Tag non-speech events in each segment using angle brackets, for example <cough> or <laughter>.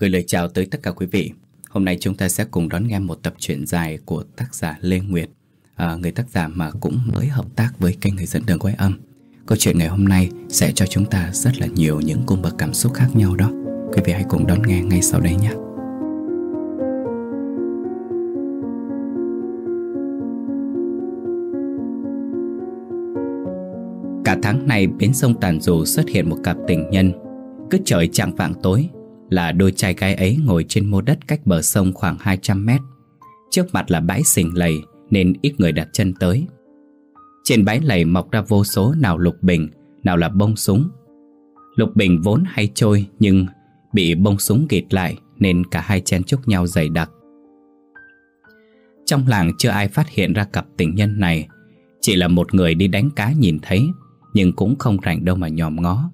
Gửi lời chào tới tất cả quý vị. Hôm nay chúng ta sẽ cùng đón nghe một tập truyện dài của tác giả Lê Nguyệt, à, người tác giả mà cũng mới hợp tác với kênh Người dẫn đường quay âm. Câu chuyện ngày hôm nay sẽ cho chúng ta rất là nhiều những cung bậc cảm xúc khác nhau đó. Quý vị hãy cùng đón nghe ngay sau đây nhé. Cả tháng này bến sông Tàn Dù xuất hiện một cặp tình nhân Cứ trời chạng vạng tối là đôi trai gái ấy ngồi trên mô đất cách bờ sông khoảng 200 mét. Trước mặt là bãi sình lầy nên ít người đặt chân tới. Trên bãi lầy mọc ra vô số nào lục bình, nào là bông súng. Lục bình vốn hay trôi nhưng bị bông súng gịt lại nên cả hai chen chúc nhau dày đặc. Trong làng chưa ai phát hiện ra cặp tình nhân này, chỉ là một người đi đánh cá nhìn thấy, nhưng cũng không rảnh đâu mà nhòm ngó.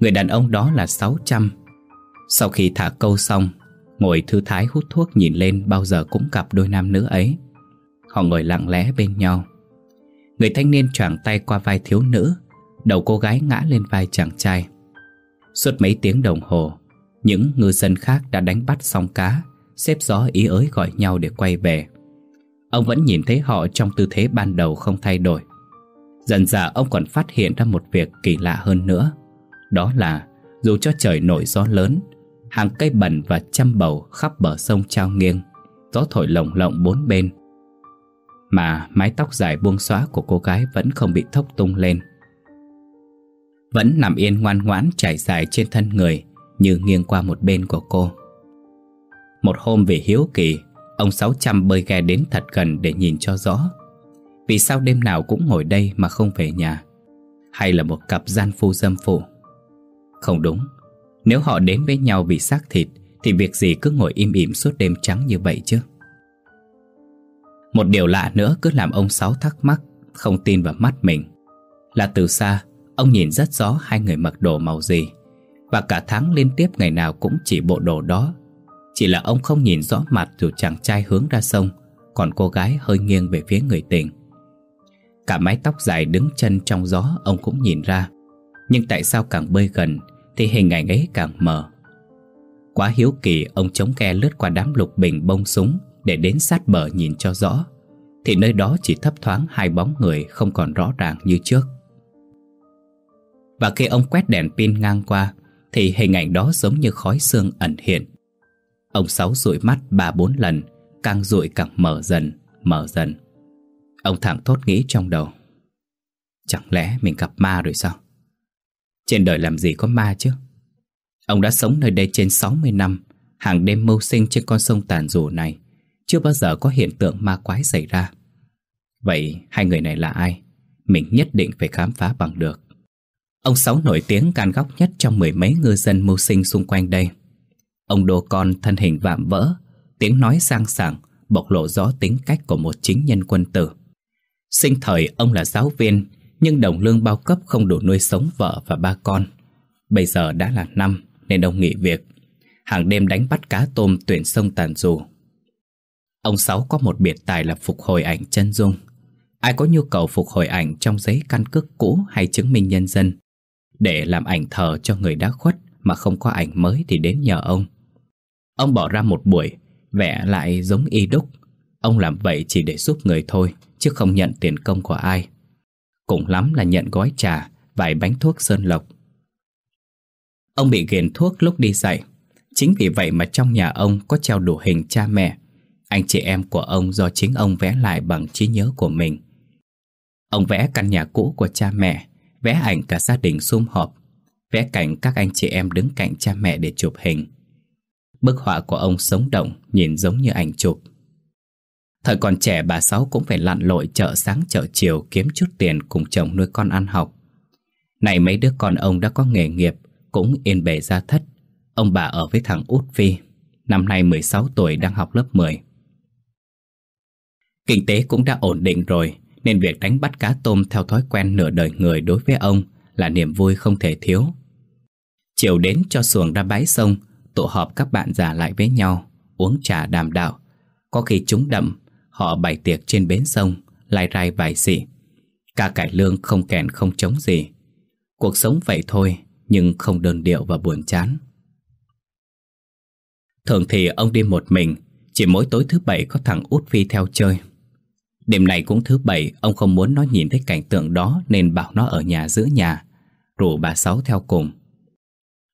Người đàn ông đó là 600 sau khi thả câu xong Ngồi thư thái hút thuốc nhìn lên Bao giờ cũng gặp đôi nam nữ ấy. Họ ngồi lặng lẽ bên nhau. Người thanh niên choàng tay qua vai thiếu nữ, Đầu cô gái ngã lên vai chàng trai. Suốt mấy tiếng đồng hồ, Những ngư dân khác đã đánh bắt xong cá, Xếp gió ý ới gọi nhau để quay về. Ông vẫn nhìn thấy họ trong tư thế ban đầu không thay đổi. Dần dà ông còn phát hiện ra một việc kỳ lạ hơn nữa. Đó là dù cho trời nổi gió lớn Hàng cây bẩn và chăm bầu khắp bờ sông trao nghiêng, Gió thổi lồng lộng bốn bên. Mà mái tóc dài buông xóa của cô gái vẫn không bị thốc tung lên. Vẫn nằm yên ngoan ngoãn trải dài trên thân người, Như nghiêng qua một bên của cô. Một hôm vì hiếu kỳ, Ông Sáu Trăm bơi ghe đến thật gần để nhìn cho rõ. Vì sao đêm nào cũng ngồi đây mà không về nhà? Hay là một cặp gian phu dâm phụ? Không đúng nếu họ đến với nhau vì xác thịt, Thì việc gì cứ ngồi im ỉm suốt đêm trắng như vậy chứ? Một điều lạ nữa cứ làm ông Sáu thắc mắc, Không tin vào mắt mình. Là từ xa, Ông nhìn rất rõ hai người mặc đồ màu gì, Và cả tháng liên tiếp ngày nào cũng chỉ bộ đồ đó. Chỉ là ông không nhìn rõ mặt dù chàng trai hướng ra sông, Còn cô gái hơi nghiêng về phía người tình. Cả mái tóc dài đứng chân trong gió ông cũng nhìn ra, Nhưng tại sao càng bơi gần thì hình ảnh ấy càng mờ. Quá hiếu kỳ ông chống ke lướt qua đám lục bình bông súng Để đến sát bờ nhìn cho rõ Thì nơi đó chỉ thấp thoáng hai bóng người không còn rõ ràng như trước. Và khi ông quét đèn pin ngang qua Thì hình ảnh đó giống như khói xương ẩn hiện. Ông Sáu rụi mắt ba bốn lần Càng rụi càng mở dần, mở dần. Ông thẳng thốt nghĩ trong đầu Chẳng lẽ mình gặp ma rồi sao? Trên đời làm gì có ma chứ? Ông đã sống nơi đây trên 60 năm, Hàng đêm mưu sinh trên con sông tàn rù này, Chưa bao giờ có hiện tượng ma quái xảy ra. Vậy hai người này là ai? Mình nhất định phải khám phá bằng được. Ông Sáu nổi tiếng can góc nhất trong mười mấy ngư dân mưu sinh xung quanh đây. Ông đồ con thân hình vạm vỡ, Tiếng nói sang sảng, Bộc lộ rõ tính cách của một chính nhân quân tử. Sinh thời ông là giáo viên nhưng đồng lương bao cấp không đủ nuôi sống vợ và ba con. Bây giờ đã là năm nên ông nghỉ việc. Hàng đêm đánh bắt cá tôm tuyển sông tàn dù. Ông Sáu có một biệt tài là phục hồi ảnh chân dung. Ai có nhu cầu phục hồi ảnh trong giấy căn cước cũ hay chứng minh nhân dân để làm ảnh thờ cho người đã khuất mà không có ảnh mới thì đến nhờ ông. Ông bỏ ra một buổi, vẽ lại giống y đúc. Ông làm vậy chỉ để giúp người thôi, chứ không nhận tiền công của ai. Cùng lắm là nhận gói trà, Vài bánh thuốc sơn lộc. Ông bị ghiền thuốc lúc đi dạy. Chính vì vậy mà trong nhà ông có treo đủ hình cha mẹ. Anh chị em của ông do chính ông vẽ lại bằng trí nhớ của mình. Ông vẽ căn nhà cũ của cha mẹ, Vẽ ảnh cả gia đình sum họp, Vẽ cảnh các anh chị em đứng cạnh cha mẹ để chụp hình. Bức họa của ông sống động, Nhìn giống như ảnh chụp. Thời còn trẻ bà Sáu cũng phải lặn lội chợ sáng chợ chiều kiếm chút tiền cùng chồng nuôi con ăn học. Này mấy đứa con ông đã có nghề nghiệp, cũng yên bề ra thất. Ông bà ở với thằng Út Phi, năm nay 16 tuổi đang học lớp 10. Kinh tế cũng đã ổn định rồi, nên việc đánh bắt cá tôm theo thói quen nửa đời người đối với ông là niềm vui không thể thiếu. Chiều đến cho xuồng ra bãi sông, tụ họp các bạn già lại với nhau, uống trà đàm đạo. Có khi chúng đậm, Họ bày tiệc trên bến sông, Lai rai vài xỉ Ca cải lương không kèn không chống gì. Cuộc sống vậy thôi, Nhưng không đơn điệu và buồn chán. Thường thì ông đi một mình, Chỉ mỗi tối thứ bảy có thằng út Phi theo chơi. Đêm này cũng thứ bảy, Ông không muốn nó nhìn thấy cảnh tượng đó Nên bảo nó ở nhà giữ nhà, Rủ bà Sáu theo cùng.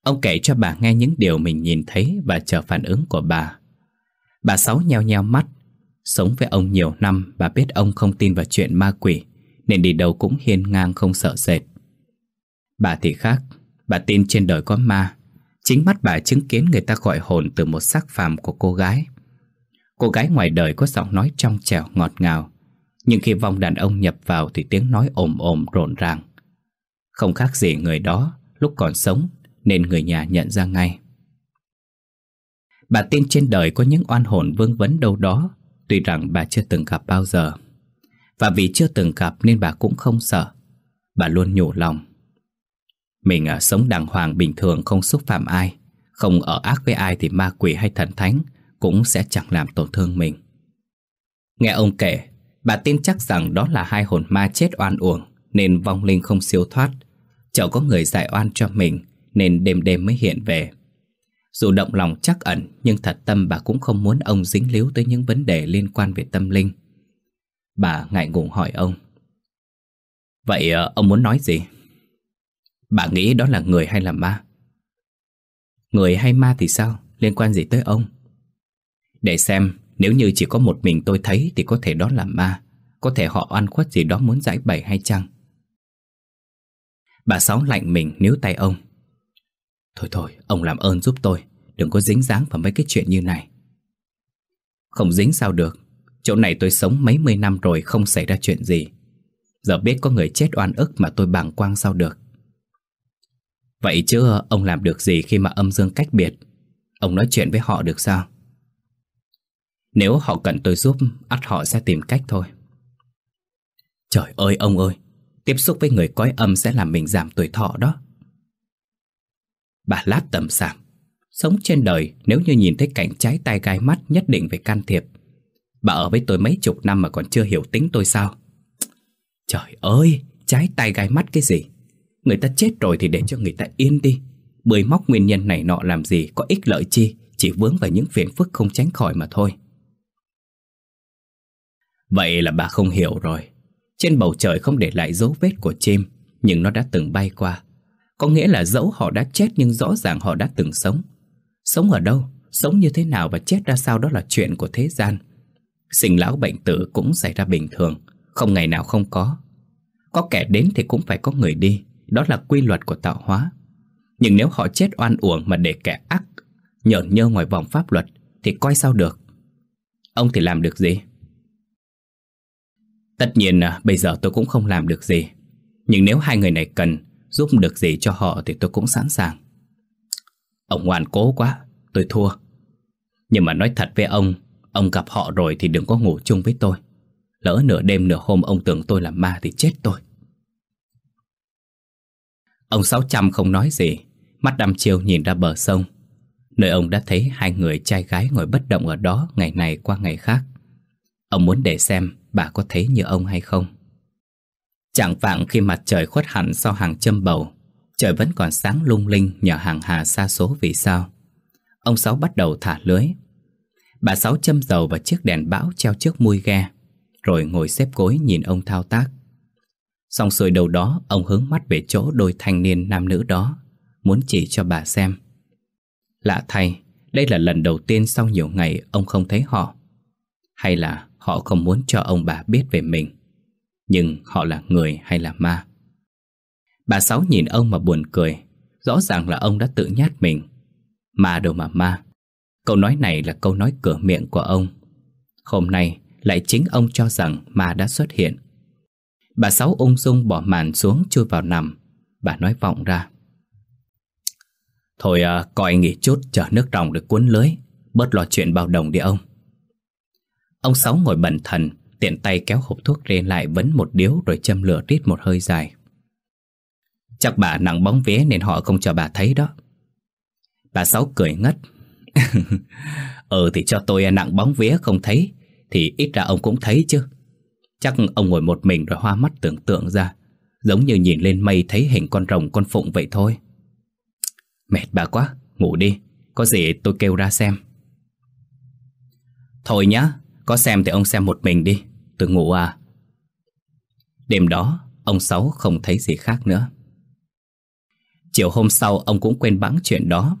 Ông kể cho bà nghe những điều mình nhìn thấy Và chờ phản ứng của bà. Bà Sáu nheo nheo mắt Sống với ông nhiều năm Bà biết ông không tin vào chuyện ma quỷ, Nên đi đâu cũng hiên ngang không sợ sệt. Bà thì khác, Bà tin trên đời có ma. Chính mắt bà chứng kiến người ta gọi hồn Từ một xác phàm của cô gái. Cô gái ngoài đời có giọng nói trong trẻo ngọt ngào, Nhưng khi vong đàn ông nhập vào Thì tiếng nói ồm ồm rộn ràng. Không khác gì người đó, Lúc còn sống, Nên người nhà nhận ra ngay. Bà tin trên đời có những oan hồn vương vấn đâu đó Tuy rằng bà chưa từng gặp bao giờ. Và vì chưa từng gặp nên bà cũng không sợ. Bà luôn nhủ lòng. Mình à, sống đàng hoàng bình thường không xúc phạm ai. Không ở ác với ai thì ma quỷ hay thần thánh Cũng sẽ chẳng làm tổn thương mình. Nghe ông kể Bà tin chắc rằng đó là hai hồn ma chết oan uổng Nên vong linh không siêu thoát. Chậu có người giải oan cho mình Nên đêm đêm mới hiện về dù động lòng chắc ẩn Nhưng thật tâm bà cũng không muốn ông dính líu Tới những vấn đề liên quan về tâm linh Bà ngại ngùng hỏi ông Vậy ờ, ông muốn nói gì? Bà nghĩ đó là người hay là ma? Người hay ma thì sao? Liên quan gì tới ông? Để xem Nếu như chỉ có một mình tôi thấy Thì có thể đó là ma Có thể họ oan khuất gì đó muốn giải bày hay chăng? Bà Sáu lạnh mình níu tay ông Thôi thôi, ông làm ơn giúp tôi Đừng có dính dáng vào mấy cái chuyện như này. Không dính sao được. Chỗ này tôi sống mấy mươi năm rồi Không xảy ra chuyện gì. Giờ biết có người chết oan ức mà tôi bàng quang sao được. Vậy chứ ông làm được gì khi mà âm dương cách biệt? Ông nói chuyện với họ được sao? Nếu họ cần tôi giúp, ắt họ sẽ tìm cách thôi. Trời ơi, ông ơi! Tiếp xúc với người cõi âm sẽ làm mình giảm tuổi thọ đó. Bà lát tầm sảm Sống trên đời nếu như nhìn thấy cảnh trái tay gai mắt nhất định phải can thiệp. Bà ở với tôi mấy chục năm mà còn chưa hiểu tính tôi sao? Trời ơi, trái tay gai mắt cái gì? Người ta chết rồi thì để cho người ta yên đi. Bơi móc nguyên nhân này nọ làm gì có ích lợi chi? Chỉ vướng vào những phiền phức không tránh khỏi mà thôi. Vậy là bà không hiểu rồi. Trên bầu trời không để lại dấu vết của chim Nhưng nó đã từng bay qua. Có nghĩa là dẫu họ đã chết nhưng rõ ràng họ đã từng sống. Sống ở đâu, sống như thế nào và chết ra sao? Đó là chuyện của thế gian. Sinh lão bệnh tử cũng xảy ra bình thường. Không ngày nào không có. Có kẻ đến thì cũng phải có người đi. Đó là quy luật của tạo hóa. Nhưng nếu họ chết oan uổng mà để kẻ ác Nhởn nhơ ngoài vòng pháp luật Thì coi sao được? Ông thì làm được gì? Tất nhiên à, bây giờ tôi cũng không làm được gì. Nhưng nếu hai người này cần Giúp được gì cho họ thì tôi cũng sẵn sàng. Ông ngoan cố quá, Tôi thua. Nhưng mà nói thật với ông Ông gặp họ rồi thì đừng có ngủ chung với tôi. Lỡ nửa đêm nửa hôm ông tưởng tôi là ma thì chết tôi. Ông Sáu Trăm không nói gì, Mắt đăm chiêu nhìn ra bờ sông. Nơi ông đã thấy hai người trai gái ngồi bất động ở đó Ngày này qua ngày khác. Ông muốn để xem bà có thấy như ông hay không. Chẳng vạng khi mặt trời khuất hẳn sau hàng châm bầu Trời vẫn còn sáng lung linh nhờ hàng hà xa số vì sao? Ông Sáu bắt đầu thả lưới. Bà Sáu châm dầu vào chiếc đèn bão treo trước mui ghe, Rồi ngồi xếp gối nhìn ông thao tác. Xong xuôi đầu đó, Ông hướng mắt về chỗ đôi thanh niên nam nữ đó, Muốn chỉ cho bà xem. Lạ thay, Đây là lần đầu tiên sau nhiều ngày Ông không thấy họ. Hay là họ không muốn cho ông bà biết về mình, nhưng họ là người hay là ma? Bà Sáu nhìn ông mà buồn cười. Rõ ràng là ông đã tự nhát mình. Ma đâu mà ma. Câu nói này là câu nói cửa miệng của ông. Hôm nay lại chính ông cho rằng ma đã xuất hiện. Bà Sáu ung dung bỏ màn xuống chui vào nằm. Bà nói vọng ra. Thôi à, coi nghỉ chút chờ nước ròng được cuốn lưới. Bớt lo chuyện bao đồng đi ông. Ông Sáu ngồi bẩn thần Tiện tay kéo hộp thuốc lên lại vấn một điếu Rồi châm lửa rít một hơi dài. Chắc bà nặng bóng vía Nên họ không cho bà thấy đó. Bà Sáu cười ngất. <laughs> Ừ thì cho tôi nặng bóng vía không thấy Thì ít ra ông cũng thấy chứ. Chắc ông ngồi một mình rồi hoa mắt tưởng tượng ra Giống như nhìn lên mây thấy hình con rồng con phụng vậy thôi. Mệt bà quá, ngủ đi Có gì tôi kêu ra xem. Thôi nhá, có xem thì ông xem một mình đi, tôi ngủ à. Đêm đó, ông Sáu không thấy gì khác nữa. Chiều hôm sau, ông cũng quên bẵng chuyện đó.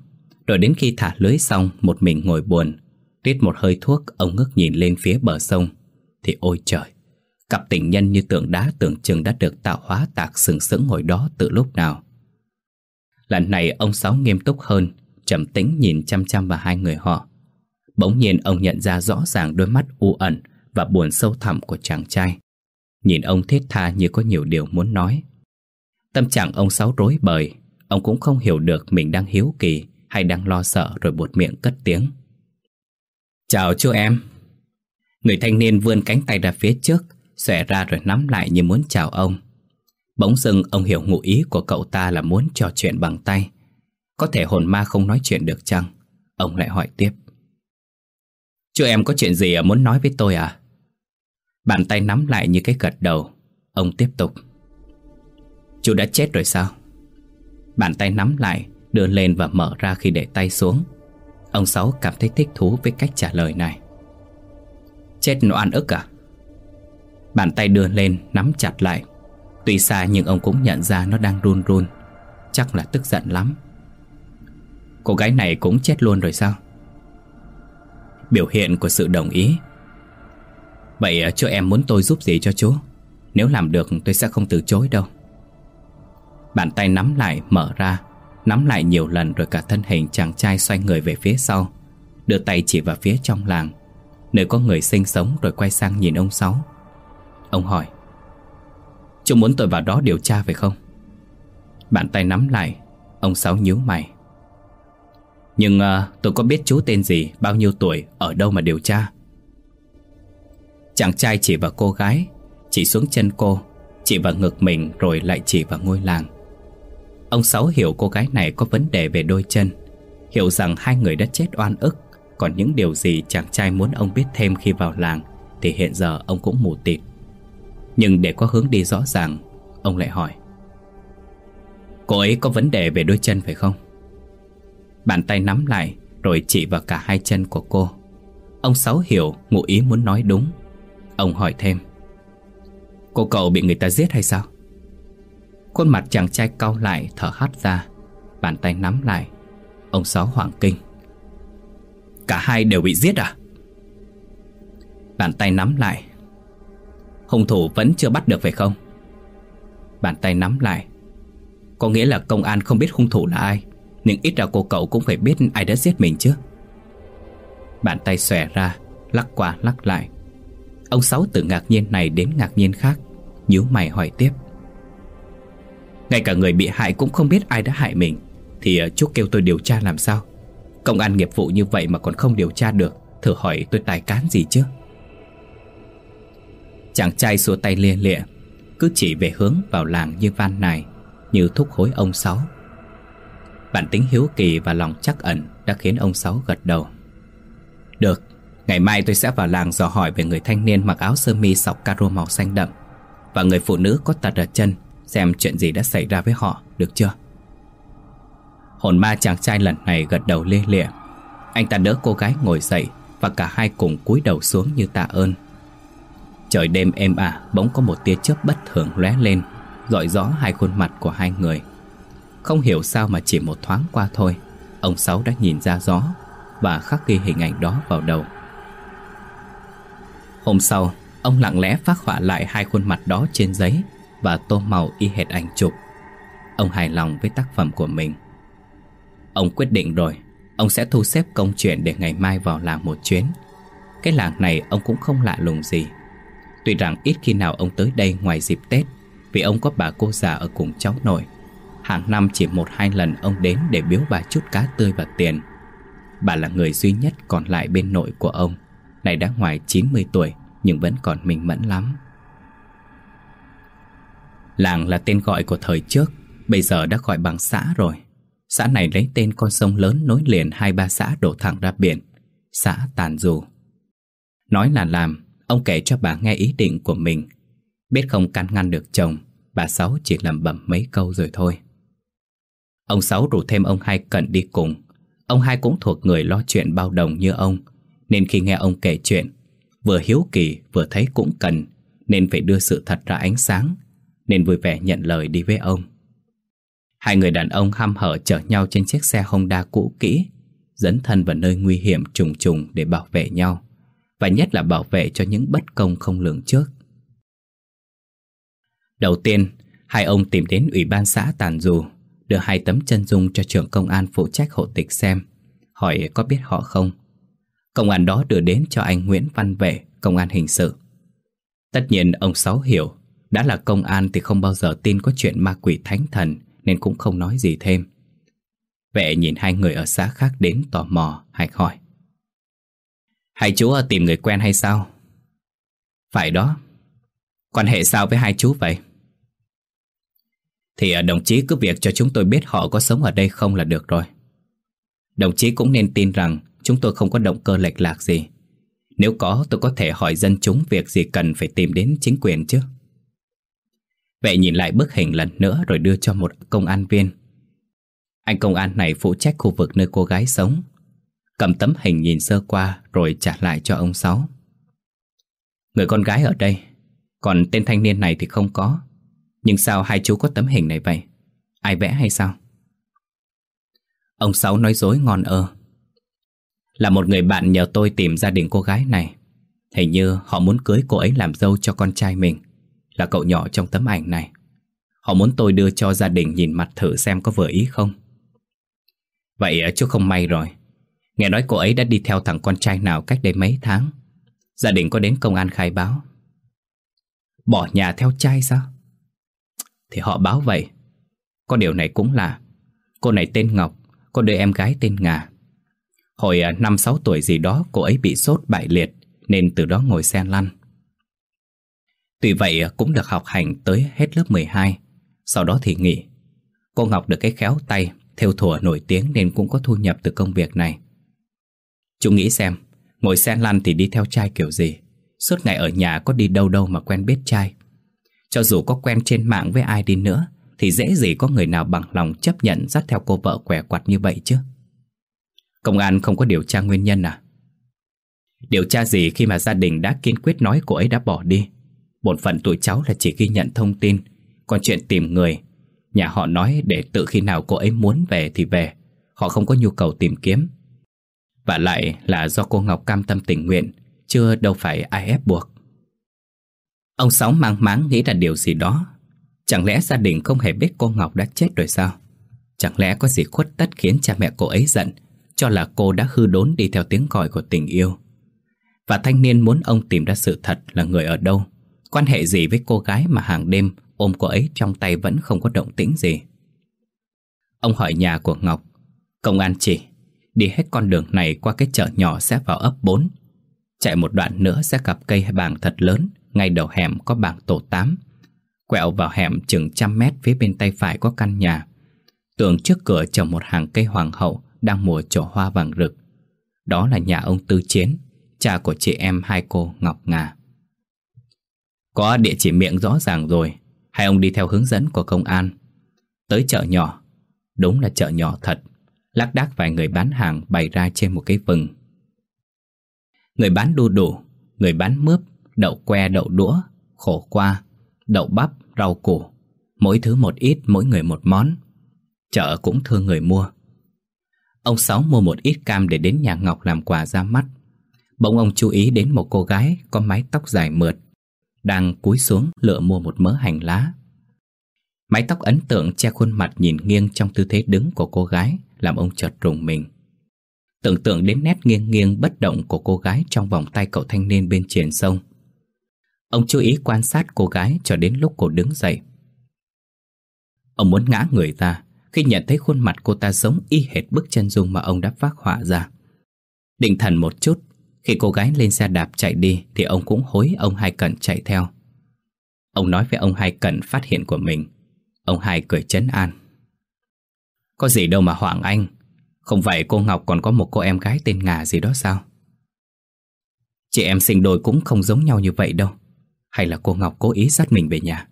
Rồi đến khi thả lưới xong, Một mình ngồi buồn Rít một hơi thuốc, Ông ngước nhìn lên phía bờ sông. Thì ôi trời, Cặp tình nhân như tượng đá tưởng chừng đã được tạo hóa tạc sừng sững ngồi đó từ lúc nào. Lần này, ông Sáu nghiêm túc hơn, trầm tĩnh nhìn chăm chăm vào hai người họ. Bỗng nhiên, ông nhận ra rõ ràng đôi mắt u ẩn Và buồn sâu thẳm của chàng trai. Nhìn ông thiết tha như có nhiều điều muốn nói. Tâm trạng ông Sáu rối bời Ông cũng không hiểu được mình đang hiếu kỳ hay đang lo sợ rồi buột miệng cất tiếng. Chào chú em. Người thanh niên vươn cánh tay ra phía trước, xòe ra rồi nắm lại như muốn chào ông. Bỗng dưng ông hiểu ngụ ý của cậu ta là muốn trò chuyện bằng tay. Có thể hồn ma không nói chuyện được chăng? Ông lại hỏi tiếp. Chú em có chuyện gì muốn nói với tôi à? Bàn tay nắm lại như cái gật đầu. Ông tiếp tục. Chú đã chết rồi sao? Bàn tay nắm lại, Đưa lên và mở ra khi để tay xuống. Ông Sáu cảm thấy thích thú với cách trả lời này. Chết nó ăn ức à? Bàn tay đưa lên, nắm chặt lại. Tuy xa nhưng ông cũng nhận ra nó đang run run. Chắc là tức giận lắm. Cô gái này cũng chết luôn rồi sao? Biểu hiện của sự đồng ý. Vậy à, cho em muốn tôi giúp gì cho chú? Nếu làm được, tôi sẽ không từ chối đâu. Bàn tay nắm lại mở ra. Nắm lại nhiều lần rồi cả thân hình chàng trai xoay người về phía sau. Đưa tay chỉ vào phía trong làng. Nơi có người sinh sống rồi quay sang nhìn ông Sáu. Ông hỏi Chú muốn tôi vào đó điều tra phải không? Bàn tay nắm lại Ông Sáu nhíu mày. Nhưng uh, tôi có biết chú tên gì Bao nhiêu tuổi Ở đâu mà điều tra? Chàng trai chỉ vào cô gái Chỉ xuống chân cô Chỉ vào ngực mình rồi lại chỉ vào ngôi làng. Ông Sáu hiểu cô gái này có vấn đề về đôi chân, Hiểu rằng hai người đã chết oan ức Còn những điều gì chàng trai muốn ông biết thêm khi vào làng Thì hiện giờ ông cũng mù tịt Nhưng để có hướng đi rõ ràng, Ông lại hỏi, Cô ấy có vấn đề về đôi chân phải không? Bàn tay nắm lại Rồi chỉ vào cả hai chân của cô Ông Sáu hiểu ngụ ý muốn nói đúng Ông hỏi thêm, Cô cậu bị người ta giết hay sao? Khuôn mặt chàng trai cau lại thở hắt ra, Bàn tay nắm lại. Ông Sáu hoảng kinh. Cả hai đều bị giết à? Bàn tay nắm lại. Hung thủ vẫn chưa bắt được phải không? Bàn tay nắm lại. Có nghĩa là công an không biết hung thủ là ai, Nhưng ít ra cô cậu cũng phải biết ai đã giết mình chứ. Bàn tay xòe ra, Lắc qua lắc lại. Ông Sáu từ ngạc nhiên này đến ngạc nhiên khác, nhíu mày hỏi tiếp ngay cả người bị hại cũng không biết ai đã hại mình. Thì ờ, Trúc kêu tôi điều tra làm sao? Công an nghiệp vụ như vậy mà còn không điều tra được, Thử hỏi tôi tài cán gì chứ? Chàng trai xua tay lia lịa, Cứ chỉ về hướng vào làng như van này Như thúc hối ông Sáu. Bản tính hiếu kỳ và lòng chắc ẩn Đã khiến ông Sáu gật đầu. Được, Ngày mai tôi sẽ vào làng dò hỏi về người thanh niên mặc áo sơ mi sọc caro màu xanh đậm Và người phụ nữ có tật ở chân. Xem chuyện gì đã xảy ra với họ, Được chưa? Hồn ma chàng trai lần này gật đầu lê lịa. Anh ta đỡ cô gái ngồi dậy Và cả hai cùng cúi đầu xuống như tạ ơn. Trời đêm êm ả, Bỗng có một tia chớp bất thường lóe lên Rọi rõ hai khuôn mặt của hai người. Không hiểu sao mà chỉ một thoáng qua thôi, Ông Sáu đã nhìn ra rõ Và khắc ghi hình ảnh đó vào đầu. Hôm sau, Ông lặng lẽ phát họa lại hai khuôn mặt đó trên giấy và tô màu y hệt ảnh chụp. Ông hài lòng với tác phẩm của mình. Ông quyết định rồi, ông sẽ thu xếp công chuyện để ngày mai vào làng một chuyến. Cái làng này ông cũng không lạ lùng gì. Tuy rằng ít khi nào ông tới đây ngoài dịp Tết vì ông có bà cô già ở cùng cháu nội. Hàng năm chỉ một hai lần ông đến để biếu bà chút cá tươi và tiền. Bà là người duy nhất còn lại bên nội của ông. Này đã ngoài 90 tuổi nhưng vẫn còn minh mẫn lắm. Làng là tên gọi của thời trước, Bây giờ đã gọi bằng xã rồi. Xã này lấy tên con sông lớn nối liền hai ba xã đổ thẳng ra biển, Xã Tàn Dù. Nói là làm, Ông kể cho bà nghe ý định của mình. Biết không can ngăn được chồng, Bà Sáu chỉ lẩm bẩm mấy câu rồi thôi. Ông Sáu rủ thêm ông hai cận đi cùng. Ông hai cũng thuộc người lo chuyện bao đồng như ông, Nên khi nghe ông kể chuyện, Vừa hiếu kỳ vừa thấy cũng cần, Nên phải đưa sự thật ra ánh sáng nên vui vẻ nhận lời đi với ông. Hai người đàn ông ham hở chở nhau trên chiếc xe Honda cũ kỹ Dẫn thân vào nơi nguy hiểm trùng trùng để bảo vệ nhau Và nhất là bảo vệ cho những bất công không lường trước. Đầu tiên, hai ông tìm đến Ủy ban xã Tàn Dù Đưa hai tấm chân dung cho trưởng công an phụ trách hộ tịch xem Hỏi có biết họ không. Công an đó đưa đến cho anh Nguyễn Văn Vệ Công an hình sự. Tất nhiên ông Sáu hiểu đã là công an thì không bao giờ tin có chuyện ma quỷ thánh thần, Nên cũng không nói gì thêm. Vệ nhìn hai người ở xã khác đến tò mò, Hạch hỏi. Hai chú tìm người quen hay sao? Phải đó. Quan hệ sao với hai chú vậy? Thì à, đồng chí cứ việc cho chúng tôi biết họ có sống ở đây không là được rồi. Đồng chí cũng nên tin rằng Chúng tôi không có động cơ lệch lạc gì. Nếu có, tôi có thể hỏi dân chúng Việc gì cần phải tìm đến chính quyền chứ vệ nhìn lại bức hình lần nữa Rồi đưa cho một công an viên. Anh công an này phụ trách khu vực nơi cô gái sống. Cầm tấm hình nhìn sơ qua Rồi trả lại cho ông Sáu. Người con gái ở đây, Còn tên thanh niên này thì không có. Nhưng sao hai chú có tấm hình này vậy? Ai vẽ hay sao? Ông Sáu nói dối ngon ơ. Là một người bạn nhờ tôi tìm gia đình cô gái này. Hình như họ muốn cưới cô ấy làm dâu cho con trai mình. Là cậu nhỏ trong tấm ảnh này. Họ muốn tôi đưa cho gia đình nhìn mặt thử xem có vừa ý không. Vậy à, chú không may rồi. Nghe nói cô ấy đã đi theo thằng con trai nào cách đây mấy tháng. Gia đình có đến công an khai báo. Bỏ nhà theo trai sao? Thì họ báo vậy. Có điều này cũng là Cô này tên Ngọc Có đứa em gái tên Ngà. Hồi à, năm sáu tuổi gì đó Cô ấy bị sốt bại liệt Nên từ đó ngồi xe lăn. Tuy vậy cũng được học hành tới hết lớp 12 Sau đó thì nghỉ. Cô Ngọc được cái khéo tay Theo thùa nổi tiếng nên cũng có thu nhập từ công việc này. Chú nghĩ xem, Ngồi xe lăn thì đi theo trai kiểu gì? Suốt ngày ở nhà có đi đâu đâu mà quen biết trai. Cho dù có quen trên mạng với ai đi nữa, Thì dễ gì có người nào bằng lòng chấp nhận dắt theo cô vợ quẻ quặt như vậy chứ? Công an không có điều tra nguyên nhân à? Điều tra gì khi mà gia đình đã kiên quyết nói cô ấy đã bỏ đi? Một phận tụi cháu là chỉ ghi nhận thông tin, Còn chuyện tìm người. Nhà họ nói để tự khi nào cô ấy muốn về thì về, Họ không có nhu cầu tìm kiếm. Và lại là do cô Ngọc cam tâm tình nguyện, Chưa đâu phải ai ép buộc. Ông Sáu mang máng nghĩ là điều gì đó. Chẳng lẽ gia đình không hề biết cô Ngọc đã chết rồi sao? Chẳng lẽ có gì khuất tất khiến cha mẹ cô ấy giận, Cho là cô đã hư đốn đi theo tiếng gọi của tình yêu? Và thanh niên muốn ông tìm ra sự thật là người ở đâu? Quan hệ gì với cô gái mà hàng đêm ôm cô ấy trong tay vẫn không có động tĩnh gì? Ông hỏi nhà của Ngọc. Công an chỉ, Đi hết con đường này qua cái chợ nhỏ sẽ vào ấp 4 Chạy một đoạn nữa sẽ gặp cây bàng thật lớn, Ngay đầu hẻm có bảng tổ 8 Quẹo vào hẻm chừng trăm mét phía bên tay phải có căn nhà. Tường trước cửa trồng một hàng cây hoàng hậu Đang mùa trổ hoa vàng rực. Đó là nhà ông Tư Chiến, Cha của chị em hai cô Ngọc Ngà. Có địa chỉ miệng rõ ràng rồi. Hai ông đi theo hướng dẫn của công an. Tới chợ nhỏ. Đúng là chợ nhỏ thật. Lác đác vài người bán hàng bày ra trên một cái vừng. Người bán đu đủ, Người bán mướp, Đậu que, đậu đũa, Khổ qua, Đậu bắp, Rau củ. Mỗi thứ một ít, Mỗi người một món. Chợ cũng thương người mua. Ông Sáu mua một ít cam để đến nhà Ngọc làm quà ra mắt. Bỗng ông chú ý đến một cô gái Có mái tóc dài mượt. Đang cúi xuống lựa mua một mớ hành lá. Mái tóc ấn tượng che khuôn mặt nhìn nghiêng trong tư thế đứng của cô gái, Làm ông chợt rùng mình. Tưởng tượng đến nét nghiêng nghiêng bất động của cô gái trong vòng tay cậu thanh niên bên triển sông. Ông chú ý quan sát cô gái cho đến lúc cô đứng dậy. Ông muốn ngã người ta khi nhận thấy khuôn mặt cô ta giống y hệt bức chân dung mà ông đã phát họa ra. Định thần một chút khi cô gái lên xe đạp chạy đi Thì ông cũng hối ông Hai Cận chạy theo. Ông nói với ông Hai Cận phát hiện của mình. Ông Hai cười chấn an. Có gì đâu mà hoảng anh. Không phải cô Ngọc còn có một cô em gái tên Ngà gì đó sao? Chị em sinh đôi cũng không giống nhau như vậy đâu. Hay là cô Ngọc cố ý dắt mình về nhà?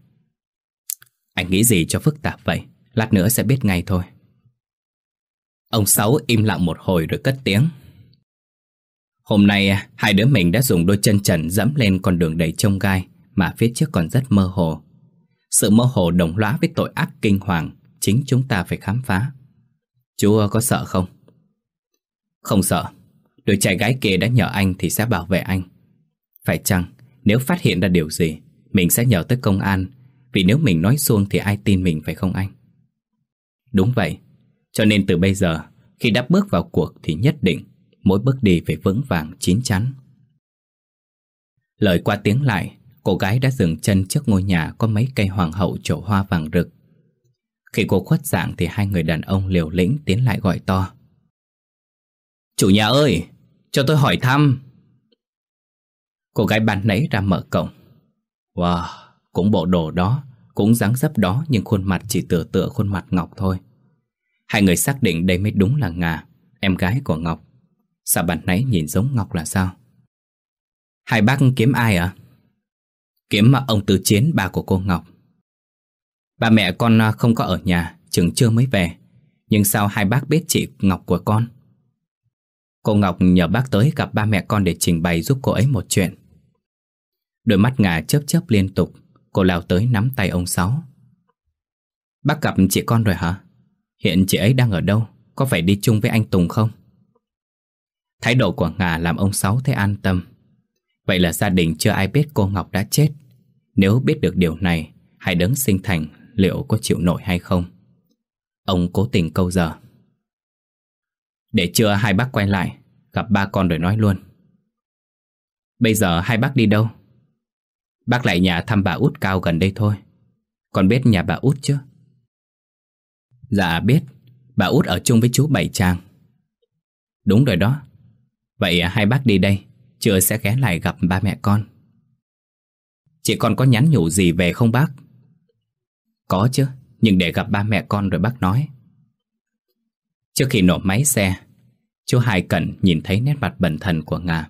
Anh nghĩ gì cho phức tạp vậy? Lát nữa sẽ biết ngay thôi. Ông Sáu im lặng một hồi rồi cất tiếng. Hôm nay à, hai đứa mình đã dùng đôi chân trần dẫm lên con đường đầy trông gai mà phía trước còn rất mơ hồ. Sự mơ hồ đồng lõa với tội ác kinh hoàng chính chúng ta phải khám phá. Chú à, có sợ không? Không sợ. Đôi trai gái kia đã nhờ anh thì sẽ bảo vệ anh. Phải chăng nếu phát hiện ra điều gì, mình sẽ nhờ tới công an vì nếu mình nói xuông thì ai tin mình phải không anh? Đúng vậy. Cho nên từ bây giờ, khi đã bước vào cuộc thì nhất định mỗi bước đi phải vững vàng chín chắn. Lời qua tiếng lại, cô gái đã dừng chân trước ngôi nhà có mấy cây hoàng hậu trổ hoa vàng rực. Khi cô khuất dạng thì hai người đàn ông liều lĩnh tiến lại gọi to. Chủ nhà ơi, cho tôi hỏi thăm. Cô gái bàn nãy ra mở cổng. Wow, cũng bộ đồ đó, cũng dáng dấp đó nhưng khuôn mặt chỉ tựa tựa khuôn mặt Ngọc thôi. Hai người xác định đây mới đúng là Ngà, em gái của Ngọc. Sao bạn nãy nhìn giống Ngọc là sao? Hai bác kiếm ai? À? Kiếm ông Tư Chiến, ba của cô Ngọc. Ba mẹ con không có ở nhà, chừng chưa mới về. Nhưng sao hai bác biết chị Ngọc của con? Cô Ngọc nhờ bác tới gặp ba mẹ con để trình bày giúp cô ấy một chuyện. Đôi mắt ngà chớp chớp liên tục, cô lao tới nắm tay ông Sáu. Bác gặp chị con rồi hả? Hiện chị ấy đang ở đâu? Có phải đi chung với anh Tùng không? Thái độ của Ngà làm ông Sáu thấy an tâm. Vậy là gia đình chưa ai biết cô Ngọc đã chết. Nếu biết được điều này, hai đấng sinh thành liệu có chịu nổi hay không? Ông cố tình câu giờ. Để chưa hai bác quay lại, gặp ba con rồi nói luôn. Bây giờ hai bác đi đâu? Bác lại nhà thăm bà út cao gần đây thôi. Con biết nhà bà út chứ? Dạ biết, bà út ở chung với chú Bảy Trang. Đúng rồi đó, Vậy hai bác đi đây Chưa sẽ ghé lại gặp ba mẹ con. Chị con có nhắn nhủ gì về không bác? Có chứ, Nhưng để gặp ba mẹ con rồi bác nói. Trước khi nổ máy xe, Chú Hai Cẩn nhìn thấy nét mặt bẩn thần của Nga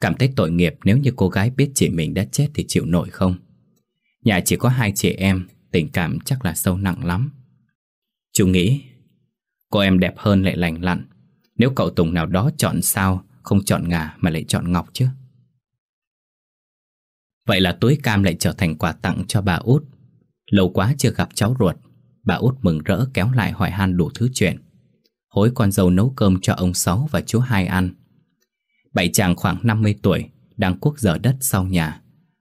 Cảm thấy tội nghiệp nếu như cô gái biết chị mình đã chết thì chịu nổi không? Nhà chỉ có hai chị em, Tình cảm chắc là sâu nặng lắm. Chú nghĩ, Cô em đẹp hơn lại lành lặn. Nếu cậu Tùng nào đó chọn sao không chọn ngà mà lại chọn ngọc chứ? Vậy là túi cam lại trở thành quà tặng cho bà út. Lâu quá chưa gặp cháu ruột, Bà út mừng rỡ kéo lại hỏi han đủ thứ chuyện. Hối con dâu nấu cơm cho ông Sáu và chú Hai ăn. Bảy chàng khoảng 50 tuổi, Đang cuốc dở đất sau nhà.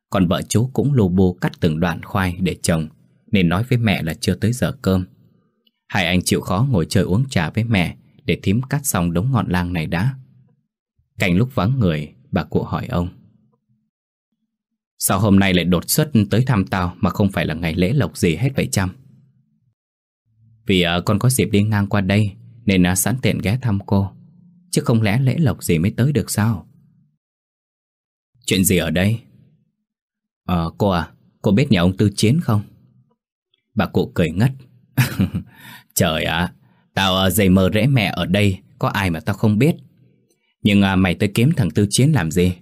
Còn vợ chú cũng lù bù cắt từng đoạn khoai để trồng, Nên nói với mẹ là chưa tới giờ cơm. Hai anh chịu khó ngồi chơi uống trà với mẹ Để thím cắt xong đống ngọn lang này đã. Cảnh lúc vắng người, bà cụ hỏi ông. Sao hôm nay lại đột xuất tới thăm tao mà không phải là ngày lễ lộc gì hết vậy chăm? Vì uh, con có dịp đi ngang qua đây nên uh, sẵn tiện ghé thăm cô. Chứ không lẽ lễ lộc gì mới tới được sao? Chuyện gì ở đây? Ờ, cô à, cô biết nhà ông Tư Chiến không? Bà cụ cười ngất. <laughs> Trời ạ, tao uh, dày mờ rễ mẹ ở đây, có ai mà tao không biết. Nhưng à, mày tới kiếm thằng Tư Chiến làm gì?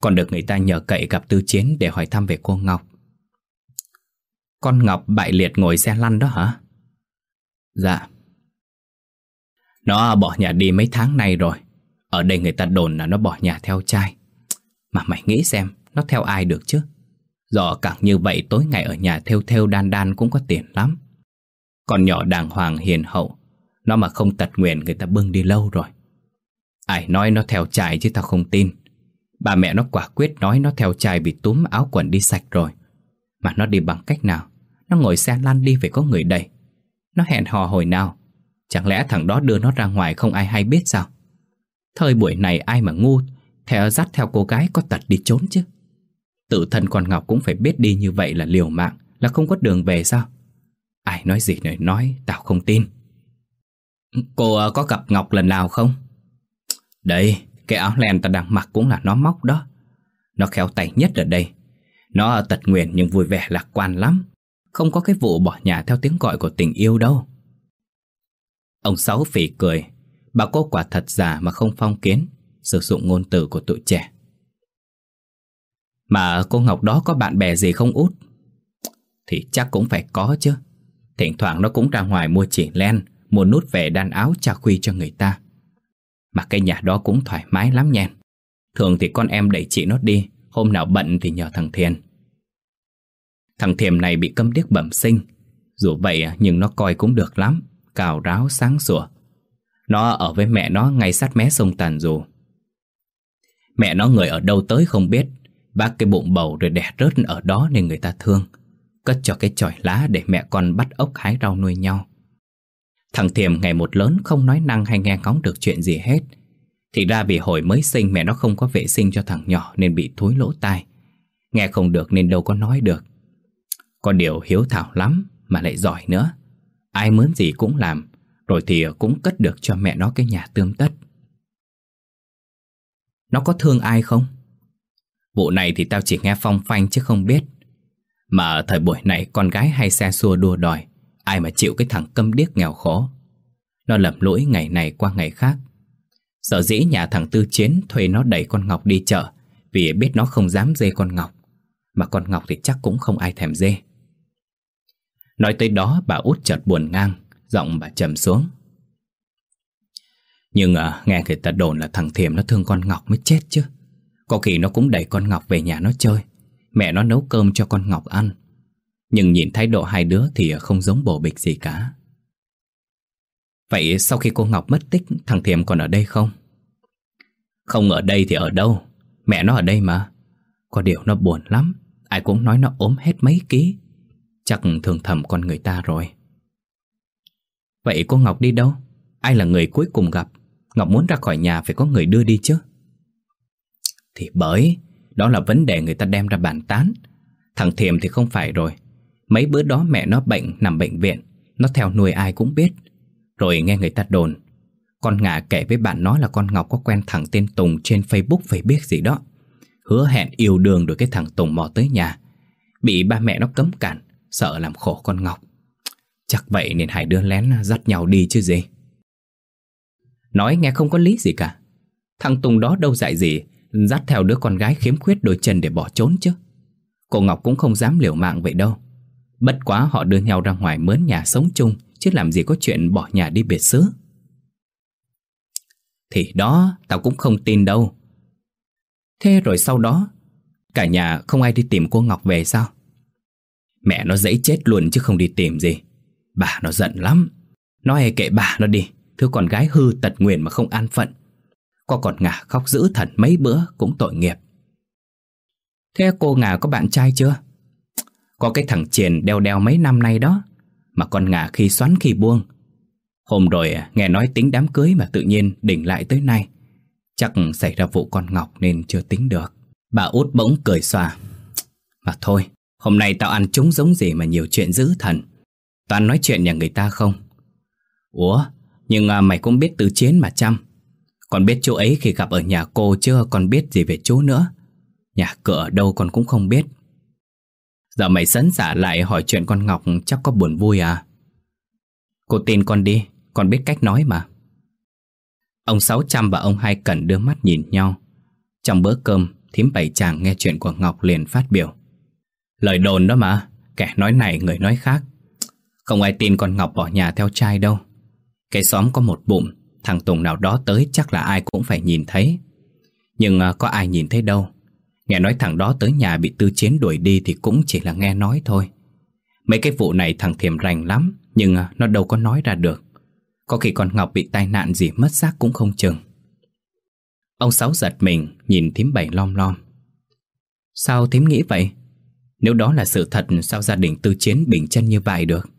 Còn được người ta nhờ cậy gặp Tư Chiến để hỏi thăm về cô Ngọc. Con Ngọc bại liệt ngồi xe lăn đó hả? Dạ. Nó bỏ nhà đi mấy tháng nay rồi. Ở đây người ta đồn là nó bỏ nhà theo trai. Mà mày nghĩ xem, nó theo ai được chứ? Do càng như vậy tối ngày ở nhà theo theo đan đan cũng có tiền lắm. Còn nhỏ đàng hoàng hiền hậu, nó mà không tật nguyện người ta bưng đi lâu rồi. Ai nói nó theo trai chứ tao không tin. Bà mẹ nó quả quyết nói nó theo trai bị túm áo quần đi sạch rồi. Mà nó đi bằng cách nào? Nó ngồi xe lăn đi phải có người đẩy. Nó hẹn hò hồi nào? Chẳng lẽ thằng đó đưa nó ra ngoài không ai hay biết sao? Thời buổi này ai mà ngu Theo dắt theo cô gái có tật đi trốn chứ? Tự thân con Ngọc cũng phải biết đi như vậy là liều mạng, Là không có đường về sao? Ai nói gì nói nói, Tao không tin. Cô ờ, có gặp Ngọc lần nào không? Đây, cái áo len ta đang mặc cũng là nó móc đó. Nó khéo tay nhất ở đây. Nó ở tật nguyện nhưng vui vẻ lạc quan lắm. Không có cái vụ bỏ nhà theo tiếng gọi của tình yêu đâu. Ông Sáu phỉ cười. Bà cô quả thật giả mà không phong kiến, sử dụng ngôn từ của tụi trẻ. Mà cô Ngọc đó có bạn bè gì không út? Thì chắc cũng phải có chứ. Thỉnh thoảng nó cũng ra ngoài mua chỉ len, mua nút về đan áo cha khuy cho người ta. Mà cái nhà đó cũng thoải mái lắm nha. Thường thì con em đẩy chị nó đi, Hôm nào bận thì nhờ thằng Thiền. Thằng Thiềm này bị câm điếc bẩm sinh. Dù vậy, nhưng nó coi cũng được lắm, Cào ráo sáng sủa. Nó ở với mẹ nó ngay sát mé sông Tàn Dù. Mẹ nó người ở đâu tới không biết, Bác cái bụng bầu rồi đẻ rớt ở đó nên người ta thương. Cất cho cái chòi lá để mẹ con bắt ốc hái rau nuôi nhau. Thằng Thiềm ngày một lớn không nói năng hay nghe ngóng được chuyện gì hết. Thì ra vì hồi mới sinh mẹ nó không có vệ sinh cho thằng nhỏ nên bị thối lỗ tai. Nghe không được nên đâu có nói được. Có điều hiếu thảo lắm mà lại giỏi nữa. Ai mướn gì cũng làm, Rồi thì cũng cất được cho mẹ nó cái nhà tươm tất. Nó có thương ai không? Vụ này thì tao chỉ nghe phong phanh chứ không biết. Mà thời buổi này con gái hay xe xua đua đòi Ai mà chịu cái thằng câm điếc nghèo khó. Nó lầm lỗi ngày này qua ngày khác. Sở dĩ nhà thằng Tư Chiến thuê nó đẩy con Ngọc đi chợ Vì biết nó không dám dê con Ngọc. Mà con Ngọc thì chắc cũng không ai thèm dê. Nói tới đó bà út chợt buồn ngang Giọng bà trầm xuống. Nhưng à, nghe người ta đồn là thằng Thiềm nó thương con Ngọc mới chết chứ. Có khi nó cũng đẩy con Ngọc về nhà nó chơi. Mẹ nó nấu cơm cho con Ngọc ăn. Nhưng nhìn thái độ hai đứa thì không giống bổ bịch gì cả. Vậy sau khi cô Ngọc mất tích, Thằng Thiềm còn ở đây không? Không ở đây thì ở đâu? Mẹ nó ở đây mà. Có điều nó buồn lắm. Ai cũng nói nó ốm hết mấy ký. Chắc thường thầm con người ta rồi. Vậy cô Ngọc đi đâu? Ai là người cuối cùng gặp? Ngọc muốn ra khỏi nhà phải có người đưa đi chứ. Thì bởi, Đó là vấn đề người ta đem ra bàn tán. Thằng Thiềm thì không phải rồi. Mấy bữa đó mẹ nó bệnh, nằm bệnh viện. Nó theo nuôi ai cũng biết. Rồi nghe người ta đồn, Con ngà kể với bạn nó là con Ngọc có quen thằng tên Tùng trên Facebook phải biết gì đó. Hứa hẹn yêu đương được cái thằng Tùng mò tới nhà. Bị ba mẹ nó cấm cản, Sợ làm khổ con Ngọc. Chắc vậy nên hai đứa lén dắt nhau đi chứ gì. Nói nghe không có lý gì cả. Thằng Tùng đó đâu dạy gì, Dắt theo đứa con gái khiếm khuyết đôi chân để bỏ trốn chứ. Cô Ngọc cũng không dám liều mạng vậy đâu. Bất quá họ đưa nhau ra ngoài mướn nhà sống chung, Chứ làm gì có chuyện bỏ nhà đi biệt xứ. Thì đó, tao cũng không tin đâu. Thế rồi sau đó, Cả nhà không ai đi tìm cô Ngọc về sao? Mẹ nó dãy chết luôn chứ không đi tìm gì. Bà nó giận lắm. Nói kệ bà nó đi, Thứ con gái hư tật nguyền mà không an phận. Có còn ngả khóc dữ thật mấy bữa Cũng tội nghiệp. Thế cô ngà có bạn trai chưa? Có cái thằng triền đeo đeo mấy năm nay đó, Mà con ngà khi xoắn khi buông. Hôm rồi à, nghe nói tính đám cưới Mà tự nhiên đỉnh lại tới nay. Chắc xảy ra vụ con Ngọc nên chưa tính được. Bà út bỗng cười xòa. Mà thôi, Hôm nay tao ăn trúng giống gì mà nhiều chuyện dữ thần. Toàn nói chuyện nhà người ta không? Ủa, Nhưng à, mày cũng biết từ chiến mà chăm. Còn biết chú ấy khi gặp ở nhà cô chưa còn biết gì về chú nữa. Nhà cửa ở đâu con cũng không biết. Giờ mày sấn xả lại hỏi chuyện con Ngọc, chắc có buồn vui à? Cô tin con đi, Con biết cách nói mà. Ông Sáu Trăm và ông Hai Cẩn đưa mắt nhìn nhau. Trong bữa cơm, Thím bảy chàng nghe chuyện của Ngọc liền phát biểu. Lời đồn đó mà, Kẻ nói này, người nói khác. Không ai tin con Ngọc bỏ nhà theo trai đâu. Cái xóm có một bụng, Thằng Tùng nào đó tới chắc là ai cũng phải nhìn thấy. Nhưng à, có ai nhìn thấy đâu. Nghe nói thằng đó tới nhà bị tư chiến đuổi đi Thì cũng chỉ là nghe nói thôi. Mấy cái vụ này thằng Thiềm rành lắm, Nhưng à, nó đâu có nói ra được. Có khi con Ngọc bị tai nạn gì mất xác cũng không chừng. Ông Sáu giật mình, Nhìn thím bảy lom lom. Sao thím nghĩ vậy? Nếu đó là sự thật, sao gia đình tư chiến bình chân như vậy được?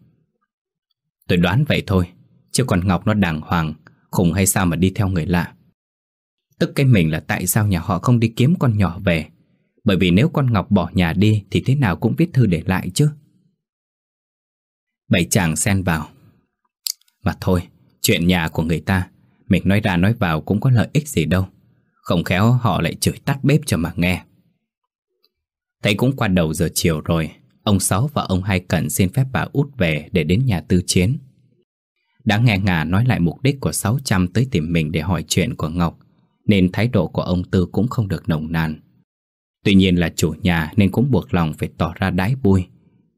Tôi đoán vậy thôi, Chứ còn Ngọc nó đàng hoàng, Khùng hay sao mà đi theo người lạ. Tức cái mình là tại sao nhà họ không đi kiếm con nhỏ về? Bởi vì nếu con Ngọc bỏ nhà đi Thì thế nào cũng viết thư để lại chứ. Bảy chàng xen vào. Mà thôi, Chuyện nhà của người ta, Mình nói ra nói vào cũng có lợi ích gì đâu. Không khéo họ lại chửi tắt bếp cho mà nghe. Thấy cũng qua đầu giờ chiều rồi, Ông Sáu và ông Hai Cận xin phép bà út về Để đến nhà tư chiến. Đã nghe ngà nói lại mục đích của Sáu Trăm Tới tìm mình để hỏi chuyện của Ngọc, Nên thái độ của ông Tư cũng không được nồng nàn. Tuy nhiên là chủ nhà Nên cũng buộc lòng phải tỏ ra đái bui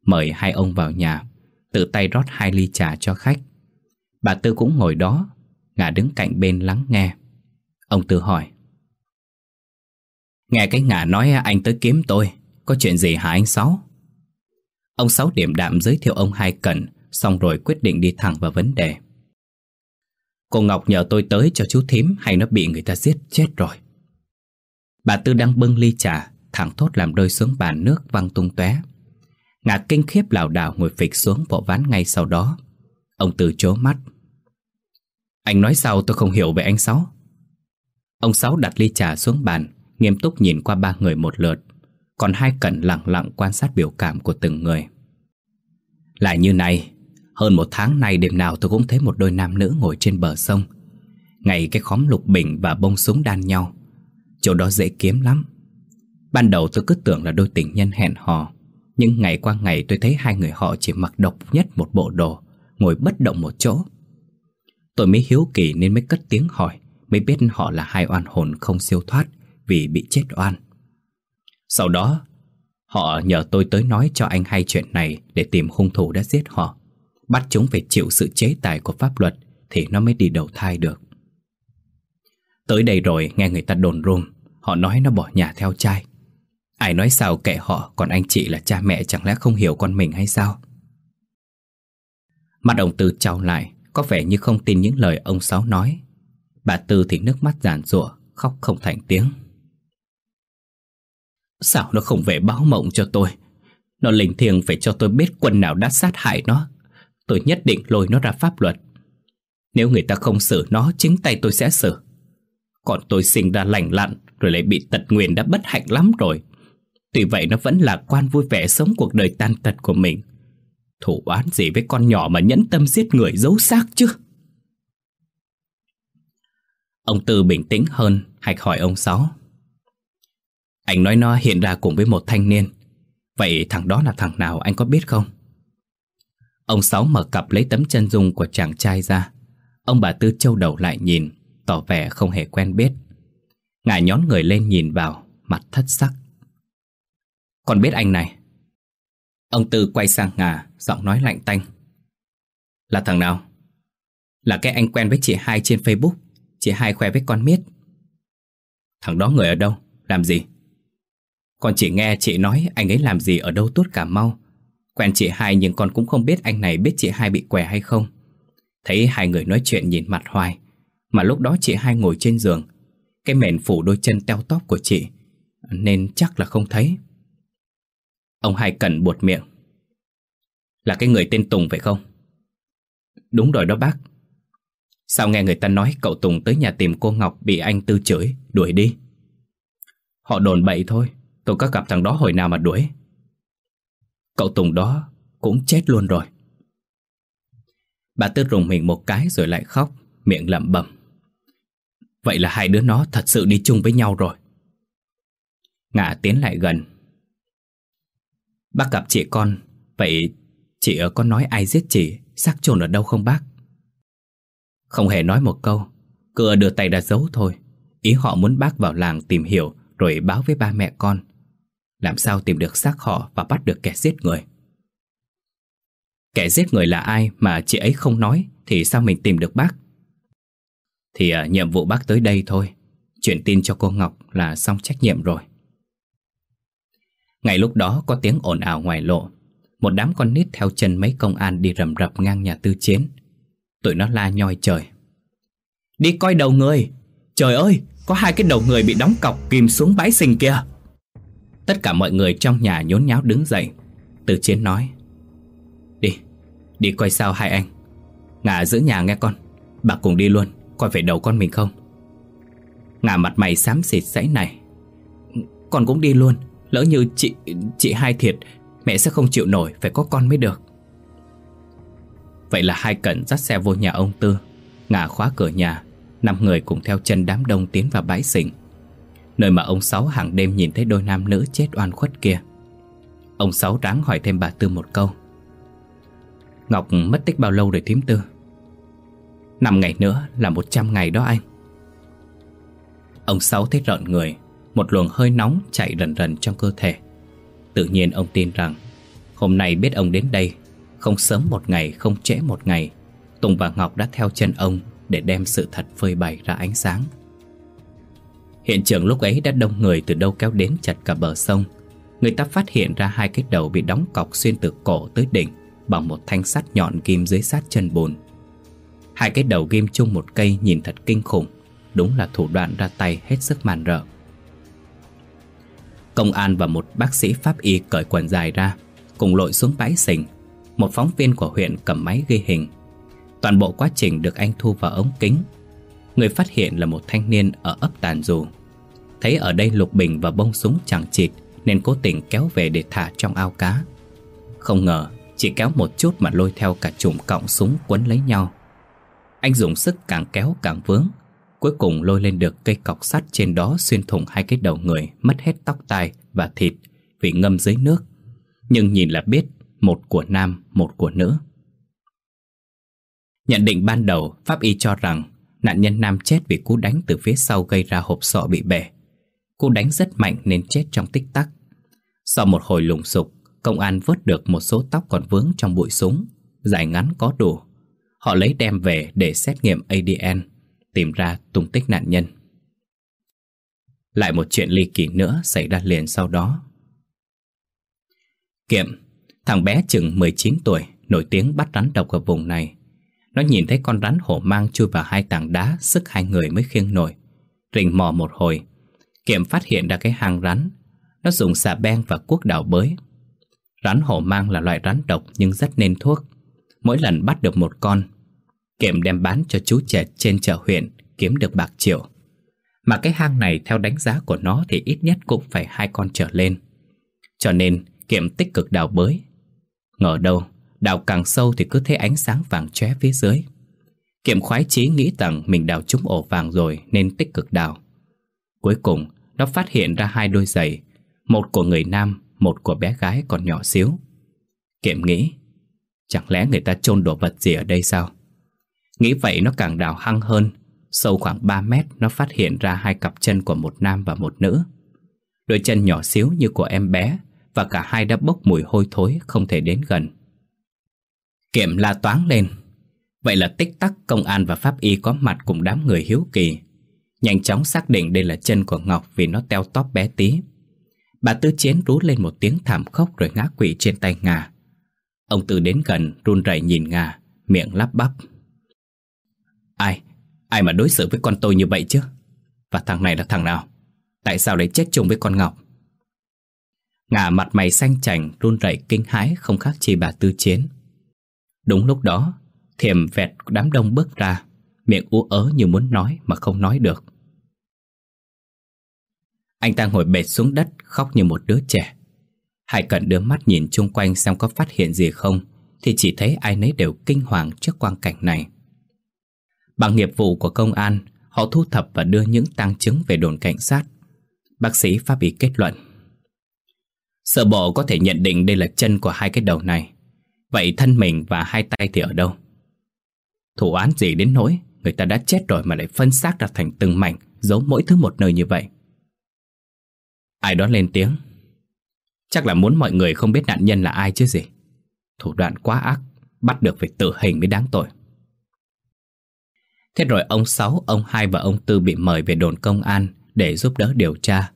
Mời hai ông vào nhà, Tự tay rót hai ly trà cho khách. Bà Tư cũng ngồi đó Ngà đứng cạnh bên lắng nghe. Ông Tư hỏi, Nghe cái ngả nói anh tới kiếm tôi, Có chuyện gì hả anh Sáu? Ông Sáu điểm đạm giới thiệu ông Hai Cần, Xong rồi quyết định đi thẳng vào vấn đề. Cô Ngọc nhờ tôi tới cho chú thím Hay nó bị người ta giết chết rồi? Bà Tư đang bưng ly trà Thẳng thốt làm rơi xuống bàn nước văng tung tóe. Ngạc kinh khiếp lảo đảo ngồi phịch xuống bộ ván ngay sau đó. Ông Tư chố mắt. Anh nói sao tôi không hiểu về anh Sáu? Ông Sáu đặt ly trà xuống bàn, Nghiêm túc nhìn qua ba người một lượt. Còn hai cẩn lặng lặng quan sát biểu cảm của từng người. Lại như này, Hơn một tháng nay đêm nào tôi cũng thấy một đôi nam nữ ngồi trên bờ sông. Ngày cái khóm lục bình và bông súng đan nhau. Chỗ đó dễ kiếm lắm. Ban đầu tôi cứ tưởng là đôi tình nhân hẹn hò. Nhưng ngày qua ngày tôi thấy hai người họ chỉ mặc độc nhất một bộ đồ, Ngồi bất động một chỗ. Tôi mới hiếu kỳ nên mới cất tiếng hỏi, Mới biết họ là hai oan hồn không siêu thoát Vì bị chết oan. Sau đó, Họ nhờ tôi tới nói cho anh hay chuyện này Để tìm hung thủ đã giết họ. Bắt chúng phải chịu sự chế tài của pháp luật Thì nó mới đi đầu thai được. Tới đây rồi, nghe người ta đồn rùm Họ nói nó bỏ nhà theo trai. Ai nói sao kệ họ, Còn anh chị là cha mẹ, chẳng lẽ không hiểu con mình hay sao? Mặt ông Tư trao lại, Có vẻ như không tin những lời ông Sáu nói. Bà Tư thì nước mắt giàn rủa Khóc không thành tiếng. Sao nó không về báo mộng cho tôi? Nó linh thiêng phải cho tôi biết quân nào đã sát hại nó. Tôi nhất định lôi nó ra pháp luật. Nếu người ta không xử nó, Chính tay tôi sẽ xử. Còn tôi sinh ra lành lặn, Rồi lại bị tật nguyền đã bất hạnh lắm rồi. Tuy vậy nó vẫn là quan vui vẻ Sống cuộc đời tan tật của mình. Thủ oán gì với con nhỏ mà nhẫn tâm giết người giấu xác chứ? Ông Tư bình tĩnh hơn, Hạch hỏi ông Sáu. Anh nói nó hiện ra cùng với một thanh niên. Vậy thằng đó là thằng nào, anh có biết không? Ông Sáu mở cặp lấy tấm chân dung của chàng trai ra. Ông bà Tư châu đầu lại nhìn, Tỏ vẻ không hề quen biết. Ngài nhón người lên nhìn vào, Mặt thất sắc. Còn biết anh này. Ông Tư quay sang ngà, Giọng nói lạnh tanh. Là thằng nào? Là cái anh quen với chị hai trên Facebook, Chị hai khoe với con miết. Thằng đó người ở đâu? Làm gì? Con chỉ nghe chị nói anh ấy làm gì ở đâu tốt cả mau. Quen chị hai nhưng con cũng không biết anh này biết chị hai bị què hay không. Thấy hai người nói chuyện nhìn mặt hoài, Mà lúc đó chị hai ngồi trên giường. Cái mền phủ đôi chân teo tóp của chị, Nên chắc là không thấy. Ông hai cần buột miệng Là cái người tên Tùng phải không? Đúng rồi đó bác Sao nghe người ta nói cậu Tùng tới nhà tìm cô Ngọc bị anh Tư chửi, đuổi đi? Họ đồn bậy thôi, tôi có gặp thằng đó hồi nào mà đuổi. Cậu Tùng đó cũng chết luôn rồi. Bà Tư rùng mình một cái rồi lại khóc, miệng lẩm bẩm. Vậy là hai đứa nó thật sự đi chung với nhau rồi. ngã tiến lại gần. Bác gặp chị con, vậy chị ở có nói ai giết chị, xác chôn ở đâu không bác? Không hề nói một câu. Cứ ờ, đưa tay ra giấu thôi. Ý họ muốn bác vào làng tìm hiểu Rồi báo với ba mẹ con. Làm sao tìm được xác họ và bắt được kẻ giết người? Kẻ giết người là ai mà chị ấy không nói Thì sao mình tìm được bác? Thì à, nhiệm vụ bác tới đây thôi. Chuyển tin cho cô Ngọc là xong trách nhiệm rồi. Ngày lúc đó có tiếng ồn ào ngoài lộ. Một đám con nít theo chân mấy công an đi rầm rập ngang nhà tư chiến. Tụi nó la nhoi trời. Đi coi đầu người! Trời ơi! Có hai cái đầu người bị đóng cọc kìm xuống bãi sình kia Tất cả mọi người trong nhà nhốn nháo đứng dậy. Từ chiến nói, Đi Đi coi sao hai anh? Ngà giữ nhà nghe con. Bà cùng đi luôn, Coi phải đầu con mình không? Ngà mặt mày xám xịt sẫy này, Con cũng đi luôn. Lỡ như chị chị hai thiệt, Mẹ sẽ không chịu nổi, Phải có con mới được. Vậy là hai cận dắt xe vô nhà ông Tư, Ngả khóa cửa nhà, Năm người cùng theo chân đám đông tiến vào bãi sình Nơi mà ông Sáu hàng đêm nhìn thấy đôi nam nữ chết oan khuất kia. Ông Sáu ráng hỏi thêm bà Tư một câu. Ngọc mất tích bao lâu rồi thím Tư? Năm ngày nữa là một trăm ngày đó anh. Ông Sáu thấy rợn người một luồng hơi nóng chạy rần rần trong cơ thể. Tự nhiên ông tin rằng Hôm nay biết ông đến đây không sớm một ngày, không trễ một ngày Tùng và Ngọc đã theo chân ông Để đem sự thật phơi bày ra ánh sáng. Hiện trường lúc ấy đã đông người từ đâu kéo đến chặt cả bờ sông. Người ta phát hiện ra hai cái đầu bị đóng cọc xuyên từ cổ tới đỉnh Bằng một thanh sắt nhọn ghim dưới sát chân bùn. Hai cái đầu ghim chung một cây nhìn thật kinh khủng Đúng là thủ đoạn ra tay hết sức màn rợ. Công an và một bác sĩ pháp y cởi quần dài ra, Cùng lội xuống bãi sình Một phóng viên của huyện cầm máy ghi hình. Toàn bộ quá trình được anh thu vào ống kính. Người phát hiện là một thanh niên ở ấp Tàn Dù. Thấy ở đây lục bình và bông súng chẳng chịt, Nên cố tình kéo về để thả trong ao cá. Không ngờ, chỉ kéo một chút mà lôi theo cả chùm cọng súng quấn lấy nhau. Anh dùng sức càng kéo càng vướng Cuối cùng lôi lên được cây cọc sắt trên đó xuyên thủng hai cái đầu người Mất hết tóc tai và thịt vì ngâm dưới nước Nhưng nhìn là biết một của nam, một của nữ Nhận định ban đầu, pháp y cho rằng nạn nhân nam chết vì cú đánh từ phía sau gây ra hộp sọ bị bể. Cú đánh rất mạnh nên chết trong tích tắc. Sau một hồi lùng sục, công an vớt được một số tóc còn vướng trong bụi súng, dài ngắn có đủ. Họ lấy đem về để xét nghiệm ADN, tìm ra tung tích nạn nhân. Lại một chuyện ly kỳ nữa xảy ra liền sau đó. Kiệm, thằng bé chừng 19 tuổi, nổi tiếng bắt rắn độc ở vùng này. Nó nhìn thấy con rắn hổ mang chui vào hai tảng đá Sức hai người mới khiêng nổi Rình mò một hồi Kiệm phát hiện ra cái hang rắn Nó dùng xà beng và cuốc đào bới Rắn hổ mang là loại rắn độc Nhưng rất nên thuốc Mỗi lần bắt được một con Kiệm đem bán cho chú trẻ trên chợ huyện Kiếm được bạc triệu. Mà cái hang này theo đánh giá của nó Thì ít nhất cũng phải hai con trở lên. Cho nên Kiệm tích cực đào bới. Ngờ đâu Đào càng sâu thì cứ thấy ánh sáng vàng chóe phía dưới. Kiệm khoái chí nghĩ rằng mình đào trúng ổ vàng rồi nên tích cực đào. Cuối cùng nó phát hiện ra hai đôi giày Một của người nam, một của bé gái còn nhỏ xíu. Kiệm nghĩ Chẳng lẽ người ta chôn đồ vật gì ở đây sao? Nghĩ vậy nó càng đào hăng hơn. Sâu khoảng 3 mét, Nó phát hiện ra hai cặp chân của một nam và một nữ. Đôi chân nhỏ xíu như của em bé, Và cả hai đã bốc mùi hôi thối Không thể đến gần. Kiểm la toáng lên. Vậy là tích tắc công an và pháp y có mặt cùng đám người hiếu kỳ. Nhanh chóng xác định đây là chân của Ngọc vì nó teo tóp bé tí. Bà Tư Chiến rú lên một tiếng thảm khốc rồi ngã quỵ trên tay Ngà. Ông Tư đến gần, run rẩy nhìn Ngà, Miệng lắp bắp. Ai? Ai mà đối xử với con tôi như vậy chứ? Và thằng này là thằng nào? Tại sao lại chết chung với con Ngọc? Ngà mặt mày xanh chảnh run rẩy kinh hãi không khác chi bà Tư Chiến Đúng lúc đó, thiềm vẹt đám đông bước ra, miệng ú ớ như muốn nói mà không nói được. Anh ta ngồi bệt xuống đất, khóc như một đứa trẻ. Hải cận đưa mắt nhìn chung quanh xem có phát hiện gì không, thì chỉ thấy ai nấy đều kinh hoàng trước quang cảnh này. Bằng nghiệp vụ của công an, họ thu thập và đưa những tăng chứng về đồn cảnh sát. Bác sĩ pháp y kết luận. Sở bộ có thể nhận định đây là chân của hai cái đầu này. Vậy thân mình và hai tay thì ở đâu? Thủ án gì đến nỗi Người ta đã chết rồi mà lại phân xác ra thành từng mảnh Giấu mỗi thứ một nơi như vậy Ai đó lên tiếng Chắc là muốn mọi người không biết nạn nhân là ai chứ gì Thủ đoạn quá ác Bắt được phải tử hình mới đáng tội Thế rồi ông Sáu, ông Hai và ông Tư bị mời về đồn công an để giúp đỡ điều tra.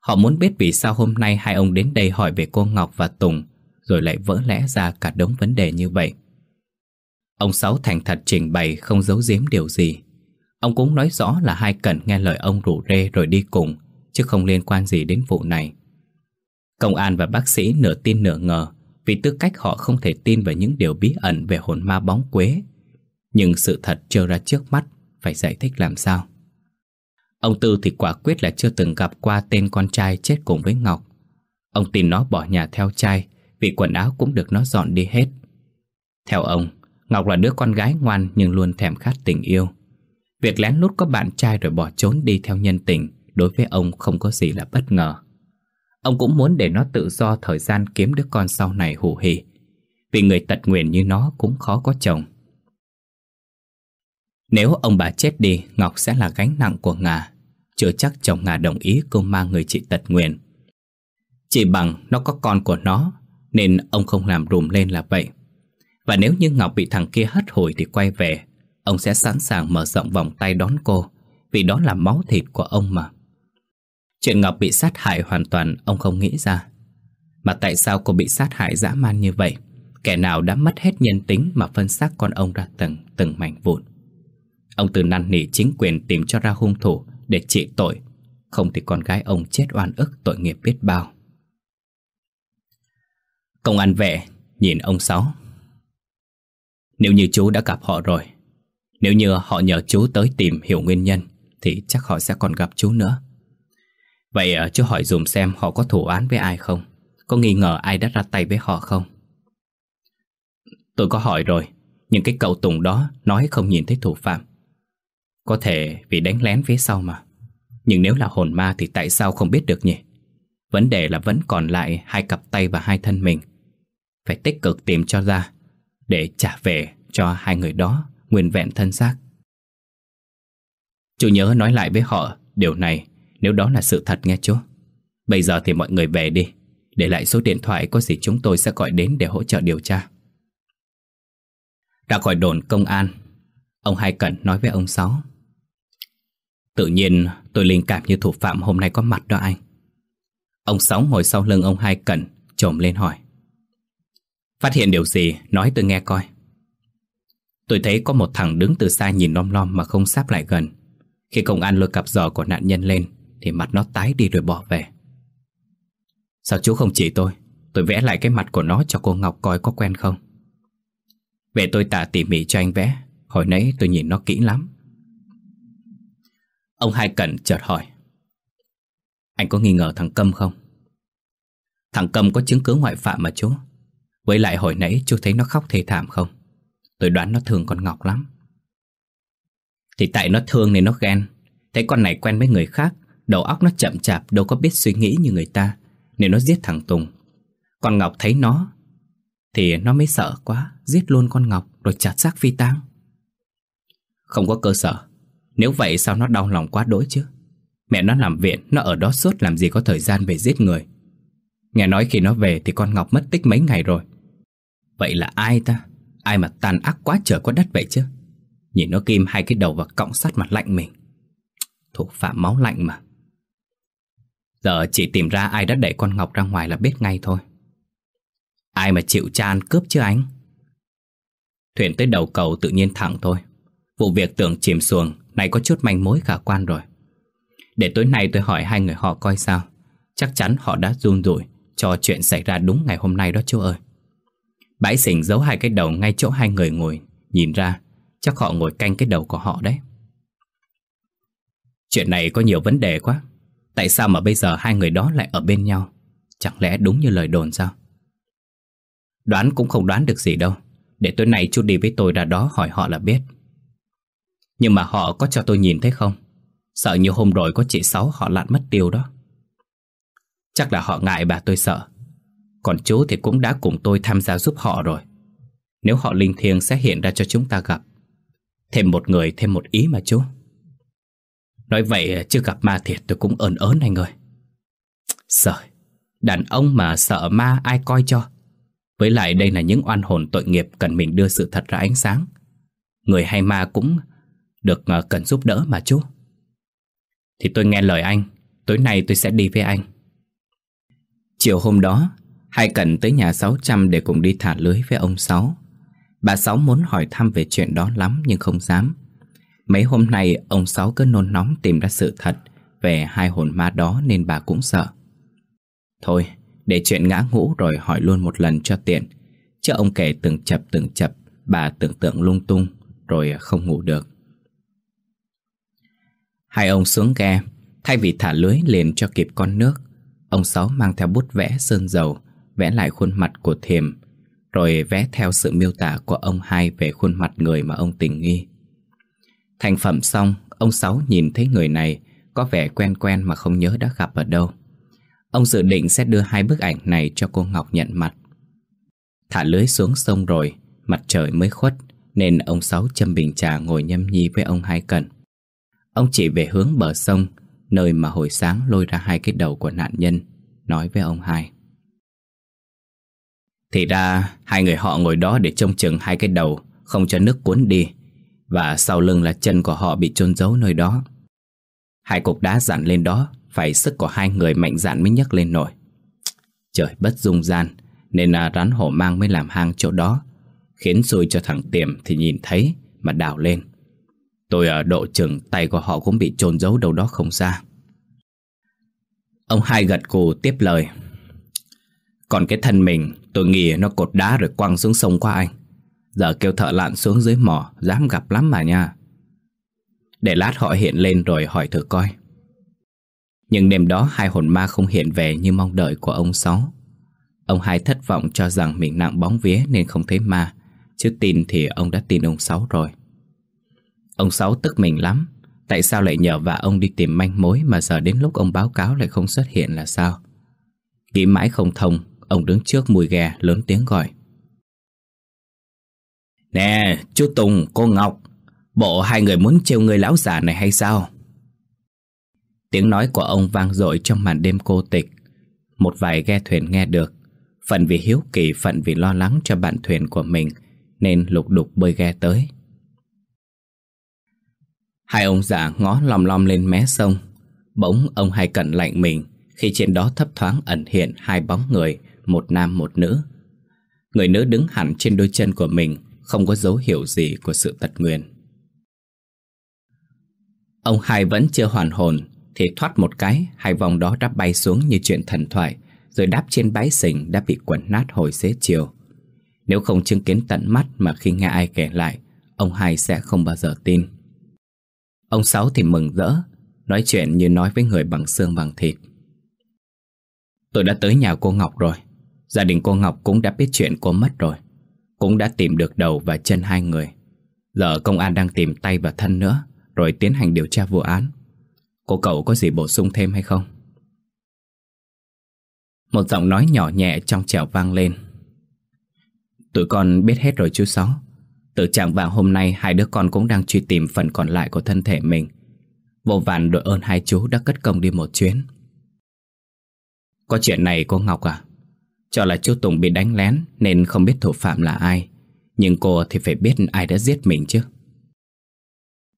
Họ muốn biết vì sao hôm nay hai ông đến đây hỏi về cô Ngọc và Tùng rồi lại vỡ lẽ ra cả đống vấn đề như vậy. Ông Sáu thành thật trình bày không giấu giếm điều gì. Ông cũng nói rõ là hai cần nghe lời ông rủ rê rồi đi cùng, chứ không liên quan gì đến vụ này. Công an và bác sĩ nửa tin nửa ngờ vì tư cách họ không thể tin vào những điều bí ẩn về hồn ma bóng quế. Nhưng sự thật trơ ra trước mắt, phải giải thích làm sao. Ông Tư thì quả quyết là chưa từng gặp qua tên con trai chết cùng với Ngọc. Ông tin nó bỏ nhà theo trai vì quần áo cũng được nó dọn đi hết. Theo ông, Ngọc là đứa con gái ngoan nhưng luôn thèm khát tình yêu. Việc lén lút có bạn trai rồi bỏ trốn đi theo nhân tình đối với ông không có gì là bất ngờ. Ông cũng muốn để nó tự do thời gian kiếm đứa con sau này hù hỉ. Vì người tật nguyện như nó cũng khó có chồng. Nếu ông bà chết đi, Ngọc sẽ là gánh nặng của Ngà. Chưa chắc chồng Ngà đồng ý cô mang người chị tật nguyện. Chỉ bằng nó có con của nó nên ông không làm rùm lên là vậy. Và nếu như Ngọc bị thằng kia hất hồi thì quay về Ông sẽ sẵn sàng mở rộng vòng tay đón cô Vì đó là máu thịt của ông mà. Chuyện Ngọc bị sát hại hoàn toàn ông không nghĩ ra. Mà tại sao cô bị sát hại dã man như vậy? Kẻ nào đã mất hết nhân tính Mà phân xác con ông ra từng từng mảnh vụn? Ông từ năn nỉ chính quyền tìm cho ra hung thủ Để trị tội. Không thì con gái ông chết oan ức tội nghiệp biết bao. Công an vệ, nhìn ông Sáu. Nếu như chú đã gặp họ rồi, Nếu như họ nhờ chú tới tìm hiểu nguyên nhân, Thì chắc họ sẽ còn gặp chú nữa. Vậy à, chú hỏi dùm xem họ có thủ án với ai không? Có nghi ngờ ai đã ra tay với họ không? Tôi có hỏi rồi, Nhưng cái cậu Tùng đó nói không nhìn thấy thủ phạm. Có thể vì đánh lén phía sau mà. Nhưng nếu là hồn ma thì tại sao không biết được nhỉ? Vấn đề là vẫn còn lại hai cặp tay và hai thân mình. Phải tích cực tìm cho ra, Để trả về cho hai người đó, nguyên vẹn thân xác. Chú nhớ nói lại với họ điều này, nếu đó là sự thật nghe chú. Bây giờ thì mọi người về đi, Để lại số điện thoại có gì chúng tôi sẽ gọi đến để hỗ trợ điều tra. Ra khỏi đồn công an. Ông Hai Cẩn nói với ông Sáu. Tự nhiên tôi linh cảm như thủ phạm hôm nay có mặt đó anh. Ông Sáu ngồi sau lưng ông Hai Cẩn, trồm lên hỏi. Phát hiện điều gì? Nói tôi nghe coi. Tôi thấy có một thằng đứng từ xa nhìn lom lom mà không sáp lại gần. Khi công an lôi cặp giò của nạn nhân lên, thì mặt nó tái đi rồi bỏ về. Sao chú không chỉ tôi? Tôi vẽ lại cái mặt của nó cho cô Ngọc coi có quen không? Về tôi tả tỉ mỉ cho anh vẽ. Hồi nãy tôi nhìn nó kỹ lắm. Ông Hai Cẩn chợt hỏi. Anh có nghi ngờ thằng Câm không? Thằng Câm có chứng cứ ngoại phạm mà chú. Với lại hồi nãy chú thấy nó khóc thê thảm không? Tôi đoán nó thương con Ngọc lắm. Thì tại nó thương nên nó ghen. Thấy con này quen với người khác, Đầu óc nó chậm chạp, đâu có biết suy nghĩ như người ta, Nên nó giết thằng Tùng. Con Ngọc thấy nó, Thì nó mới sợ quá, Giết luôn con Ngọc, rồi chặt xác phi tang. Không có cơ sở. Nếu vậy sao nó đau lòng quá đỗi chứ? Mẹ nó làm viện, Nó ở đó suốt, làm gì có thời gian về giết người? Nghe nói khi nó về thì con Ngọc mất tích mấy ngày rồi. Vậy là ai ta? Ai mà tàn ác quá trời quá đất vậy chứ? Nhìn nó kim hai cái đầu và cọng sắt mặt lạnh mình. Thủ phạm máu lạnh mà. Giờ chỉ tìm ra ai đã đẩy con Ngọc ra ngoài là biết ngay thôi. Ai mà chịu chan cướp chứ anh? Thuyền tới đầu cầu tự nhiên thẳng thôi. Vụ việc tưởng chìm xuồng này có chút manh mối khả quan rồi. Để tối nay tôi hỏi hai người họ coi sao. Chắc chắn họ đã run rủi Cho chuyện xảy ra đúng ngày hôm nay đó chú ơi. Bãi xỉnh giấu hai cái đầu ngay chỗ hai người ngồi, Nhìn ra Chắc họ ngồi canh cái đầu của họ đấy. Chuyện này có nhiều vấn đề quá. Tại sao mà bây giờ hai người đó lại ở bên nhau? Chẳng lẽ đúng như lời đồn sao? Đoán cũng không đoán được gì đâu. Để tối nay chú đi với tôi ra đó hỏi họ là biết. Nhưng mà họ có cho tôi nhìn thấy không? Sợ như hôm rồi có chị Sáu họ lặn mất tiêu đó. Chắc là họ ngại bà tôi sợ. Còn chú thì cũng đã cùng tôi tham gia giúp họ rồi. Nếu họ linh thiêng sẽ hiện ra cho chúng ta gặp. Thêm một người, thêm một ý mà chú. Nói vậy chưa gặp ma thiệt tôi cũng ơn ớn anh ơi. Trời Đàn ông mà sợ ma ai coi cho? Với lại đây là những oan hồn tội nghiệp Cần mình đưa sự thật ra ánh sáng. Người hay ma cũng được ờ, cần giúp đỡ mà chú Thì tôi nghe lời anh Tối nay tôi sẽ đi với anh Chiều hôm đó Hai cần tới nhà 600 để cùng đi thả lưới với ông Sáu Bà Sáu muốn hỏi thăm về chuyện đó lắm nhưng không dám Mấy hôm nay ông Sáu cứ nôn nóng tìm ra sự thật về hai hồn ma đó nên bà cũng sợ. Thôi, để chuyện ngã ngũ rồi hỏi luôn một lần cho tiện. Chứ ông kể từng chập từng chập, bà tưởng tượng lung tung rồi không ngủ được. Hai ông xuống ghe, thay vì thả lưới liền cho kịp con nước, ông Sáu mang theo bút vẽ sơn dầu, vẽ lại khuôn mặt của thềm rồi vẽ theo sự miêu tả của ông hai về khuôn mặt người mà ông tình nghi. Thành phẩm xong, ông Sáu nhìn thấy người này có vẻ quen quen mà không nhớ đã gặp ở đâu. Ông dự định sẽ đưa hai bức ảnh này cho cô Ngọc nhận mặt. Thả lưới xuống sông rồi, mặt trời mới khuất, nên ông Sáu châm bình trà ngồi nhâm nhi với ông Hai cần Ông chỉ về hướng bờ sông, nơi mà hồi sáng lôi ra hai cái đầu của nạn nhân, nói với ông Hai. Thì ra, hai người họ ngồi đó để trông chừng hai cái đầu, không cho nước cuốn đi, và sau lưng là chân của họ bị chôn giấu nơi đó. Hai cục đá dặn lên đó Phải sức của hai người mạnh dạn mới nhấc lên nổi. Trời bất dung gian Nên là rắn hổ mang mới làm hang chỗ đó Khiến xui cho thằng Tiềm thì nhìn thấy Mà đào lên. Tôi ở độ chừng tay của họ cũng bị trôn giấu đâu đó không xa. Ông hai gật cù tiếp lời. Còn cái thân mình, tôi nghĩ nó cột đá rồi quăng xuống sông qua anh. Giờ kêu thợ lặn xuống dưới mỏ, Dám gặp lắm mà nha. Để lát họ hiện lên rồi hỏi thử coi. Nhưng đêm đó hai hồn ma không hiện về như mong đợi của ông Sáu. Ông hai thất vọng cho rằng mình nặng bóng vía nên không thấy ma, Chứ tin thì ông đã tin ông Sáu rồi. Ông Sáu tức mình lắm. Tại sao lại nhờ vợ ông đi tìm manh mối Mà giờ đến lúc ông báo cáo lại không xuất hiện là sao? Nghĩ mãi không thông, Ông đứng trước mùi ghe lớn tiếng gọi. Nè, chú Tùng, cô Ngọc, Bộ hai người muốn trêu người lão già này hay sao? Tiếng nói của ông vang dội trong màn đêm cô tịch. Một vài ghe thuyền nghe được Phần vì hiếu kỳ, Phận vì lo lắng cho bạn thuyền của mình, Nên lục đục bơi ghe tới. Hai ông già ngó lom lom lên mé sông. Bỗng ông hai cận lạnh mình Khi trên đó thấp thoáng ẩn hiện hai bóng người, Một nam một nữ. Người nữ đứng hẳn trên đôi chân của mình, Không có dấu hiệu gì của sự tật nguyền. Ông hai vẫn chưa hoàn hồn Thì thoát một cái, Hai vòng đó đã bay xuống như chuyện thần thoại, Rồi đáp trên bãi sình Đã bị quẩn nát hồi xế chiều. Nếu không chứng kiến tận mắt Mà khi nghe ai kể lại, Ông hai sẽ không bao giờ tin. Ông Sáu thì mừng rỡ, Nói chuyện như nói với người bằng xương bằng thịt. Tôi đã tới nhà cô Ngọc rồi. Gia đình cô Ngọc cũng đã biết chuyện cô mất rồi. Cũng đã tìm được đầu và chân hai người. Giờ công an đang tìm tay và thân nữa, Rồi tiến hành điều tra vụ án. Cô cậu có gì bổ sung thêm hay không? Một giọng nói nhỏ nhẹ trong trẻo vang lên. Tụi con biết hết rồi chú Sáu? Từ trạng vào hôm nay, hai đứa con cũng đang truy tìm phần còn lại của thân thể mình. Vô vàn đội ơn hai chú đã cất công đi một chuyến. Có chuyện này cô Ngọc à? Cho là chú Tùng bị đánh lén Nên không biết thủ phạm là ai. Nhưng cô thì phải biết ai đã giết mình chứ.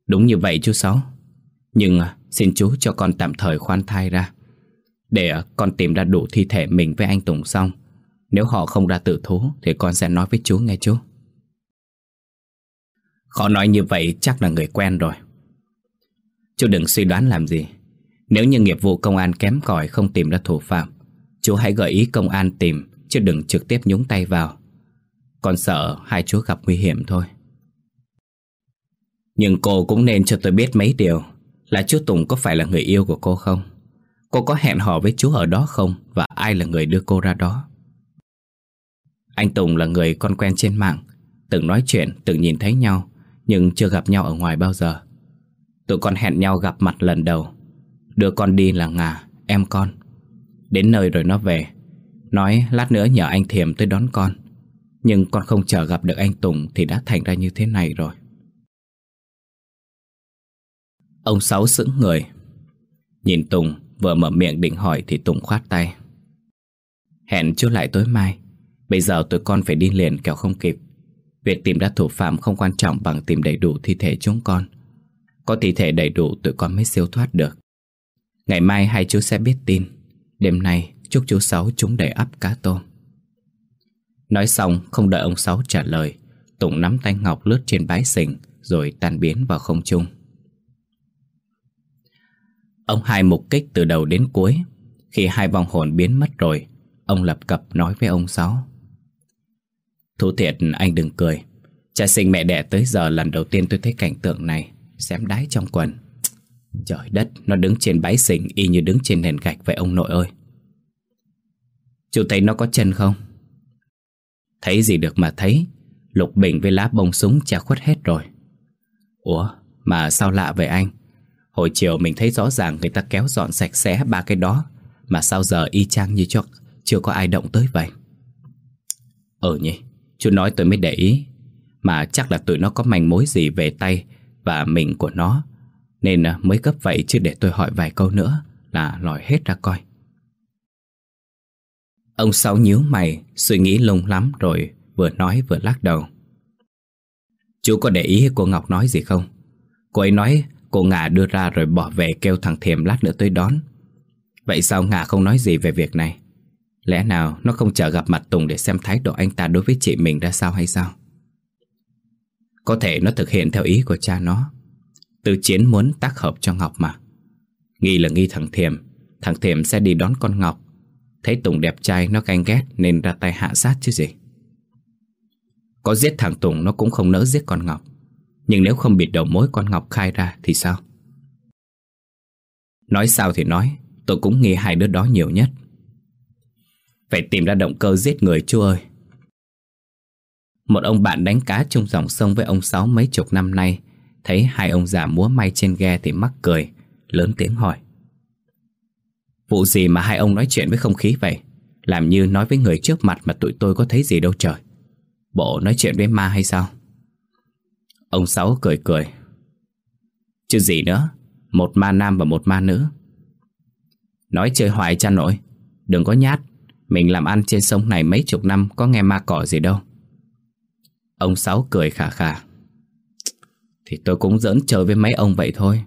Đúng như vậy chú Sáu. Nhưng à, xin chú cho con tạm thời khoan thai ra. Để à, con tìm ra đủ thi thể mình với anh Tùng xong. Nếu họ không ra tự thú Thì con sẽ nói với chú nghe chú. Họ nói như vậy chắc là người quen rồi. Chú đừng suy đoán làm gì. Nếu như nghiệp vụ công an kém cỏi không tìm ra thủ phạm Chú hãy gợi ý công an tìm Chứ đừng trực tiếp nhúng tay vào. Còn sợ hai chú gặp nguy hiểm thôi. Nhưng cô cũng nên cho tôi biết mấy điều. Là chú Tùng có phải là người yêu của cô không? Cô có hẹn hò với chú ở đó không? Và ai là người đưa cô ra đó? Anh Tùng là người con quen trên mạng. Từng nói chuyện, từng nhìn thấy nhau nhưng chưa gặp nhau ở ngoài bao giờ. Tụi con hẹn nhau gặp mặt lần đầu. Đưa con đi là Ngà, em con. Đến nơi rồi nó về. Nói lát nữa nhờ anh Thiềm tới đón con. Nhưng con không chờ gặp được anh Tùng Thì đã thành ra như thế này rồi. Ông Sáu sững người. Nhìn Tùng vừa mở miệng định hỏi Thì Tùng khoát tay. Hẹn chút lại tối mai. Bây giờ tụi con phải đi liền kẻo không kịp. Việc tìm ra thủ phạm không quan trọng bằng tìm đầy đủ thi thể chúng con. Có thi thể đầy đủ tụi con mới siêu thoát được. Ngày mai hai chú sẽ biết tin. Đêm nay, chúc chú Sáu chúng đầy ắp cá tôm. Nói xong, không đợi ông Sáu trả lời, Tùng nắm tay Ngọc lướt trên bãi sình Rồi tan biến vào không trung. Ông hai mục kích từ đầu đến cuối. Khi hai vong hồn biến mất rồi, Ông lập cập nói với ông Sáu. Thú thiệt, anh đừng cười. Cha sinh mẹ đẻ tới giờ lần đầu tiên tôi thấy cảnh tượng này, Xém đáy trong quần. Trời đất, Nó đứng trên bãi sình Y như đứng trên nền gạch vậy ông nội ơi. Chú thấy nó có chân không? Thấy gì được mà thấy. Lục bình với lá bông súng cha khuất hết rồi. Ủa, Mà sao lạ vậy anh? Hồi chiều mình thấy rõ ràng người ta kéo dọn sạch sẽ ba cái đó, Mà sao giờ y chang như cho Chưa có ai động tới vậy? Ừ nhỉ. Chú nói tôi mới để ý. Mà chắc là tụi nó có manh mối gì về tay Và mình của nó. Nên à, mới cấp vậy chứ để tôi hỏi vài câu nữa Là lòi hết ra coi. Ông Sáu nhíu mày, Suy nghĩ lung lắm rồi Vừa nói vừa lắc đầu. Chú có để ý cô Ngọc nói gì không? Cô ấy nói cô Ngà đưa ra rồi bỏ về kêu thằng Thiềm lát nữa tới đón. Vậy sao Ngà không nói gì về việc này? Lẽ nào nó không chờ gặp mặt Tùng Để xem thái độ anh ta đối với chị mình ra sao hay sao? Có thể nó thực hiện theo ý của cha nó. Từ chiến muốn tác hợp cho Ngọc mà. Nghi là nghi thằng Thiềm. Thằng Thiềm sẽ đi đón con Ngọc. Thấy Tùng đẹp trai, nó ganh ghét Nên ra tay hạ sát chứ gì. Có giết thằng Tùng, nó cũng không nỡ giết con Ngọc. Nhưng nếu không bịt đầu mối con Ngọc khai ra Thì sao? Nói sao thì nói, Tôi cũng nghi hai đứa đó nhiều nhất. Phải tìm ra động cơ giết người chú ơi. Một ông bạn đánh cá chung dòng sông với ông Sáu mấy chục năm nay. Thấy hai ông già múa may trên ghe thì mắc cười, Lớn tiếng hỏi. Vụ gì mà hai ông nói chuyện với không khí vậy? Làm như nói với người trước mặt mà tụi tôi có thấy gì đâu trời. Bộ nói chuyện với ma hay sao? Ông Sáu cười cười. Chứ gì nữa, Một ma nam và một ma nữ. Nói chơi hoài cha nội, Đừng có nhát. Mình làm ăn trên sông này mấy chục năm, Có nghe ma cỏ gì đâu. Ông Sáu cười khà khà. Thì tôi cũng giỡn chơi với mấy ông vậy thôi.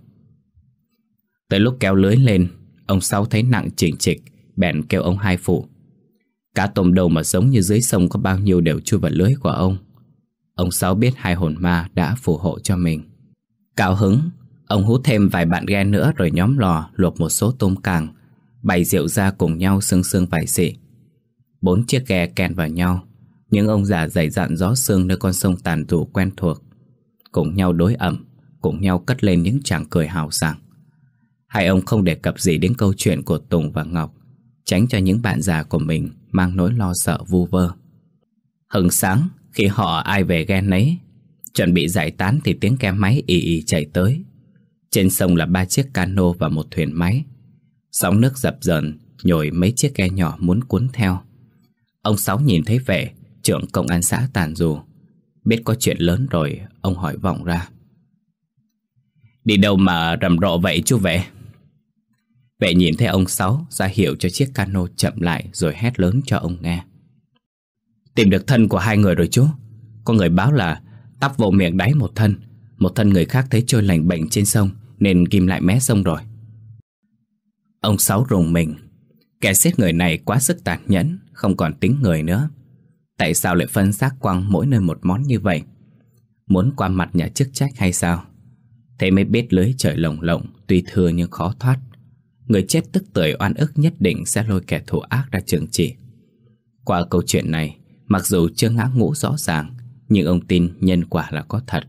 Tới lúc kéo lưới lên, Ông Sáu thấy nặng chỉnh trịch, Bèn kêu ông hai phụ. Cá tôm đầu mà giống như dưới sông Có bao nhiêu đều chui vào lưới của ông. Ông Sáu biết hai hồn ma đã phù hộ cho mình. Cao hứng, Ông hút thêm vài bạn ghe nữa Rồi nhóm lò luộc một số tôm càng, Bày rượu ra cùng nhau sương sương vài xị. Bốn chiếc ghe kèn vào nhau. Những ông già dày dặn gió sương nơi con sông tàn rủ quen thuộc. Cùng nhau đối ẩm, Cùng nhau cất lên những chàng cười hào sảng. Hai ông không đề cập gì đến câu chuyện của Tùng và Ngọc, Tránh cho những bạn già của mình Mang nỗi lo sợ vu vơ. Hừng sáng, Khi họ ai về ghen nấy, Chuẩn bị giải tán thì tiếng ke máy ì ì chạy tới. Trên sông là ba chiếc cano và một thuyền máy. Sóng nước dập dờn, Nhồi mấy chiếc ghe nhỏ muốn cuốn theo. Ông Sáu nhìn thấy vẻ Trưởng công an xã tàn dù Biết có chuyện lớn rồi Ông hỏi vọng ra Đi đâu mà rầm rộ vậy chú vệ Vệ nhìn thấy ông Sáu ra hiệu cho chiếc cano chậm lại rồi hét lớn cho ông nghe. Tìm được thân của hai người rồi chú. Có người báo là tắp vô miệng đáy một thân, một thân người khác thấy trôi lành bệnh trên sông nên ghim lại mé sông rồi. Ông Sáu rùng mình. Kẻ giết người này quá sức tàn nhẫn, không còn tính người nữa. Tại sao lại phân xác quăng mỗi nơi một món như vậy? Muốn qua mặt nhà chức trách hay sao? Thế mới biết lưới trời lồng lộng, tuy thưa nhưng khó thoát. Người chết tức tưởi oan ức nhất định sẽ lôi kẻ thù ác ra trừng trị Qua câu chuyện này Mặc dù chưa ngã ngũ rõ ràng Nhưng ông tin nhân quả là có thật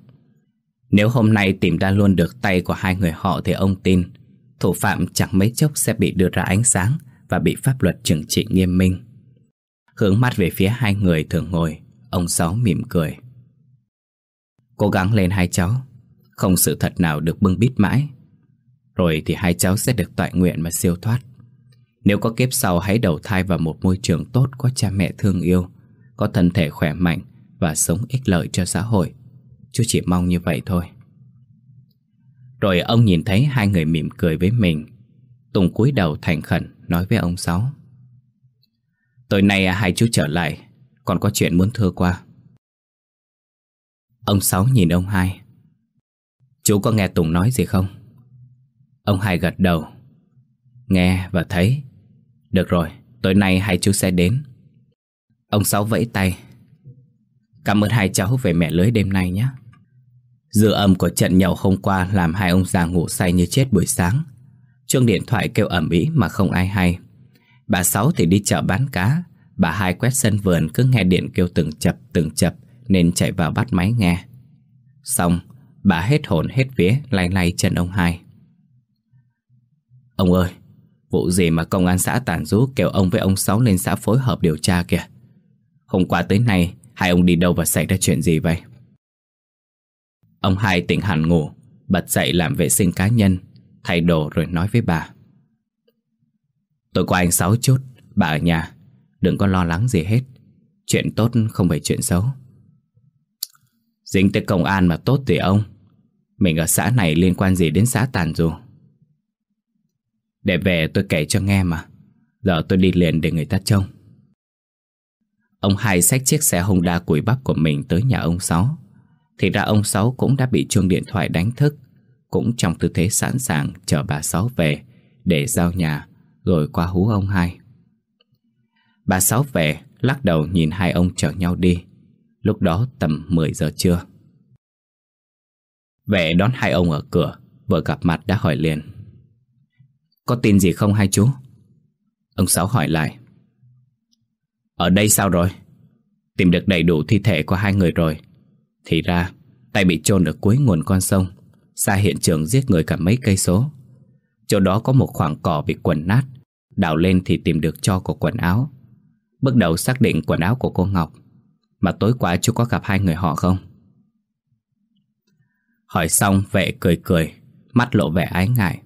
Nếu hôm nay tìm ra luôn được tay của hai người họ Thì ông tin Thủ phạm chẳng mấy chốc sẽ bị đưa ra ánh sáng Và bị pháp luật trừng trị nghiêm minh Hướng mắt về phía hai người thường ngồi. Ông Sáu mỉm cười. Cố gắng lên hai cháu. Không sự thật nào được bưng bít mãi. Rồi thì hai cháu sẽ được tọa nguyện mà siêu thoát. Nếu có kiếp sau, hãy đầu thai vào một môi trường tốt Có cha mẹ thương yêu, Có thân thể khỏe mạnh Và sống ích lợi cho xã hội. Chú chỉ mong như vậy thôi. Rồi ông nhìn thấy hai người mỉm cười với mình. Tùng cúi đầu thành khẩn Nói với ông Sáu. Tối nay hai chú trở lại Còn có chuyện muốn thưa qua. Ông Sáu nhìn ông hai. Chú có nghe Tùng nói gì không? Ông hai gật đầu. Nghe và thấy. Được rồi, tối nay hai chú sẽ đến. Ông Sáu vẫy tay. Cảm ơn hai cháu về mẹ lưới đêm nay nhé. Dư âm của trận nhậu hôm qua Làm hai ông già ngủ say như chết buổi sáng. Chuông điện thoại kêu ẩm ý mà không ai hay. Bà Sáu thì đi chợ bán cá Bà hai quét sân vườn cứ nghe điện kêu từng chập từng chập Nên chạy vào bắt máy nghe Xong Bà hết hồn hết vía lay lay chân ông hai Ông ơi, vụ gì mà công an xã Tản Rú kêu ông với ông Sáu lên xã phối hợp điều tra kìa. Hôm qua tới nay, hai ông đi đâu và xảy ra chuyện gì vậy? Ông hai tỉnh hẳn ngủ, bật dậy làm vệ sinh cá nhân, thay đồ rồi nói với bà. Tôi qua anh Sáu chút, bà ở nhà, đừng có lo lắng gì hết. Chuyện tốt không phải chuyện xấu. Dính tới công an mà tốt thì ông. Mình ở xã này liên quan gì đến xã Tàn Dù? Để về tôi kể cho nghe mà Giờ tôi đi liền để người ta trông Ông hai xách chiếc xe Honda củi bắp của mình tới nhà ông Sáu Thì ra ông Sáu cũng đã bị chuông điện thoại đánh thức Cũng trong tư thế sẵn sàng chờ bà Sáu về Để giao nhà rồi qua hú ông hai. Bà Sáu về Lắc đầu nhìn hai ông chở nhau đi. Lúc đó tầm 10 giờ trưa. Vệ đón hai ông ở cửa, Vừa gặp mặt đã hỏi liền. Có tin gì không hai chú? Ông Sáu hỏi lại. Ở đây sao rồi? Tìm được đầy đủ thi thể của hai người rồi. Thì ra, Tay bị chôn ở cuối nguồn con sông, Xa hiện trường giết người cả mấy cây số. Chỗ đó có một khoảng cỏ bị quần nát. Đào lên thì tìm được cho của quần áo. Bước đầu xác định quần áo của cô Ngọc. Mà tối qua chú có gặp hai người họ không? Hỏi xong, vệ cười cười, Mắt lộ vẻ ái ngại.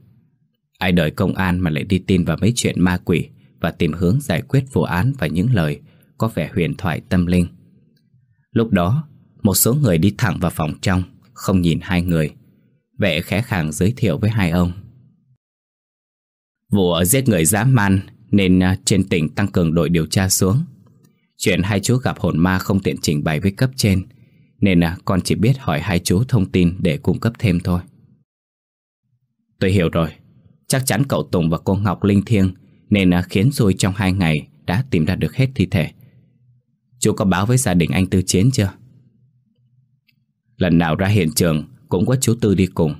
Ai đợi công an mà lại đi tin vào mấy chuyện ma quỷ Và tìm hướng giải quyết vụ án Và những lời có vẻ huyền thoại tâm linh. Lúc đó, Một số người đi thẳng vào phòng trong, Không nhìn hai người. Vệ khẽ khàng giới thiệu với hai ông. Vụ giết người dã man Nên à, trên tỉnh tăng cường đội điều tra xuống. Chuyện hai chú gặp hồn ma không tiện trình bày với cấp trên, Nên à, con chỉ biết hỏi hai chú thông tin để cung cấp thêm thôi. Tôi hiểu rồi. Chắc chắn cậu Tùng và cô Ngọc linh thiêng Nên à, khiến rồi trong hai ngày Đã tìm ra được hết thi thể. Chú có báo với gia đình anh Tư Chiến chưa? Lần nào ra hiện trường Cũng có chú Tư đi cùng.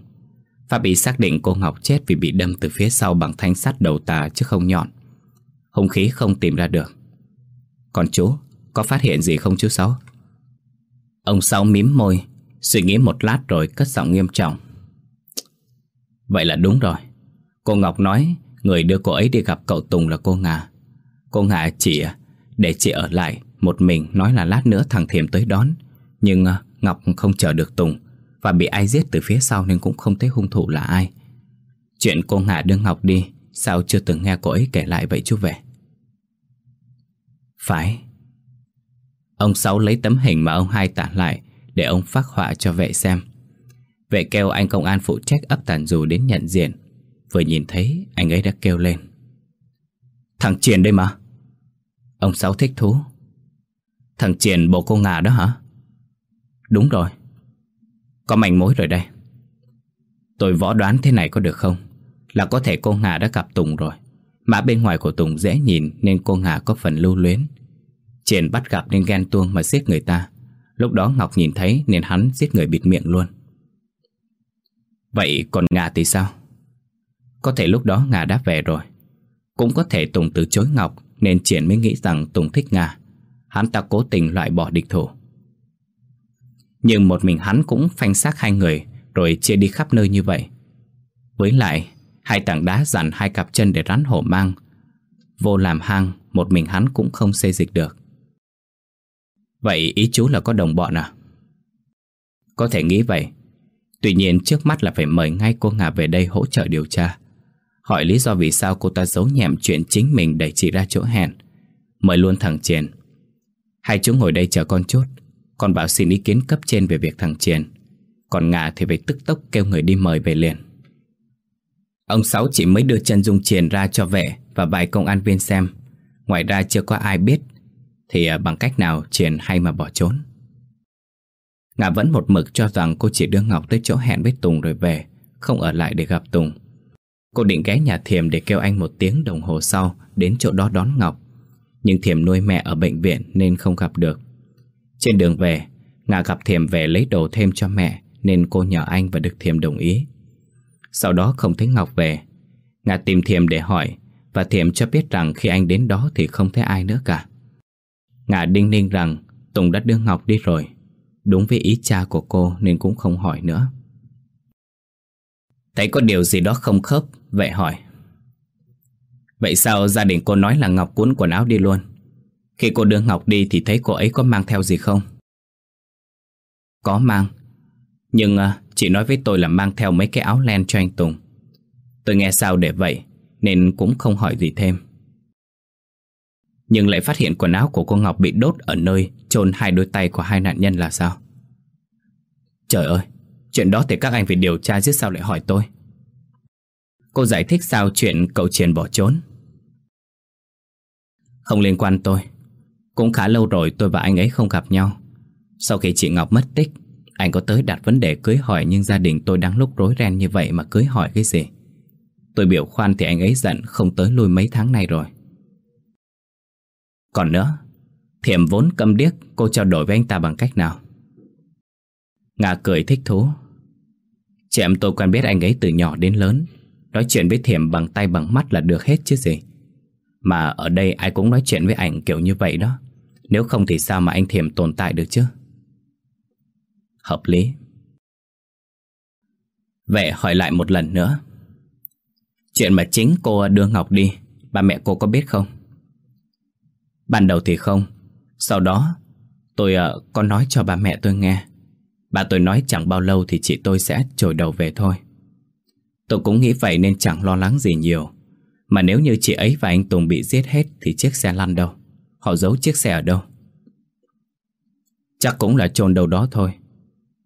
Pháp bị xác định cô Ngọc chết vì bị đâm từ phía sau bằng thanh sắt đầu tà chứ không nhọn. Hung khí không tìm ra được. Còn chú, có phát hiện gì không chú Sáu? Ông Sáu mím môi, suy nghĩ một lát rồi cất giọng nghiêm trọng. Vậy là đúng rồi. Cô Ngọc nói người đưa cô ấy đi gặp cậu Tùng là cô Ngà. Cô Ngà chỉ để chị ở lại một mình nói là lát nữa thằng Thiểm tới đón. Nhưng ờ, Ngọc không chờ được Tùng. Và bị ai giết từ phía sau nên cũng không thấy hung thủ là ai. Chuyện cô Ngà đưa Ngọc đi, Sao chưa từng nghe cô ấy kể lại vậy chú về Phải. Ông Sáu lấy tấm hình mà ông hai tả lại Để ông phát họa cho vệ xem. Vệ kêu anh công an phụ trách ấp tàn dù đến nhận diện. Vừa nhìn thấy, anh ấy đã kêu lên. Thằng Triền đây mà. Ông Sáu thích thú. Thằng Triền, bộ cô ngà đó hả? Đúng rồi. Có manh mối rồi đây. Tôi võ đoán thế này có được không? Là có thể cô Ngà đã gặp Tùng rồi. Mã bên ngoài của Tùng dễ nhìn Nên cô Ngà có phần lưu luyến. Triển bắt gặp nên ghen tuông mà giết người ta. Lúc đó Ngọc nhìn thấy Nên hắn giết người bịt miệng luôn. Vậy còn Ngà thì sao? Có thể lúc đó Ngà đã về rồi. Cũng có thể Tùng từ chối Ngọc Nên Triển mới nghĩ rằng Tùng thích Ngà. Hắn ta cố tình loại bỏ địch thủ. Nhưng một mình hắn cũng phanh xác hai người, Rồi chia đi khắp nơi như vậy. Với lại, Hai tảng đá dặn hai cặp chân để rắn hổ mang. Vô làm hang, Một mình hắn cũng không xây dịch được. Vậy ý chú là có đồng bọn à? Có thể nghĩ vậy. Tuy nhiên trước mắt là phải mời ngay cô Ngà về đây hỗ trợ điều tra. Hỏi lý do vì sao cô ta giấu nhẹm chuyện chính mình đẩy chị ra chỗ hẹn. Mời luôn thằng Triền. Hai chú ngồi đây chờ con chút. Con bảo xin ý kiến cấp trên về việc thằng Triền. Còn Ngà thì phải tức tốc kêu người đi mời về liền. Ông Sáu chỉ mới đưa chân Dung Triền ra cho vệ Và vài công an viên xem. Ngoài ra chưa có ai biết Thì à, bằng cách nào Triền hay mà bỏ trốn. Ngà vẫn một mực cho rằng cô chỉ đưa Ngọc tới chỗ hẹn với Tùng rồi về, Không ở lại để gặp Tùng. Cô định ghé nhà Thiềm để kêu anh một tiếng đồng hồ sau Đến chỗ đó đón Ngọc. Nhưng thiềm nuôi mẹ ở bệnh viện nên không gặp được. Trên đường về Ngà gặp Thiểm về lấy đồ thêm cho mẹ, Nên cô nhờ anh và được Thiểm đồng ý. Sau đó không thấy Ngọc về Ngà tìm Thiểm để hỏi, Và Thiểm cho biết rằng khi anh đến đó Thì không thấy ai nữa cả. Ngà đinh ninh rằng Tùng đã đưa Ngọc đi rồi. Đúng với ý cha của cô nên cũng không hỏi nữa. Thấy có điều gì đó không khớp, Vậy hỏi. Vậy sao gia đình cô nói là Ngọc cuốn quần áo đi luôn? Khi cô đưa Ngọc đi thì thấy cô ấy có mang theo gì không? Có mang. Nhưng uh, chị nói với tôi là mang theo mấy cái áo len cho anh Tùng. Tôi nghe sao để vậy Nên cũng không hỏi gì thêm. Nhưng lại phát hiện quần áo của cô Ngọc bị đốt ở nơi chôn hai đôi tay của hai nạn nhân là sao? Trời ơi Chuyện đó thì các anh phải điều tra chứ sao lại hỏi tôi? Cô giải thích sao chuyện cậu Triền bỏ trốn? Không liên quan tôi. Cũng khá lâu rồi tôi và anh ấy không gặp nhau. Sau khi chị Ngọc mất tích, Anh có tới đặt vấn đề cưới hỏi Nhưng gia đình tôi đang lúc rối ren như vậy mà cưới hỏi cái gì? Tôi biểu khoan thì anh ấy giận không tới lui mấy tháng nay rồi. Còn nữa, Thiểm vốn câm điếc, Cô trao đổi với anh ta bằng cách nào? Ngà cười thích thú. Chị em tôi quen biết anh ấy từ nhỏ đến lớn. Nói chuyện với Thiểm bằng tay bằng mắt là được hết chứ gì. Mà ở đây ai cũng nói chuyện với ảnh kiểu như vậy đó. Nếu không thì sao mà anh Thiểm tồn tại được chứ? Hợp lý. Vệ hỏi lại một lần nữa. Chuyện mà chính cô đưa Ngọc đi Ba mẹ cô có biết không? Ban đầu thì không. Sau đó Tôi uh, có nói cho ba mẹ tôi nghe. Bà tôi nói chẳng bao lâu thì chị tôi sẽ trồi đầu về thôi. Tôi cũng nghĩ vậy nên chẳng lo lắng gì nhiều. Mà nếu như chị ấy và anh Tùng bị giết hết Thì chiếc xe lăn đâu? Họ giấu chiếc xe ở đâu? Chắc cũng là chôn đâu đó thôi.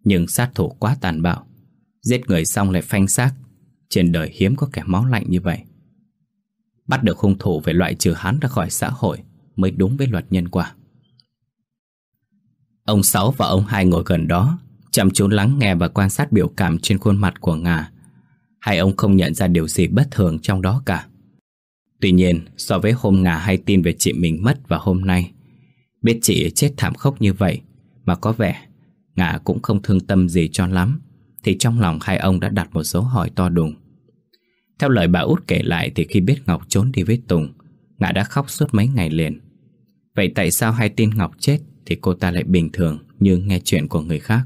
Nhưng sát thủ quá tàn bạo. Giết người xong lại phanh xác. Trên đời hiếm có kẻ máu lạnh như vậy. Bắt được hung thủ về loại trừ hắn ra khỏi xã hội Mới đúng với luật nhân quả. Ông Sáu và ông Hai ngồi gần đó, Chăm chú lắng nghe và quan sát biểu cảm trên khuôn mặt của Ngà. Hai ông không nhận ra điều gì bất thường trong đó cả. Tuy nhiên, so với hôm Ngà hay tin về chị mình mất và hôm nay, Biết chị chết thảm khốc như vậy, Mà có vẻ Ngà cũng không thương tâm gì cho lắm, Thì trong lòng hai ông đã đặt một dấu hỏi to đùng. Theo lời bà út kể lại Thì khi biết Ngọc trốn đi với Tùng Ngà đã khóc suốt mấy ngày liền. Vậy tại sao hay tin Ngọc chết Thì cô ta lại bình thường như nghe chuyện của người khác?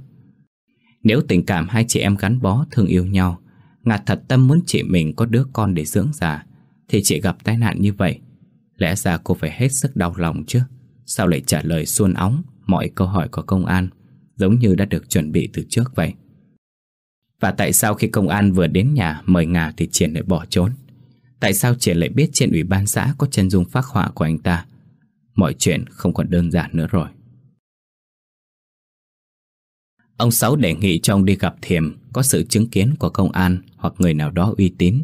Nếu tình cảm hai chị em gắn bó, thương yêu nhau ngà thật tâm muốn chị mình có đứa con để dưỡng già thì chị gặp tai nạn như vậy. Lẽ ra cô phải hết sức đau lòng chứ? Sao lại trả lời xuôn óng Mọi câu hỏi của công an, Giống như đã được chuẩn bị từ trước vậy? Và tại sao khi công an vừa đến nhà Mời Ngà thì Triển lại bỏ trốn? Tại sao Triển lại biết trên ủy ban xã Có chân dung phác họa của anh ta? Mọi chuyện không còn đơn giản nữa rồi. Ông Sáu đề nghị cho ông đi gặp Thiềm có sự chứng kiến của công an hoặc người nào đó uy tín.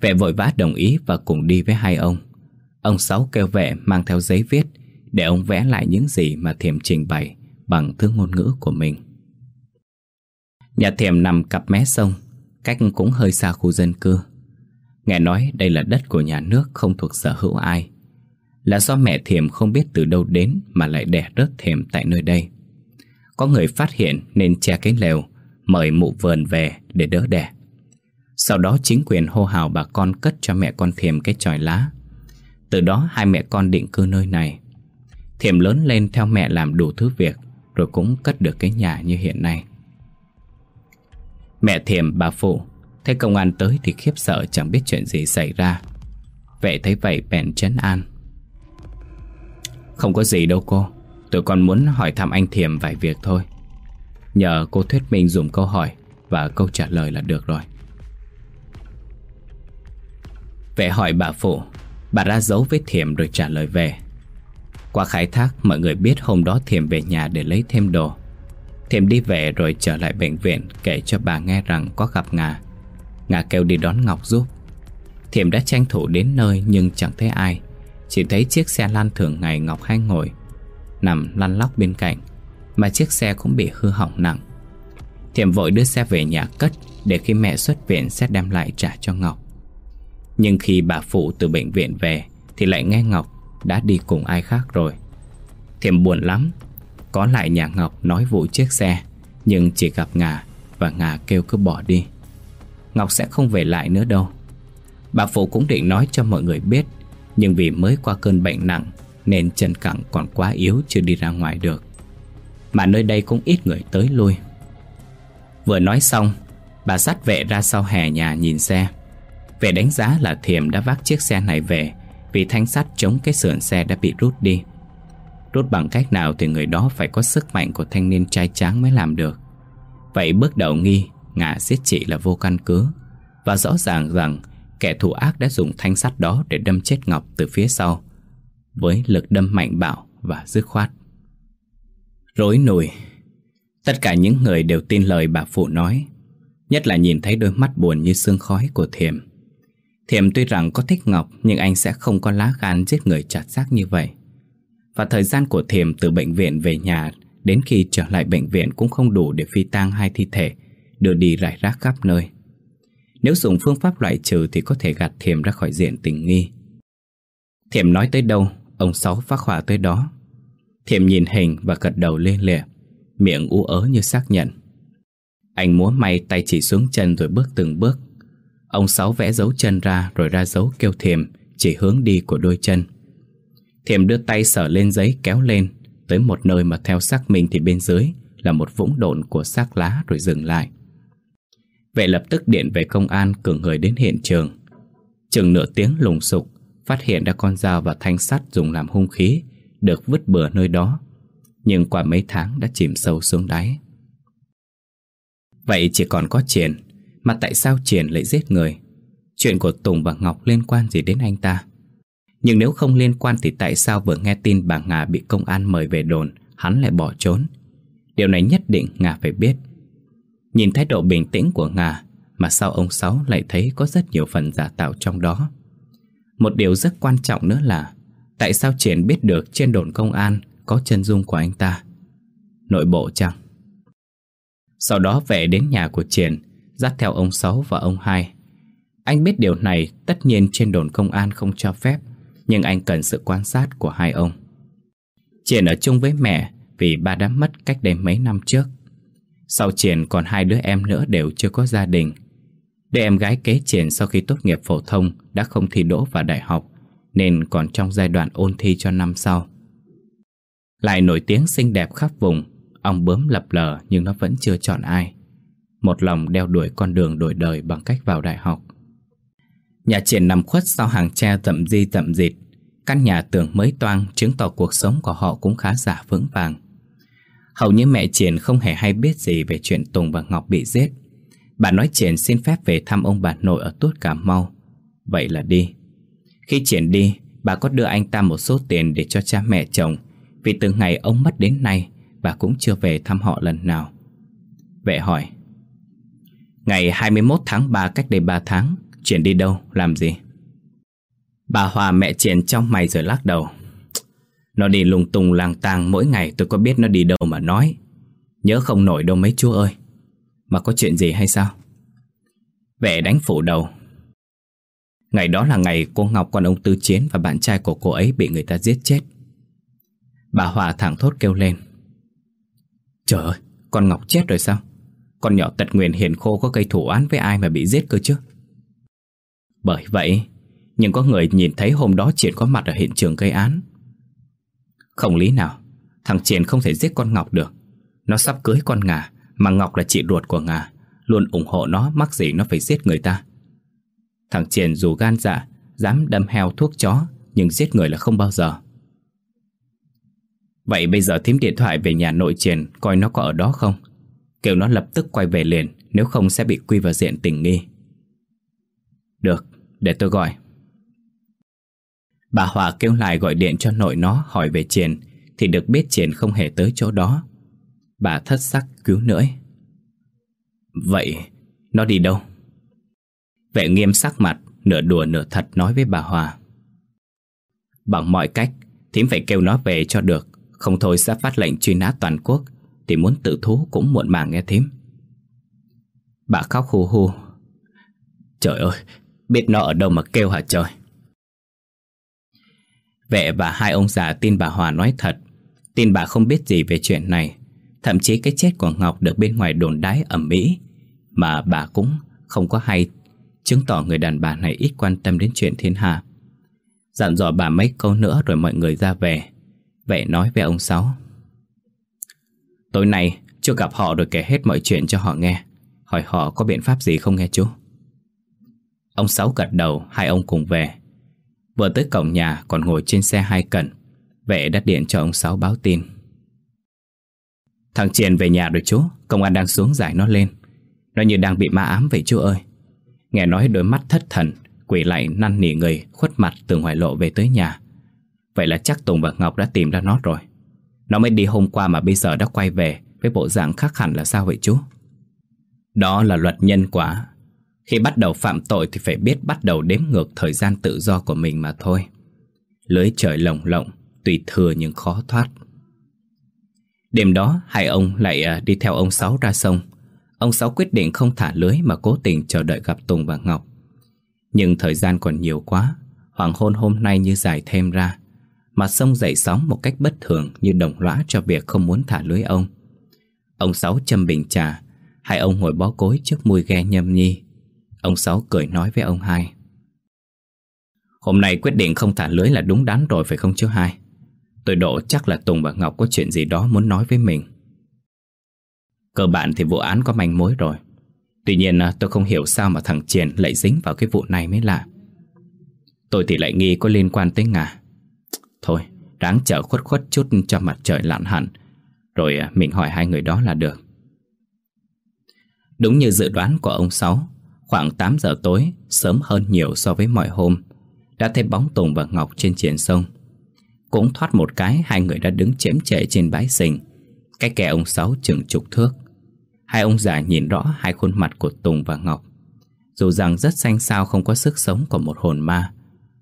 Vệ vội vã đồng ý và cùng đi với hai ông. Ông Sáu kêu vệ mang theo giấy viết để ông vẽ lại những gì mà Thiểm trình bày bằng thứ ngôn ngữ của mình. Nhà Thiểm nằm cặp mé sông, cách cũng hơi xa khu dân cư. Nghe nói đây là đất của nhà nước không thuộc sở hữu ai. Là do mẹ Thiểm không biết từ đâu đến mà lại đẻ rớt Thiểm tại nơi đây. Có người phát hiện nên che cái lều Mời mụ vườn về để đỡ đẻ sau đó chính quyền hô hào bà con cất cho mẹ con Thiềm cái tròi lá. Từ đó hai mẹ con định cư nơi này. Thiềm lớn lên theo mẹ làm đủ thứ việc, Rồi cũng cất được cái nhà như hiện nay. Mẹ Thiềm, bà Phụ, Thấy công an tới thì khiếp sợ chẳng biết chuyện gì xảy ra. Vậy thấy vậy bèn chấn an. Không có gì đâu cô, Tôi còn muốn hỏi thăm anh Thiềm vài việc thôi. Nhờ cô thuyết minh dùng câu hỏi Và câu trả lời là được rồi. Vệ hỏi bà Phụ. Bà ra dấu với Thiềm rồi trả lời về. Qua khai thác, mọi người biết hôm đó Thiềm về nhà để lấy thêm đồ. Thiềm đi về rồi trở lại bệnh viện Kể cho bà nghe rằng có gặp Ngà. Ngà kêu đi đón Ngọc giúp. Thiềm đã tranh thủ đến nơi nhưng chẳng thấy ai. Chỉ thấy chiếc xe lăn thường ngày Ngọc hay ngồi, nằm lăn lóc bên cạnh, mà chiếc xe cũng bị hư hỏng nặng. Thiểm vội đưa xe về nhà cất để khi mẹ xuất viện sẽ đem lại trả cho Ngọc. Nhưng khi bà phụ từ bệnh viện về thì lại nghe Ngọc đã đi cùng ai khác rồi. Thiểm buồn lắm, có lại nhà Ngọc nói vụ chiếc xe nhưng chỉ gặp Ngà và Ngà kêu cứ bỏ đi. Ngọc sẽ không về lại nữa đâu. Bà phụ cũng định nói cho mọi người biết nhưng vì mới qua cơn bệnh nặng nên chân cẳng còn quá yếu chưa đi ra ngoài được Mà nơi đây cũng ít người tới lui Vừa nói xong Bà dắt vệ ra sau hè nhà nhìn xe về đánh giá là Thiềm đã vác chiếc xe này về Vì thanh sắt chống cái sườn xe đã bị rút đi Rút bằng cách nào thì người đó phải có sức mạnh của thanh niên trai tráng mới làm được Vậy bước đầu nghi ngã giết chị là vô căn cứ Và rõ ràng rằng Kẻ thù ác đã dùng thanh sắt đó để đâm chết Ngọc từ phía sau với lực đâm mạnh bạo và dứt khoát. Rối nùi, tất cả những người đều tin lời bà phụ nói, nhất là nhìn thấy đôi mắt buồn như sương khói của Thiềm. Thiểm tuy rằng có thích Ngọc, nhưng anh sẽ không có lá gan giết người chặt xác như vậy. Và thời gian của Thiểm từ bệnh viện về nhà đến khi trở lại bệnh viện cũng không đủ để phi tang hai thi thể, đưa đi rải rác khắp nơi. Nếu dùng phương pháp loại trừ Thì có thể gạt Thiểm ra khỏi diện tình nghi Thiểm nói tới đâu, Ông Sáu phát hỏa tới đó Thiểm nhìn hình và gật đầu lên lệ, Miệng u ớ như xác nhận Anh múa may tay chỉ xuống chân rồi bước từng bước Ông Sáu vẽ dấu chân ra Rồi ra dấu kêu Thiềm Chỉ hướng đi của đôi chân. Thiềm đưa tay sờ lên giấy kéo lên, Tới một nơi mà theo xác mình thì bên dưới Là một vũng độn của xác lá rồi dừng lại. Vệ lập tức điện về công an cử người đến hiện trường. Chừng nửa tiếng lùng sục, Phát hiện ra con dao và thanh sắt dùng làm hung khí, Được vứt bừa nơi đó. Nhưng qua mấy tháng đã chìm sâu xuống đáy. Vậy chỉ còn có Triển mà tại sao Triển lại giết người? Chuyện của Tùng và Ngọc liên quan gì đến anh ta? Nhưng nếu không liên quan Thì tại sao vừa nghe tin bà Ngà Bị công an mời về đồn, Hắn lại bỏ trốn? Điều này nhất định Ngà phải biết. Nhìn thái độ bình tĩnh của Ngà, Mà sao ông Sáu lại thấy có rất nhiều phần giả tạo trong đó. Một điều rất quan trọng nữa là, Tại sao Triển biết được trên đồn công an Có chân dung của anh ta? Nội bộ chăng? Sau đó về đến nhà của Triển Dắt theo ông Sáu và ông Hai. Anh biết điều này, Tất nhiên trên đồn công an không cho phép, Nhưng anh cần sự quan sát của hai ông. Triển ở chung với mẹ Vì ba đã mất cách đây mấy năm trước. Sau Triển còn hai đứa em nữa đều chưa có gia đình. Đứa em gái kế Triển sau khi tốt nghiệp phổ thông Đã không thi đỗ vào đại học, Nên còn trong giai đoạn ôn thi cho năm sau. Lại nổi tiếng xinh đẹp khắp vùng, Ông bướm lập lờ nhưng nó vẫn chưa chọn ai. Một lòng đeo đuổi con đường đổi đời bằng cách vào đại học Nhà triển nằm khuất sau hàng tre tậm di tậm dịt Căn nhà tường mới toang chứng tỏ cuộc sống của họ cũng khá giả vững vàng Hầu như mẹ Triển không hề hay biết gì về chuyện Tùng và Ngọc bị giết. Bà nói Triển xin phép về thăm ông bà nội ở Tuốt Cà Mau. Vậy là đi. Khi Triển đi, bà có đưa anh ta một số tiền để cho cha mẹ chồng. Vì từ ngày ông mất đến nay, bà cũng chưa về thăm họ lần nào. Vệ hỏi. Ngày 21 tháng 3 cách đây 3 tháng, Triển đi đâu, làm gì? Bà Hòa mẹ Triển trong mày rồi lắc đầu. Nó đi lung tung lang tang mỗi ngày tôi có biết nó đi đâu mà nói. Nhớ không nổi đâu mấy chú ơi. Mà có chuyện gì hay sao? Vẻ đánh phủ đầu. Ngày đó là ngày cô Ngọc con ông Tư Chiến Và bạn trai của cô ấy bị người ta giết chết. Bà Hòa thẳng thốt kêu lên. Trời ơi Con Ngọc chết rồi sao? Con nhỏ tật nguyền hiền khô có gây thủ án với ai mà bị giết cơ chứ? Bởi vậy, Nhưng có người nhìn thấy hôm đó Triển có mặt ở hiện trường gây án. Không lý nào, Thằng Triển không thể giết con Ngọc được. Nó sắp cưới con Ngà, Mà Ngọc là chị ruột của Ngà, Luôn ủng hộ nó, mắc gì nó phải giết người ta. Thằng Triển dù gan dạ Dám đâm heo thuốc chó, Nhưng giết người là không bao giờ. Vậy bây giờ thím điện thoại về nhà nội Triển Coi nó có ở đó không? Kêu nó lập tức quay về liền Nếu không sẽ bị quy vào diện tình nghi. Được, để tôi gọi. Bà Hòa kêu lại gọi điện cho nội nó hỏi về Triển Thì được biết Triển không hề tới chỗ đó. Bà thất sắc cứu nữa Vậy nó đi đâu? Vệ nghiêm sắc mặt Nửa đùa nửa thật nói với bà Hòa Bằng mọi cách Thím phải kêu nó về cho được Không thôi sẽ phát lệnh truy nã toàn quốc. Thì muốn tự thú cũng muộn màng nghe thím. Bà khóc hù hù. Trời ơi, Biết nó ở đâu mà kêu hả trời? Vệ và hai ông già tin bà Hòa nói thật, Tin bà không biết gì về chuyện này. Thậm chí cái chết của Ngọc được bên ngoài đồn đái ẩm mỹ Mà bà cũng không có hay Chứng tỏ người đàn bà này ít quan tâm đến chuyện thiên hạ. Dặn dò bà mấy câu nữa rồi mọi người ra về. Vệ nói với ông Sáu. Tối nay chưa gặp họ rồi kể hết mọi chuyện cho họ nghe. Hỏi họ có biện pháp gì không nghe chú? Ông Sáu gật đầu, Hai ông cùng về. Vừa tới cổng nhà, còn ngồi trên xe hai cẩn Vệ đã điện cho ông Sáu báo tin. Thằng Triền về nhà rồi chú, Công an đang xuống giải nó lên. Nó như đang bị ma ám vậy chú ơi. Nghe nói đôi mắt thất thần Quỷ lại năn nỉ người, khuất mặt từ ngoài lộ về tới nhà. Vậy là chắc Tùng và Ngọc đã tìm ra nó rồi. Nó mới đi hôm qua mà bây giờ đã quay về Với bộ dạng khác hẳn là sao vậy chú Đó là luật nhân quả khi bắt đầu phạm tội thì phải biết bắt đầu đếm ngược thời gian tự do của mình mà thôi. Lưới trời lồng lộng, tùy thừa nhưng khó thoát. Đêm đó, hai ông lại à, đi theo ông Sáu ra sông. Ông Sáu quyết định không thả lưới mà cố tình chờ đợi gặp Tùng và Ngọc. Nhưng thời gian còn nhiều quá, hoàng hôn hôm nay như dài thêm ra mà sông dậy sóng một cách bất thường như đồng lõa cho việc không muốn thả lưới ông. Ông Sáu châm bình trà, hai ông ngồi bó cối trước mùi ghe nhâm nhi. Ông Sáu cười nói với ông hai. Hôm nay quyết định không thả lưới là đúng đắn rồi phải không chú hai? Tôi độ chắc là Tùng và Ngọc có chuyện gì đó muốn nói với mình. Cơ bản thì vụ án có manh mối rồi. Tuy nhiên à, tôi không hiểu sao mà thằng Triền lại dính vào cái vụ này mới lạ. Tôi thì lại nghi có liên quan tới Ngà. Thôi, ráng chờ khuất khuất chút cho mặt trời lặn hẳn. Rồi à, mình hỏi hai người đó là được. Đúng như dự đoán của ông Sáu, khoảng 8 giờ tối, sớm hơn nhiều so với mọi hôm, đã thấy bóng Tùng và Ngọc trên triển sông. Cũng thoát một cái, hai người đã đứng chém chệ trên bãi sình, cái kẻ ông Sáu chừng chục thước. Hai ông già nhìn rõ hai khuôn mặt của Tùng và Ngọc. Dù rằng rất xanh xao không có sức sống của một hồn ma,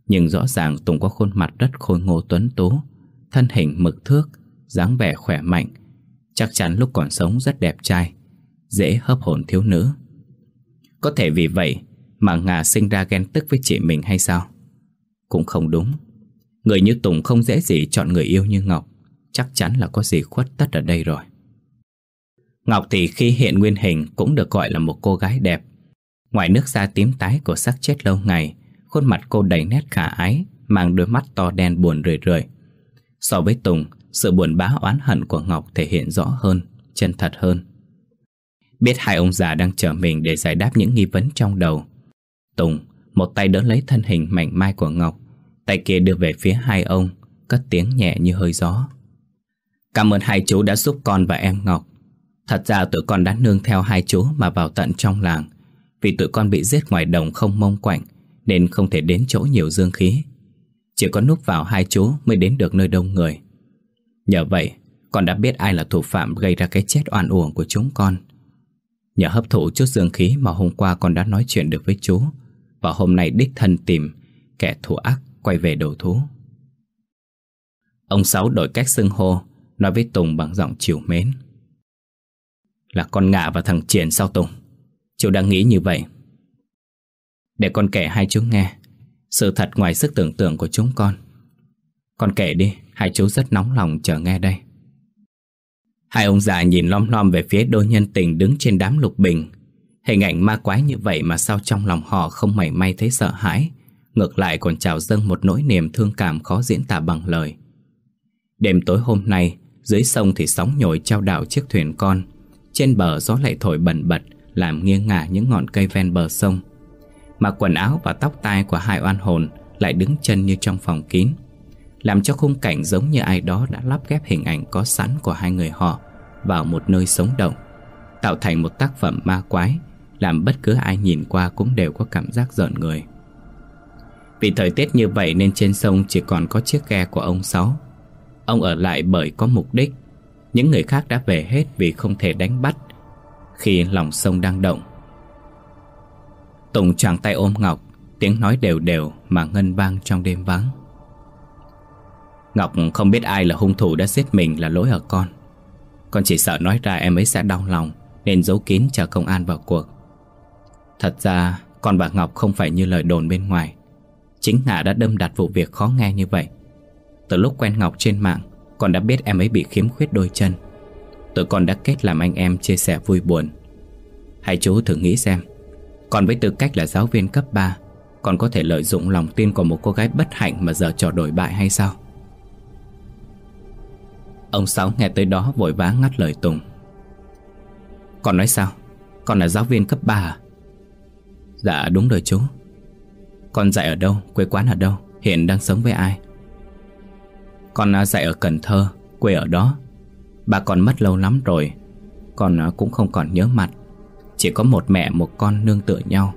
nhưng rõ ràng Tùng có khuôn mặt rất khôi ngô tuấn tú, thân hình mực thước, dáng vẻ khỏe mạnh, chắc chắn lúc còn sống rất đẹp trai, dễ hấp hồn thiếu nữ. Có thể vì vậy mà Ngà sinh ra ghen tức với chị mình hay sao? Cũng không đúng. Người như Tùng không dễ gì chọn người yêu như Ngọc, chắc chắn là có gì khuất tất ở đây rồi. Ngọc thì khi hiện nguyên hình cũng được gọi là một cô gái đẹp. Ngoài nước da tím tái của sắc chết lâu ngày, khuôn mặt cô đầy nét khả ái, mang đôi mắt to đen buồn rười rượi. So với Tùng, sự buồn bã oán hận của Ngọc thể hiện rõ hơn, chân thật hơn. Biết hai ông già đang chờ mình để giải đáp những nghi vấn trong đầu. Tùng, một tay đỡ lấy thân hình mảnh mai của Ngọc, tay kia đưa về phía hai ông, cất tiếng nhẹ như hơi gió. Cảm ơn hai chú đã giúp con và em Ngọc. Thật ra tụi con đã nương theo hai chú mà vào tận trong làng, vì tụi con bị giết ngoài đồng không mông quạnh, nên không thể đến chỗ nhiều dương khí. Chỉ có núp vào hai chú mới đến được nơi đông người. Nhờ vậy, con đã biết ai là thủ phạm gây ra cái chết oan uổng của chúng con. Nhờ hấp thụ chút dương khí mà hôm qua con đã nói chuyện được với chú, và hôm nay đích thân tìm kẻ thủ ác quay về đầu thú. Ông Sáu đổi cách xưng hô, nói với Tùng bằng giọng chiều mến. Là con ngạ và thằng Triển sao Tùng? Chú đang nghĩ như vậy. Để con kể hai chú nghe, sự thật ngoài sức tưởng tượng của chúng con. Con kể đi, hai chú rất nóng lòng chờ nghe đây. Hai ông già nhìn lom lom về phía đôi nhân tình đứng trên đám lục bình. Hình ảnh ma quái như vậy mà sao trong lòng họ không mảy may thấy sợ hãi, ngược lại còn trào dâng một nỗi niềm thương cảm khó diễn tả bằng lời. Đêm tối hôm nay, dưới sông thì sóng nhồi trao đảo chiếc thuyền con, trên bờ gió lại thổi bẩn bật, làm nghiêng ngả những ngọn cây ven bờ sông. Mà quần áo và tóc tai của hai oan hồn lại đứng chân như trong phòng kín, làm cho khung cảnh giống như ai đó đã lắp ghép hình ảnh có sẵn của hai người họ vào một nơi sống động, tạo thành một tác phẩm ma quái, làm bất cứ ai nhìn qua cũng đều có cảm giác giận người. Vì thời tiết như vậy nên trên sông chỉ còn có chiếc ghe của ông Sáu. Ông ở lại bởi có mục đích. Những người khác đã về hết vì không thể đánh bắt khi lòng sông đang động. Tùng chàng tay ôm Ngọc, tiếng nói đều đều mà ngân vang trong đêm vắng. Ngọc không biết ai là hung thủ đã giết mình là lỗi ở con. Con chỉ sợ nói ra em ấy sẽ đau lòng nên giấu kín chờ công an vào cuộc. Thật ra con và Ngọc không phải như lời đồn bên ngoài. Chính Ngạ đã đâm đặt vụ việc khó nghe như vậy Từ lúc quen Ngọc trên mạng Con đã biết em ấy bị khiếm khuyết đôi chân Tụi con đã kết làm anh em chia sẻ vui buồn Hãy chú thử nghĩ xem còn với tư cách là giáo viên cấp 3 Còn có thể lợi dụng lòng tin của một cô gái bất hạnh Mà giờ trò đổi bại hay sao? Ông Sáu nghe tới đó vội vã ngắt lời Tùng. Con nói sao? Con là giáo viên cấp 3 à? Dạ đúng rồi chú. Con dạy ở đâu, quê quán ở đâu? Hiện đang sống với ai? Con à, dạy ở Cần Thơ Quê ở đó. Bà con mất lâu lắm rồi. Con à, cũng không còn nhớ mặt. Chỉ có một mẹ, một con nương tựa nhau.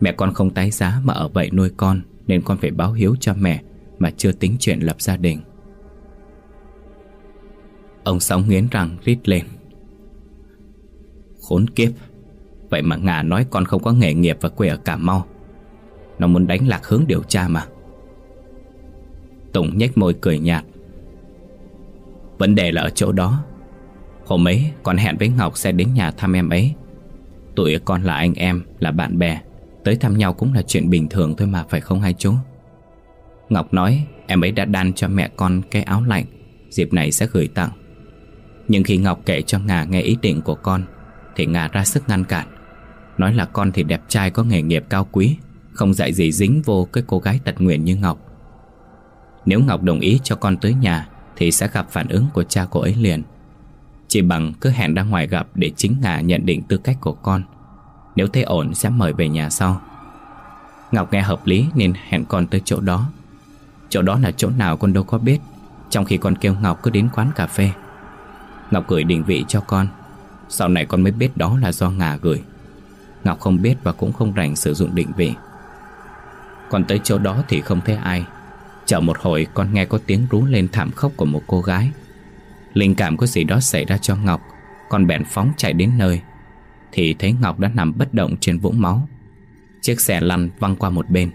Mẹ con không tái giá mà ở vậy nuôi con, Nên con phải báo hiếu cho mẹ Mà chưa tính chuyện lập gia đình. Ông Sáu nghiến răng rít lên. Khốn kiếp! Vậy mà Ngà nói con không có nghề nghiệp và quê ở Cà Mau. Nó muốn đánh lạc hướng điều tra mà. Tùng nhếch môi cười nhạt. Vấn đề là ở chỗ đó. Hôm ấy, con hẹn với Ngọc sẽ đến nhà thăm em ấy. Tụi con là anh em, là bạn bè. Tới thăm nhau cũng là chuyện bình thường thôi mà phải không hai chú? Ngọc nói em ấy đã đan cho mẹ con cái áo lạnh. Dịp này sẽ gửi tặng. Nhưng khi Ngọc kể cho Ngà nghe ý định của con Thì Ngà ra sức ngăn cản. Nói là con thì đẹp trai có nghề nghiệp cao quý Không dạy gì dính vô cái cô gái tật nguyện như Ngọc. Nếu Ngọc đồng ý cho con tới nhà Thì sẽ gặp phản ứng của cha cô ấy liền. Chỉ bằng cứ hẹn ra ngoài gặp Để chính Ngà nhận định tư cách của con, Nếu thấy ổn sẽ mời về nhà sau. Ngọc nghe hợp lý nên hẹn con tới chỗ đó. Chỗ đó là chỗ nào con đâu có biết, Trong khi con kêu Ngọc cứ đến quán cà phê. Ngọc gửi định vị cho con. Sau này con mới biết đó là do Ngà gửi. Ngọc không biết và cũng không rảnh sử dụng định vị. Còn tới chỗ đó thì không thấy ai. Chờ một hồi con nghe có tiếng rú lên thảm khốc của một cô gái. Linh cảm có gì đó xảy ra cho Ngọc. Con bèn phóng chạy đến nơi. Thì thấy Ngọc đã nằm bất động trên vũng máu. Chiếc xe lăn văng qua một bên.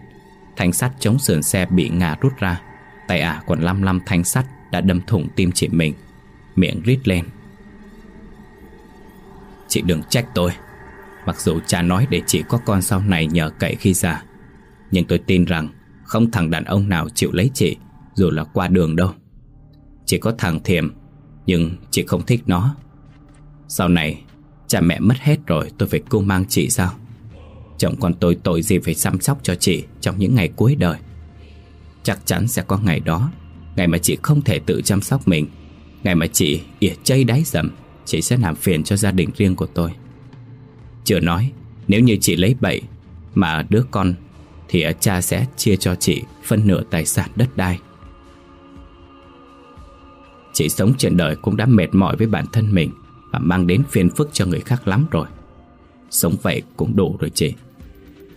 Thanh sắt chống sườn xe bị ngà rút ra. Tay ả còn lăm lăm thanh sắt Đã đâm thủng tim chị mình. Miệng rít lên. Chị đừng trách tôi. Mặc dù cha nói để chị có con sau này nhờ cậy khi già, Nhưng tôi tin rằng Không thằng đàn ông nào chịu lấy chị Dù là qua đường đâu. Chỉ có thằng Thiềm nhưng chị không thích nó. Sau này, Cha mẹ mất hết rồi, tôi phải cô mang chị sao? Chồng con tôi tội gì phải chăm sóc cho chị Trong những ngày cuối đời? Chắc chắn sẽ có ngày đó, Ngày mà chị không thể tự chăm sóc mình, Ngày mà chị ỉa chây đáy dầm, Chị sẽ làm phiền cho gia đình riêng của tôi. Chưa nói, Nếu như chị lấy bậy Mà đứa con Thì cha sẽ chia cho chị Phân nửa tài sản đất đai. Chị sống trên đời cũng đã mệt mỏi với bản thân mình Và mang đến phiền phức cho người khác lắm rồi. Sống vậy cũng đủ rồi chị.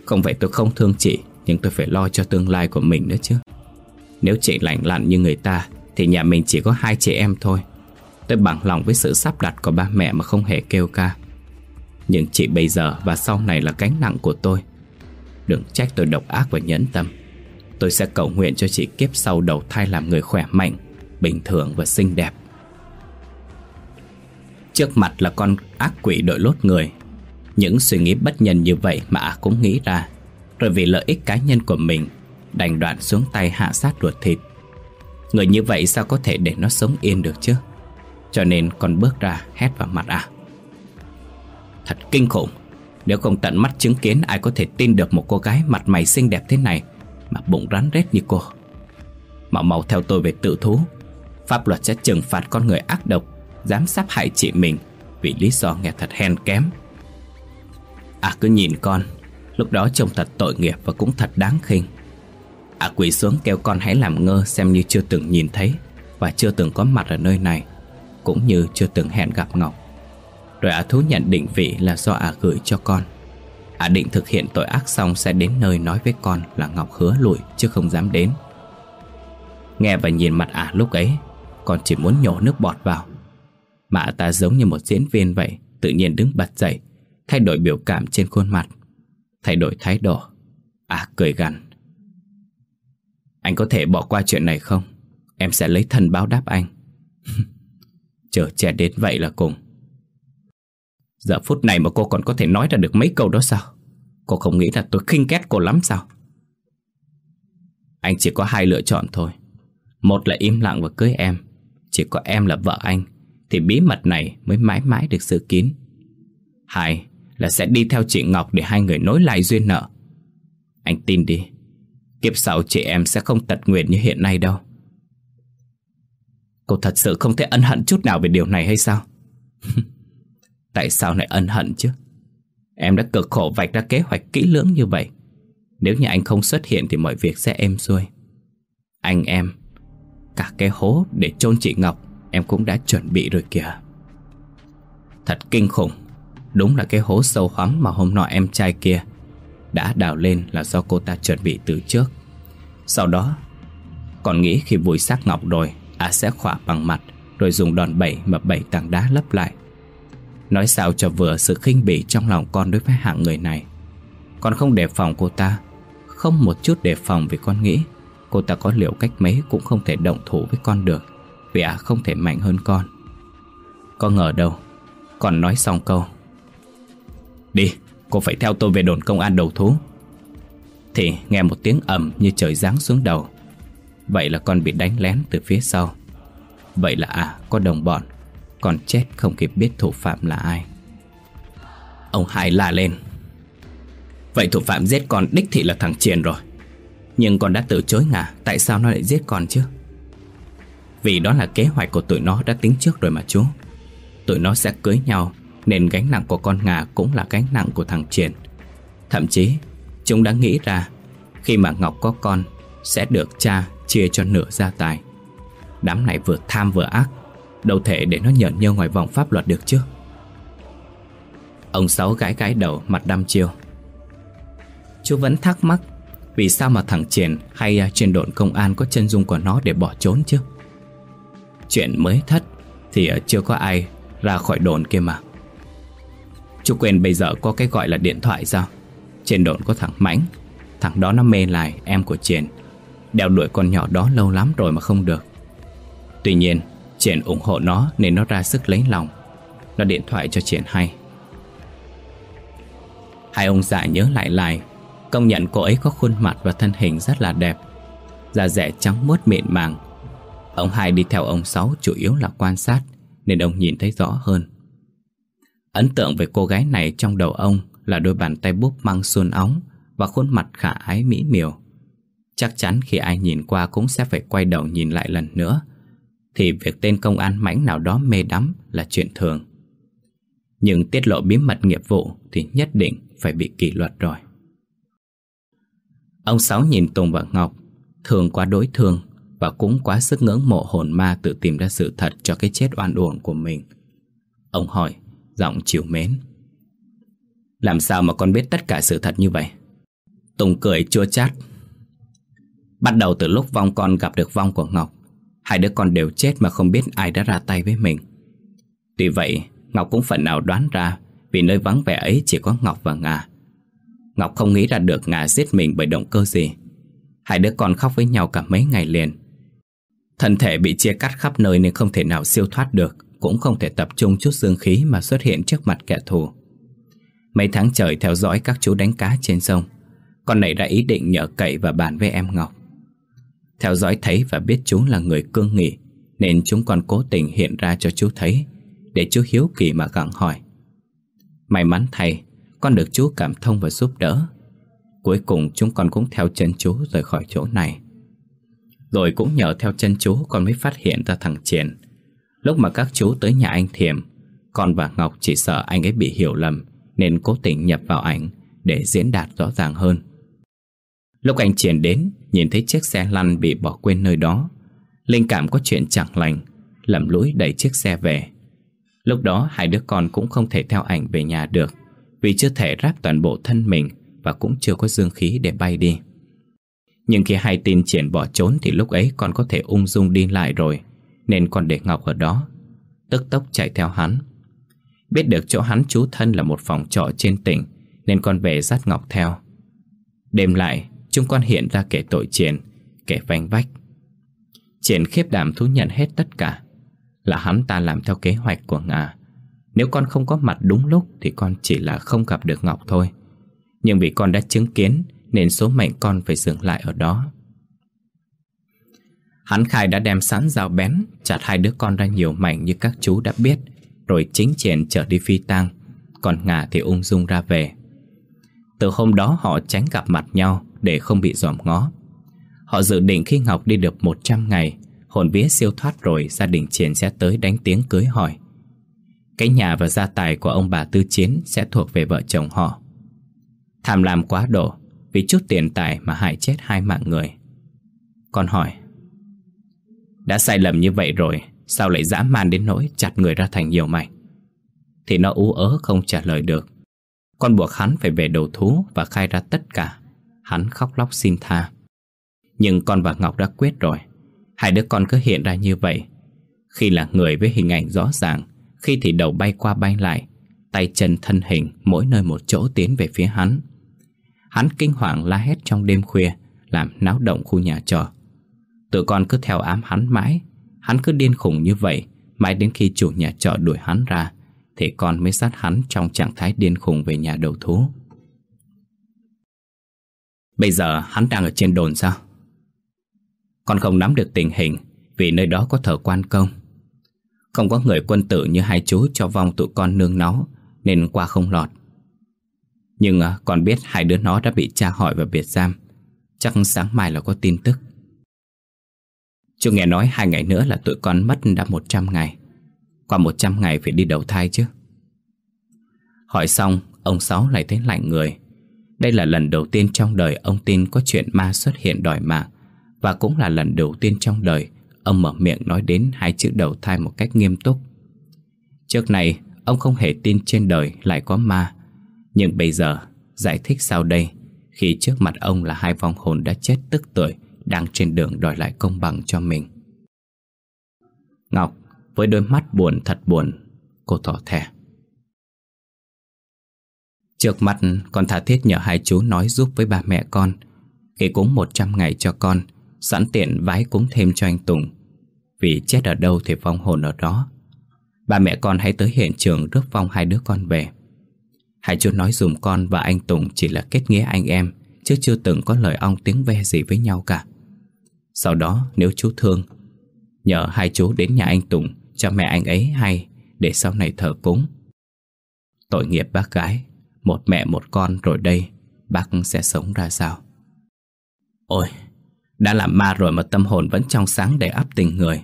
Không phải tôi không thương chị, Nhưng tôi phải lo cho tương lai của mình nữa chứ. Nếu chị lạnh lặn như người ta, Thì nhà mình chỉ có hai chị em thôi. Tôi bằng lòng với sự sắp đặt của ba mẹ mà không hề kêu ca. Nhưng chị bây giờ và sau này là gánh nặng của tôi. Đừng trách tôi độc ác và nhẫn tâm. Tôi sẽ cầu nguyện cho chị kiếp sau đầu thai làm người khỏe mạnh. Bình thường và xinh đẹp. Trước mặt là con ác quỷ đội lốt người. Những suy nghĩ bất nhân như vậy mà ả cũng nghĩ ra. Rồi vì lợi ích cá nhân của mình, Đành đoạn xuống tay hạ sát ruột thịt. Người như vậy sao có thể để nó sống yên được chứ? Cho nên con bước ra hét vào mặt ả Thật kinh khủng. Nếu không tận mắt chứng kiến, ai có thể tin được một cô gái mặt mày xinh đẹp thế này Mà bụng rắn rết như cô? Mau mau theo tôi về tự thú Pháp luật sẽ trừng phạt con người ác độc, Dám sát hại chị mình Vì lý do nghe thật hèn kém. À cứ nhìn con, Lúc đó trông thật tội nghiệp và cũng thật đáng khinh. À quỳ xuống kêu con hãy làm ngơ xem như chưa từng nhìn thấy Và chưa từng có mặt ở nơi này, Cũng như chưa từng hẹn gặp Ngọc. Rồi à thú nhận định vị là do à gửi cho con. À định thực hiện tội ác xong sẽ đến nơi nói với con là Ngọc hứa lùi chứ không dám đến. Nghe và nhìn mặt à lúc ấy còn chỉ muốn nhổ nước bọt vào. Mà ta giống như một diễn viên vậy, Tự nhiên đứng bật dậy, Thay đổi biểu cảm trên khuôn mặt, Thay đổi thái độ. À cười gằn. Anh có thể bỏ qua chuyện này không? Em sẽ lấy thân báo đáp anh. <laughs> Chờ trẻ đến vậy là cùng. Giờ phút này mà cô còn có thể nói ra được mấy câu đó sao? Cô không nghĩ là tôi khinh ghét cô lắm sao? Anh chỉ có hai lựa chọn thôi. Một là im lặng và cưới em. Chỉ có em là vợ anh Thì bí mật này mới mãi mãi được giữ kín Hai là sẽ đi theo chị Ngọc để hai người nối lại duyên nợ. Anh tin đi, kiếp sau chị em sẽ không tật nguyện như hiện nay đâu. Cô thật sự không thể ân hận chút nào về điều này hay sao? <laughs> Tại sao lại ân hận chứ? Em đã cực khổ vạch ra kế hoạch kỹ lưỡng như vậy. Nếu như anh không xuất hiện thì mọi việc sẽ êm xuôi. Anh em, cả cái hố để chôn chị Ngọc, em cũng đã chuẩn bị rồi kìa. Thật kinh khủng. Đúng là cái hố sâu hoắm mà hôm nọ em trai kia Đã đào lên là do cô ta chuẩn bị từ trước Sau đó, Còn nghĩ khi vùi xác Ngọc rồi À sẽ khỏa bằng mặt, Rồi dùng đòn bẩy mà bẩy tảng đá lấp lại Nói sao cho vừa sự khinh bỉ trong lòng con đối với hạng người này Con không đề phòng cô ta, Không một chút đề phòng vì con nghĩ Cô ta có liệu cách mấy cũng không thể động thủ với con được. Vì à không thể mạnh hơn con. Con ngờ đâu Còn nói xong câu. Đi, cô phải theo tôi về đồn công an đầu thú. Thì nghe một tiếng ầm như trời giáng xuống đầu. Vậy là con bị đánh lén từ phía sau. Vậy là à, có đồng bọn Còn chết không kịp biết thủ phạm là ai. Ông Hải la lên. Vậy thủ phạm giết con đích thị là thằng Triền rồi. Nhưng con đã từ chối ngà Tại sao nó lại giết con chứ? Vì đó là kế hoạch của tụi nó đã tính trước rồi mà chú. Tụi nó sẽ cưới nhau, Nên gánh nặng của con Ngà cũng là gánh nặng của thằng triển. Thậm chí, Chúng đã nghĩ ra, Khi mà Ngọc có con, Sẽ được cha chia cho nửa gia tài. Đám này vừa tham vừa ác, Đâu thể để nó nhợn nhơ ngoài vòng pháp luật được chứ? Ông Sáu gái gái đầu mặt đăm chiêu. Chú vẫn thắc mắc vì sao mà thằng Triển hay à, trên đồn công an có chân dung của nó để bỏ trốn chứ? Chuyện mới thất Thì à, chưa có ai ra khỏi đồn kia mà. Chú quên bây giờ có cái gọi là điện thoại sao? Trên đồn có thằng Mãnh. Thằng đó nó mê lại em của Triển. Đeo đuổi con nhỏ đó lâu lắm rồi mà không được. Tuy nhiên, Triển ủng hộ nó nên nó ra sức lấy lòng. Nó điện thoại cho Triển hay. Hai ông già nhớ lại lại Công nhận cô ấy có khuôn mặt và thân hình rất là đẹp, Da rẻ trắng muốt mịn màng. Ông hai đi theo ông Sáu chủ yếu là quan sát, Nên ông nhìn thấy rõ hơn. Ấn tượng về cô gái này trong đầu ông Là đôi bàn tay búp măng xuân óng Và khuôn mặt khả ái mỹ miều. Chắc chắn khi ai nhìn qua cũng sẽ phải quay đầu nhìn lại lần nữa, Thì việc tên công an mãnh nào đó mê đắm là chuyện thường. Nhưng tiết lộ bí mật nghiệp vụ thì nhất định phải bị kỷ luật rồi. Ông Sáu nhìn Tùng và Ngọc Thường quá đối thương Và cũng quá sức ngưỡng mộ hồn ma tự tìm ra sự thật cho cái chết oan uổng của mình. Ông hỏi, Giọng chiều mến. Làm sao mà con biết tất cả sự thật như vậy? Tùng cười chua chát. Bắt đầu từ lúc vong con gặp được vong của Ngọc, Hai đứa con đều chết mà không biết ai đã ra tay với mình. Tuy vậy, Ngọc cũng phần nào đoán ra Vì nơi vắng vẻ ấy chỉ có Ngọc và Nga. Ngọc không nghĩ ra được Ngà giết mình bởi động cơ gì. Hai đứa con khóc với nhau cả mấy ngày liền. Thân thể bị chia cắt khắp nơi nên không thể nào siêu thoát được, Cũng không thể tập trung chút dương khí mà xuất hiện trước mặt kẻ thù. Mấy tháng trời theo dõi các chú đánh cá trên sông, Con này đã ý định nhờ cậy và bàn với em Ngọc. Theo dõi thấy và biết chú là người cương nghị, Nên chúng còn cố tình hiện ra cho chú thấy, Để chú hiếu kỳ mà gặng hỏi. May mắn thay con được chú cảm thông và giúp đỡ. Cuối cùng chúng con cũng theo chân chú rời khỏi chỗ này. Rồi cũng nhờ theo chân chú con mới phát hiện ra thằng Triển Lúc mà các chú tới nhà anh Thiểm Con và Ngọc chỉ sợ anh ấy bị hiểu lầm Nên cố tình nhập vào ảnh Để diễn đạt rõ ràng hơn. Lúc anh Triển đến, Nhìn thấy chiếc xe lăn bị bỏ quên nơi đó, Linh cảm có chuyện chẳng lành, Lầm lũi đẩy chiếc xe về. Lúc đó hai đứa con cũng không thể theo ảnh về nhà được vì chưa thể ráp toàn bộ thân mình và cũng chưa có dương khí để bay đi. Nhưng khi hai tin triển bỏ trốn thì lúc ấy con có thể ung dung đi lại rồi, nên con để Ngọc ở đó, tức tốc chạy theo hắn. Biết được chỗ hắn trú thân là một phòng trọ trên tỉnh, nên con về dắt Ngọc theo. Đêm lại, chúng con hiện ra kể tội triển, kể vanh vách. Triển khiếp đảm thú nhận hết tất cả, là hắn ta làm theo kế hoạch của Ngà. Nếu con không có mặt đúng lúc Thì con chỉ là không gặp được Ngọc thôi. Nhưng vì con đã chứng kiến, Nên số mệnh con phải dừng lại ở đó. Hắn khai đã đem sẵn dao bén, Chặt hai đứa con ra nhiều mảnh như các chú đã biết, Rồi chính triển trở đi phi tang, Còn Ngà thì ung dung ra về. Từ hôm đó họ tránh gặp mặt nhau Để không bị dòm ngó. Họ dự định khi Ngọc đi được 100 ngày, Hồn vía siêu thoát rồi Gia đình triển sẽ tới đánh tiếng cưới hỏi cái nhà và gia tài của ông bà Tư Chiến sẽ thuộc về vợ chồng họ. Tham lam quá độ vì chút tiền tài mà hại chết hai mạng người. Con hỏi, đã sai lầm như vậy rồi, sao lại dã man đến nỗi chặt người ra thành nhiều mảnh? Thì nó ú ớ không trả lời được. Con buộc hắn phải về đầu thú và khai ra tất cả. Hắn khóc lóc xin tha. Nhưng con và Ngọc đã quyết rồi. Hai đứa con cứ hiện ra như vậy. Khi là người với hình ảnh rõ ràng khi thì đầu bay qua bay lại, Tay chân thân hình mỗi nơi một chỗ tiến về phía hắn. Hắn kinh hoàng la hét trong đêm khuya, Làm náo động khu nhà trọ. Tụi con cứ theo ám hắn mãi, Hắn cứ điên khùng như vậy, Mãi đến khi chủ nhà trọ đuổi hắn ra, Thì con mới sát hắn trong trạng thái điên khùng về nhà đầu thú. Bây giờ hắn đang ở trên đồn sao? Con không nắm được tình hình Vì nơi đó có thờ quan công không có người quân tử như hai chú cho vong tụi con nương nó, Nên qua không lọt. Nhưng à, còn biết hai đứa nó đã bị tra hỏi và biệt giam, Chắc sáng mai là có tin tức. Chú nghe nói hai ngày nữa là tụi con mất đã 100 ngày. Qua 100 ngày phải đi đầu thai chứ. Hỏi xong, Ông Sáu lại thấy lạnh người. Đây là lần đầu tiên trong đời Ông tin có chuyện ma xuất hiện đòi mạng, Và cũng là lần đầu tiên trong đời Ông mở miệng nói đến hai chữ đầu thai một cách nghiêm túc Trước này Ông không hề tin trên đời lại có ma Nhưng bây giờ Giải thích sau đây Khi trước mặt ông là hai vong hồn đã chết tức tuổi đang trên đường đòi lại công bằng cho mình. Ngọc với đôi mắt buồn thật buồn, cô thỏ thẻ. Trước mặt con thả thiết nhờ hai chú nói giúp với ba mẹ con Khi cúng 100 ngày cho con Sẵn tiện vái cúng thêm cho anh Tùng. Vì chết ở đâu thì vong hồn ở đó. Ba mẹ con hãy tới hiện trường rước vong hai đứa con về. Hai chú nói dùm con và anh Tùng chỉ là kết nghĩa anh em, Chứ chưa từng có lời ong tiếng ve gì với nhau cả. Sau đó, nếu chú thương, Nhờ hai chú đến nhà anh Tùng Cho mẹ anh ấy hay Để sau này thờ cúng. Tội nghiệp bác gái, Một mẹ một con rồi đây, Bác sẽ sống ra sao? Ôi đã làm ma rồi mà tâm hồn vẫn trong sáng để áp tình người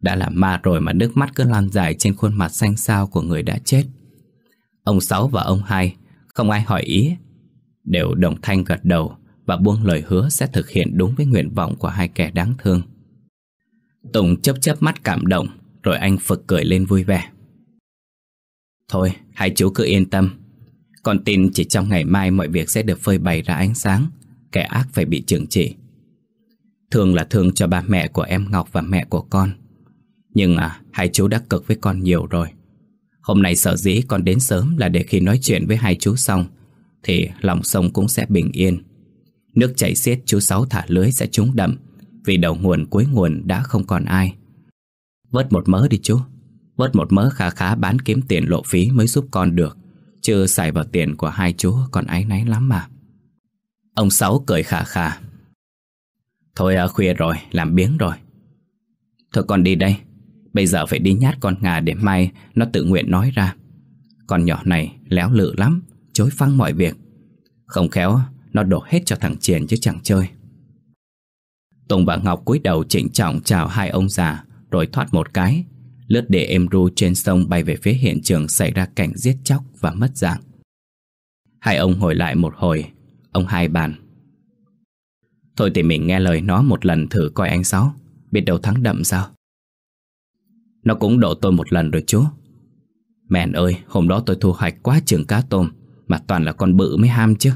Đã làm ma rồi mà nước mắt cứ lan dài Trên khuôn mặt xanh xao của người đã chết Ông Sáu và ông Hai Không ai hỏi ý Đều đồng thanh gật đầu và buông lời hứa sẽ thực hiện đúng với nguyện vọng của hai kẻ đáng thương. Tùng chớp chớp mắt cảm động, rồi anh phực cười lên vui vẻ. Thôi, hai chú cứ yên tâm. Con tin chỉ trong ngày mai mọi việc sẽ được phơi bày ra ánh sáng, kẻ ác phải bị trừng trị. Thương là thương cho ba mẹ của em Ngọc và mẹ của con. Nhưng à, hai chú đã cực với con nhiều rồi. Hôm nay sợ dĩ con đến sớm là để khi nói chuyện với hai chú xong, thì lòng sông cũng sẽ bình yên. Nước chảy xiết chú Sáu thả lưới sẽ trúng đậm Vì đầu nguồn cuối nguồn đã không còn ai Vớt một mớ đi chú Vớt một mớ khá khá bán kiếm tiền lộ phí mới giúp con được Chưa xài vào tiền của hai chú còn áy náy lắm mà Ông Sáu cười khà khà Thôi à, khuya rồi, làm biếng rồi. Thôi con đi đây. Bây giờ phải đi nhát con ngà để mai Nó tự nguyện nói ra. Con nhỏ này léo lự lắm Chối phăng mọi việc. Không khéo nó đổ hết cho thằng Triển chứ chẳng chơi. Tùng và Ngọc cúi đầu trịnh trọng chào hai ông già Rồi thoát một cái. Lướt để êm ru trên sông bay về phía hiện trường xảy ra cảnh giết chóc và mất dạng. Hai ông hồi lại một hồi Ông hai bàn. Thôi thì mình nghe lời nó một lần thử coi anh Sáu Biết đâu thắng đậm sao. Nó cũng độ tôi một lần rồi chú. Mẹn ơi, Hôm đó tôi thu hoạch quá trường cá tôm Mà toàn là con bự mới ham chứ.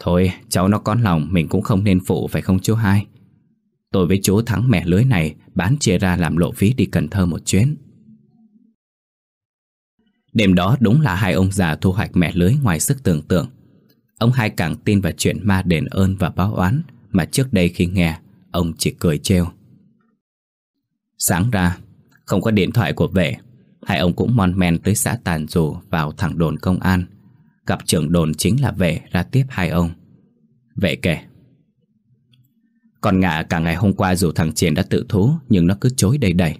Thôi, cháu nó con lòng, Mình cũng không nên phụ, phải không chú hai? Tôi với chú thắng mẻ lưới này, Bán chia ra làm lộ phí đi Cần Thơ một chuyến. Đêm đó đúng là hai ông già thu hoạch mẻ lưới ngoài sức tưởng tượng. Ông hai càng tin vào chuyện ma đền ơn và báo oán Mà trước đây khi nghe, Ông chỉ cười trêu. Sáng ra, Không có điện thoại của vệ, Hai ông cũng mon men tới xã Tàn Dù Vào thẳng đồn công an. Gặp trưởng đồn chính là vệ ra tiếp hai ông. Vệ kể Còn ngạ cả ngày hôm qua dù thằng Triển đã tự thú, Nhưng nó cứ chối đầy đầy.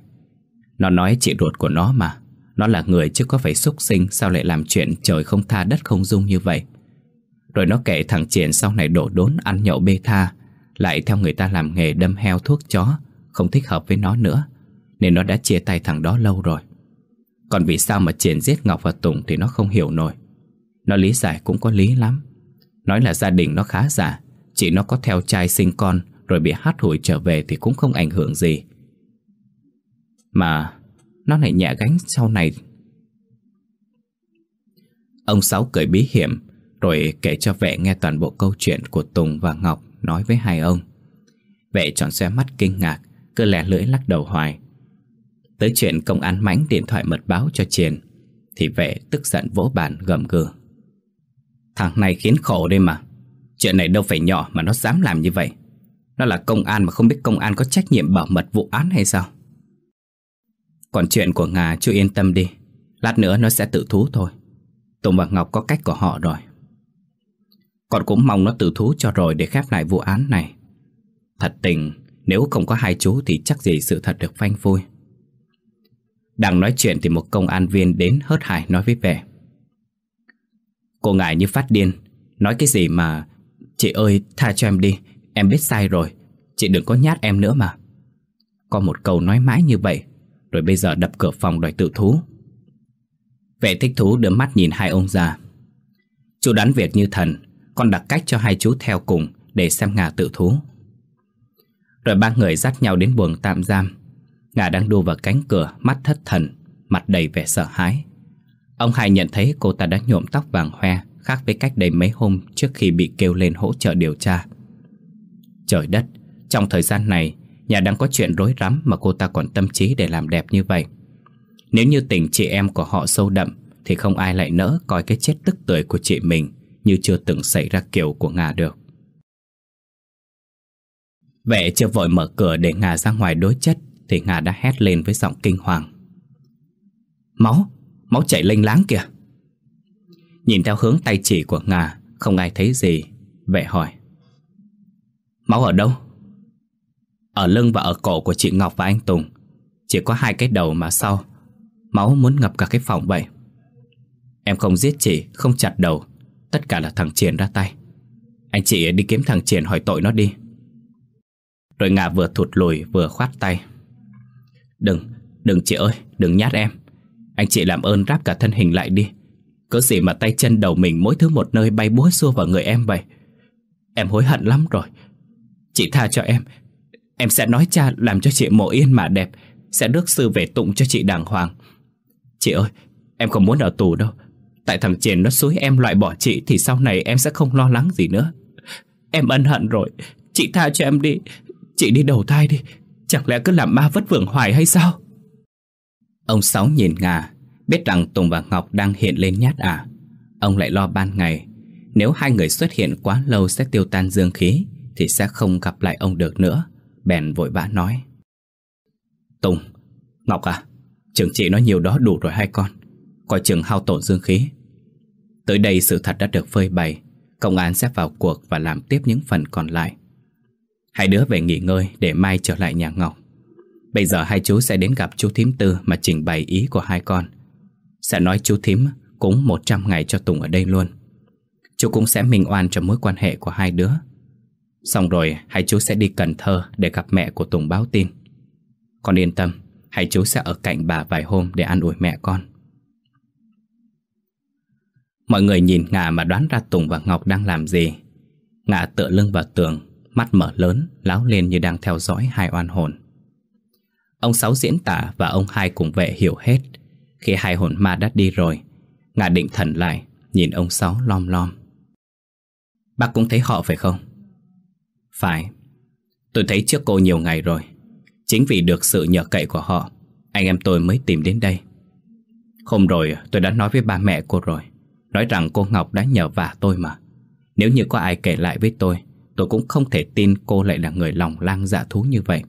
Nó nói chị ruột của nó mà, Nó là người chứ có phải xúc sinh Sao lại làm chuyện trời không tha đất không dung như vậy. Rồi nó kể thằng Triển sau này đổ đốn ăn nhậu bê tha, Lại theo người ta làm nghề đâm heo thuốc chó, Không thích hợp với nó nữa, Nên nó đã chia tay thằng đó lâu rồi. Còn vì sao mà Triển giết Ngọc và Tùng Thì nó không hiểu nổi. Nó lý giải cũng có lý lắm. Nói là gia đình nó khá giả, Chỉ nó có theo trai sinh con, Rồi bị hát hủi trở về thì cũng không ảnh hưởng gì. Mà Nó lại nhẹ gánh sau này. Ông Sáu cười bí hiểm rồi kể cho vệ nghe toàn bộ câu chuyện Của Tùng và Ngọc nói với hai ông. Vệ tròn xe mắt kinh ngạc, Cứ lẻ lưỡi lắc đầu hoài. Tới chuyện công an mãnh điện thoại mật báo cho Triền, Thì vệ tức giận vỗ bàn gầm gừ. Thằng này khiến khổ đây mà. Chuyện này đâu phải nhỏ mà nó dám làm như vậy. Nó là công an mà không biết công an có trách nhiệm bảo mật vụ án hay sao? Còn chuyện của Ngà, chú yên tâm đi. Lát nữa nó sẽ tự thú thôi. Tùng và Ngọc có cách của họ rồi. Con cũng mong nó tự thú cho rồi để khép lại vụ án này. Thật tình, Nếu không có hai chú thì chắc gì sự thật được phanh phui. Đang nói chuyện thì một công an viên đến hớt hải nói với vẻ. Cô ngại như phát điên, Nói cái gì mà, Chị ơi, tha cho em đi, Em biết sai rồi, Chị đừng có nhát em nữa mà. Có một câu nói mãi như vậy, Rồi bây giờ đập cửa phòng đòi tự thú. Vệ thích thú đưa mắt nhìn hai ông già. Chú đoán việc như thần con đặt cách cho hai chú theo cùng Để xem Ngà tự thú. Rồi ba người dắt nhau đến buồng tạm giam. Ngà đang đu vào cánh cửa, Mắt thất thần, Mặt đầy vẻ sợ hãi. Ông hai nhận thấy cô ta đã nhuộm tóc vàng hoe, Khác với cách đây mấy hôm Trước khi bị kêu lên hỗ trợ điều tra. Trời đất, Trong thời gian này, Nhà đang có chuyện rối rắm Mà cô ta còn tâm trí để làm đẹp như vậy. Nếu như tình chị em của họ sâu đậm, Thì không ai lại nỡ coi cái chết tức tưởi của chị mình. Như chưa từng xảy ra kiểu của Nga được. Vệ chưa vội mở cửa để Nga ra ngoài đối chất Thì Nga đã hét lên với giọng kinh hoàng. Máu, máu chảy lênh láng kìa. Nhìn theo hướng tay chỉ của Nga Không ai thấy gì Vệ hỏi. Máu ở đâu? Ở lưng và ở cổ của chị Ngọc và anh Tùng. Chỉ có hai cái đầu mà sau. Máu muốn ngập cả cái phòng vậy. Em không giết chị Không chặt đầu. Tất cả là thằng Triển ra tay. Anh chị đi kiếm thằng Triển hỏi tội nó đi. Rồi ngà vừa thụt lùi vừa khoát tay. Đừng, đừng chị ơi Đừng nhát em. Anh chị làm ơn ráp cả thân hình lại đi. Cớ gì mà tay chân đầu mình mỗi thứ một nơi bay búa xua vào người em vậy? Em hối hận lắm rồi. Chị tha cho em. Em sẽ nói cha làm cho chị mộ yên mà đẹp Sẽ đức sư về tụng cho chị đàng hoàng. Chị ơi, em không muốn ở tù đâu. Tại thằng Triển nó xúi em loại bỏ chị thì sau này em sẽ không lo lắng gì nữa. Em ân hận rồi, chị tha cho em đi. Chị đi đầu thai đi, chẳng lẽ cứ làm ma vất vưởng hoài hay sao? Ông Sáu nhìn ngà, biết rằng Tùng và Ngọc đang hiện lên nhát à. Ông lại lo ban ngày, nếu hai người xuất hiện quá lâu sẽ tiêu tan dương khí thì sẽ không gặp lại ông được nữa. Bèn vội vã nói. Tùng, Ngọc à, Trường chị nói nhiều đó đủ rồi hai con Coi chừng hao tổn dương khí. Tới đây sự thật đã được phơi bày. Công an sẽ vào cuộc và làm tiếp những phần còn lại. Hai đứa về nghỉ ngơi để mai trở lại nhà Ngọc. Bây giờ hai chú sẽ đến gặp chú thím tư mà trình bày ý của hai con. Sẽ nói chú thím cúng 100 ngày cho Tùng ở đây luôn. Chú cũng sẽ minh oan cho mối quan hệ của hai đứa. Xong rồi, hai chú sẽ đi Cần Thơ để gặp mẹ của Tùng báo tin. Con yên tâm, hai chú sẽ ở cạnh bà vài hôm để ăn ủi mẹ con. Mọi người nhìn Ngà mà đoán ra Tùng và Ngọc đang làm gì. Ngà tựa lưng vào tường Mắt mở lớn, láo lên như đang theo dõi hai oan hồn. Ông Sáu diễn tả và ông hai cùng vệ hiểu hết. Khi hai hồn ma đã đi rồi Ngà định thần lại Nhìn ông Sáu lom lom. Bác cũng thấy họ phải không? Phải. Tôi thấy trước cô nhiều ngày rồi. Chính vì được sự nhờ cậy của họ Anh em tôi mới tìm đến đây. Hôm rồi tôi đã nói với ba mẹ cô rồi. Nói rằng cô Ngọc đã nhờ vả tôi mà. Nếu như có ai kể lại với tôi Tôi cũng không thể tin cô lại là người lòng lang dạ thú như vậy.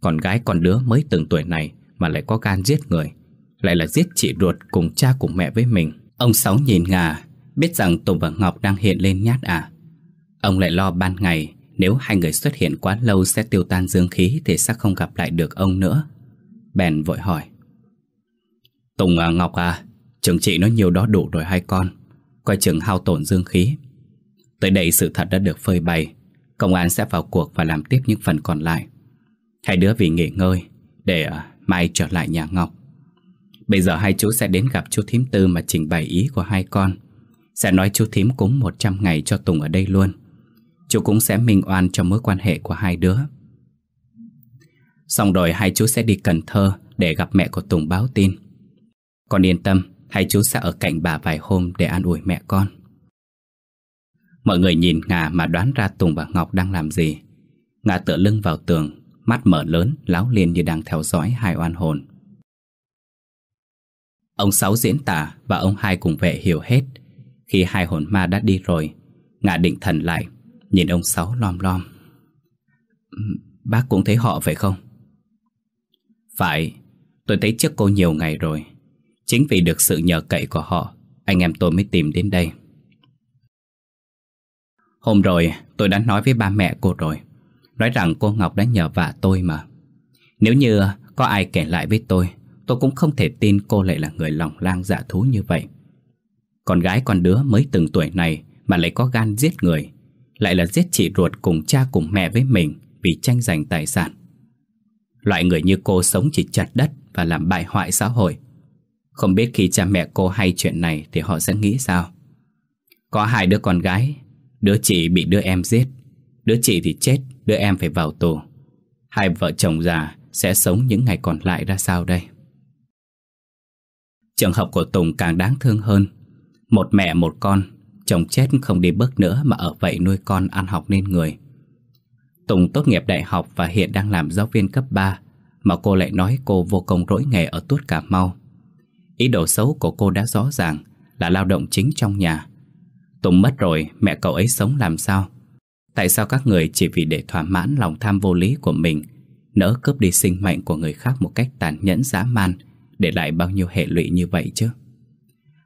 Còn gái con đứa mới từng tuổi này Mà lại có gan giết người Lại là giết chị ruột cùng cha cùng mẹ với mình. Ông Sáu nhìn ngà Biết rằng Tùng và Ngọc đang hiện lên nhát à. Ông lại lo ban ngày nếu hai người xuất hiện quá lâu sẽ tiêu tan dương khí Thì sẽ không gặp lại được ông nữa. Bèn vội hỏi. Tùng à, Ngọc à Chừng chị nói nhiều đó đủ rồi hai con. Coi chừng hao tổn dương khí. Tới đây sự thật đã được phơi bày. Công an sẽ vào cuộc và làm tiếp những phần còn lại. Hai đứa vì nghỉ ngơi Để à, mai trở lại nhà Ngọc. Bây giờ hai chú sẽ đến gặp chú thím tư Mà trình bày ý của hai con. Sẽ nói chú thím cúng 100 ngày cho Tùng ở đây luôn. Chú cũng sẽ minh oan cho mối quan hệ của hai đứa. Xong rồi hai chú sẽ đi Cần Thơ Để gặp mẹ của Tùng báo tin. Con yên tâm Hai chú sẽ ở cạnh bà vài hôm Để an ủi mẹ con? Mọi người nhìn Ngà mà đoán ra Tùng và Ngọc đang làm gì. Ngà tựa lưng vào tường, Mắt mở lớn, láo liền như đang theo dõi hai oan hồn. Ông Sáu diễn tả và ông hai cùng vệ hiểu hết. Khi hai hồn ma đã đi rồi, Ngà định thần lại, Nhìn ông Sáu lom lom. Bác cũng thấy họ phải không? Phải, Tôi thấy trước cô nhiều ngày rồi. Chính vì được sự nhờ cậy của họ, Anh em tôi mới tìm đến đây. Hôm rồi, tôi đã nói với ba mẹ cô rồi. Nói rằng cô Ngọc đã nhờ vả tôi mà. Nếu như có ai kể lại với tôi Tôi cũng không thể tin cô lại là người lòng lang dạ thú như vậy. Con gái con đứa mới từng tuổi này Mà lại có gan giết người, Lại là giết chị ruột cùng cha cùng mẹ với mình Vì tranh giành tài sản. Loại người như cô sống chỉ chặt đất Và làm bại hoại xã hội. Không biết khi cha mẹ cô hay chuyện này Thì họ sẽ nghĩ sao? Có hai đứa con gái, Đứa chị bị đứa em giết, Đứa chị thì chết, Đứa em phải vào tù. Hai vợ chồng già sẽ sống những ngày còn lại ra sao đây? Trường hợp của Tùng càng đáng thương hơn. Một mẹ, một con, Chồng chết không đi bước nữa Mà ở vậy nuôi con ăn học nên người. Tùng tốt nghiệp đại học Và hiện đang làm giáo viên cấp 3 Mà cô lại nói cô vô công rỗi nghề Ở Tuốt Cà Mau. Ý đồ xấu của cô đã rõ ràng Là lao động chính trong nhà. Tùng mất rồi, mẹ cậu ấy sống làm sao? Tại sao các người chỉ vì để thỏa mãn lòng tham vô lý của mình, Nỡ cướp đi sinh mệnh của người khác một cách tàn nhẫn dã man, Để lại bao nhiêu hệ lụy như vậy chứ?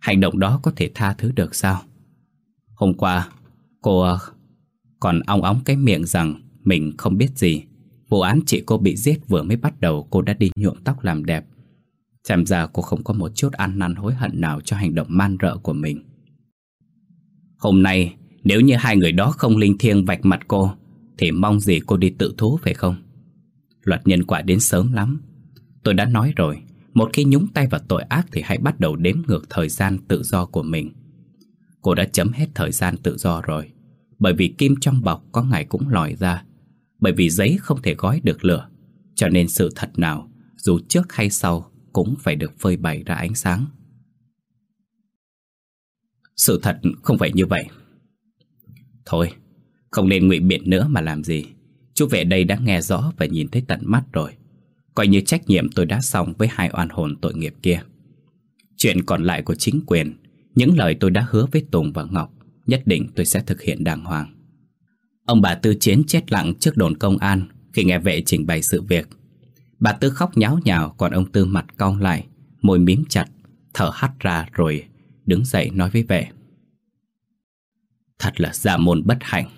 Hành động đó có thể tha thứ được sao? Hôm qua, Cô ờ, còn ong óng cái miệng rằng Mình không biết gì. Vụ án chị cô bị giết vừa mới bắt đầu Cô đã đi nhuộm tóc làm đẹp. Xem ra cô không có một chút ăn năn hối hận nào Cho hành động man rợ của mình. Hôm nay, nếu như hai người đó không linh thiêng vạch mặt cô, Thì mong gì cô đi tự thú phải không? Luật nhân quả đến sớm lắm. Tôi đã nói rồi, Một khi nhúng tay vào tội ác Thì hãy bắt đầu đếm ngược thời gian tự do của mình. Cô đã chấm hết thời gian tự do rồi, Bởi vì kim trong bọc có ngày cũng lòi ra, Bởi vì giấy không thể gói được lửa, Cho nên sự thật nào, Dù trước hay sau cũng phải được phơi bày ra ánh sáng Sự thật không phải như vậy Thôi, không nên ngụy biện nữa mà làm gì. Chú về đây đã nghe rõ và nhìn thấy tận mắt rồi. Coi như trách nhiệm tôi đã xong với hai oan hồn tội nghiệp kia. Chuyện còn lại của chính quyền, những lời tôi đã hứa với Tùng và Ngọc, nhất định tôi sẽ thực hiện đàng hoàng. Ông bà Tư Chiến chết lặng trước đồn công an khi nghe vệ trình bày sự việc. Bà Tư khóc nháo nhào còn ông Tư mặt cong lại, môi mím chặt, thở hắt ra rồi đứng dậy nói với vệ. Thật là giả môn bất hạnh.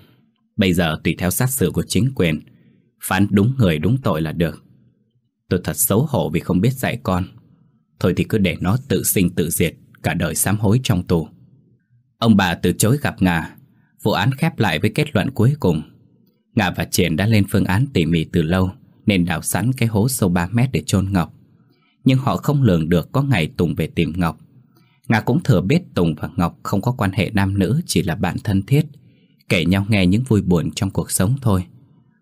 Bây giờ tùy theo sát xử của chính quyền Phán đúng người đúng tội là được. Tôi thật xấu hổ vì không biết dạy con. Thôi thì cứ để nó tự sinh tự diệt Cả đời sám hối trong tù. Ông bà từ chối gặp Ngà. Vụ án khép lại với kết luận cuối cùng. Ngà và Triển đã lên phương án tỉ mỉ từ lâu. Nên đào sẵn cái hố sâu 3 mét để chôn Ngọc. Nhưng họ không lường được có ngày Tùng về tìm Ngọc. Ngà cũng thừa biết Tùng và Ngọc không có quan hệ nam nữ, Chỉ là bạn thân thiết, Kể nhau nghe những vui buồn trong cuộc sống thôi.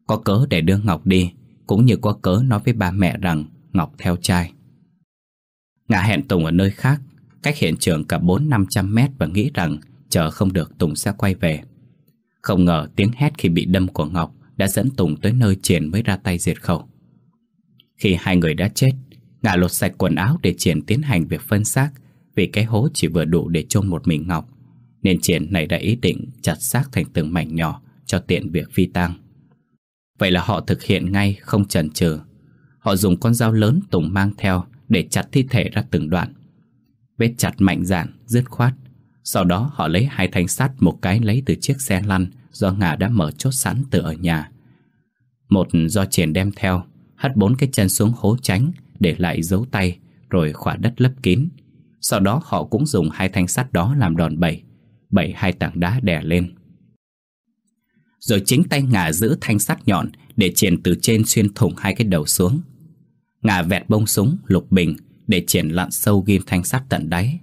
Có cớ để đưa Ngọc đi, Cũng như có cớ nói với ba mẹ rằng Ngọc theo trai. Ngà hẹn Tùng ở nơi khác, Cách hiện trường cả 4-500 mét Và nghĩ rằng chờ không được Tùng sẽ quay về. Không ngờ tiếng hét khi bị đâm của Ngọc đã dẫn Tùng tới nơi triển mới ra tay diệt khẩu. Khi hai người đã chết Ngạ lột sạch quần áo để triển tiến hành việc phân xác vì cái hố chỉ vừa đủ để chôn một mình Ngọc Nên Triển này đã ý định chặt xác thành từng mảnh nhỏ Cho tiện việc phi tang. Vậy là họ thực hiện ngay không chần chừ. Họ dùng con dao lớn Tùng mang theo Để chặt thi thể ra từng đoạn. Vết chặt mạnh dạn, dứt khoát. Sau đó họ lấy hai thanh sắt Một cái lấy từ chiếc xe lăn Do Ngà đã mở chốt sẵn từ ở nhà. Một do triển đem theo Hất bốn cái chân xuống hố tránh Để lại dấu tay Rồi khỏa đất lấp kín. Sau đó họ cũng dùng hai thanh sắt đó làm đòn bẩy Bẩy hai tảng đá đè lên. Rồi chính tay ngà giữ thanh sắt nhọn Để triển từ trên xuyên thủng hai cái đầu xuống. Ngà vẹt bông súng, lục bình Để triển lặn sâu ghim thanh sắt tận đáy.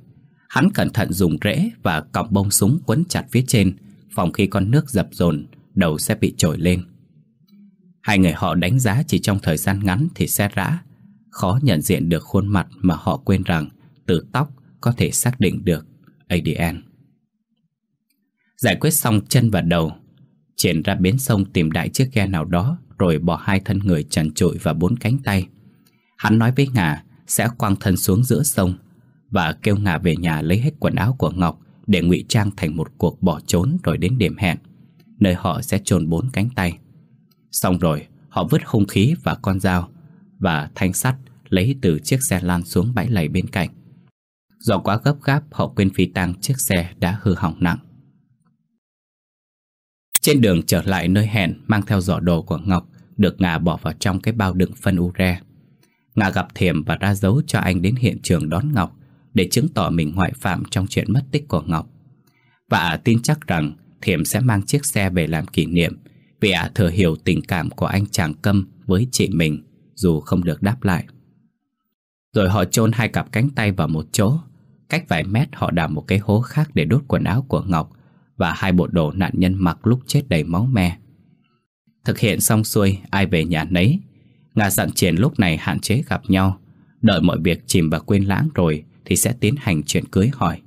Hắn cẩn thận dùng rễ và cọc bông súng quấn chặt phía trên Phòng khi con nước dập dồn Đầu sẽ bị trồi lên Hai người họ đánh giá chỉ trong thời gian ngắn thì sẽ rã Khó nhận diện được khuôn mặt mà họ quên rằng từ tóc có thể xác định được ADN. Giải quyết xong chân và đầu, triển ra bến sông tìm đại chiếc ghe nào đó rồi bỏ hai thân người trần trụi và bốn cánh tay. Hắn nói với Ngà sẽ quăng thân xuống giữa sông và kêu Ngà về nhà lấy hết quần áo của Ngọc để ngụy trang thành một cuộc bỏ trốn rồi đến điểm hẹn, nơi họ sẽ chôn bốn cánh tay. Xong rồi, họ vứt hung khí và con dao và thanh sắt lấy từ chiếc xe lan xuống bãi lầy bên cạnh. Do quá gấp gáp họ quên phi tang chiếc xe đã hư hỏng nặng Trên đường trở lại nơi hẹn mang theo giỏ đồ của Ngọc Được Ngà bỏ vào trong cái bao đựng phân ure Ngà gặp Thiểm và ra dấu cho anh đến hiện trường đón Ngọc để chứng tỏ mình ngoại phạm trong chuyện mất tích của Ngọc. Và tin chắc rằng Thiểm sẽ mang chiếc xe về làm kỷ niệm, Vì ả thừa hiểu tình cảm của anh chàng câm với chị mình, Dù không được đáp lại. Rồi họ chôn hai cặp cánh tay vào một chỗ, Cách vài mét họ đào một cái hố khác để đốt quần áo của Ngọc Và hai bộ đồ nạn nhân mặc lúc chết đầy máu me. Thực hiện xong xuôi, ai về nhà nấy. Ngà dặn triển lúc này hạn chế gặp nhau, Đợi mọi việc chìm và quên lãng rồi thì sẽ tiến hành chuyện cưới hỏi.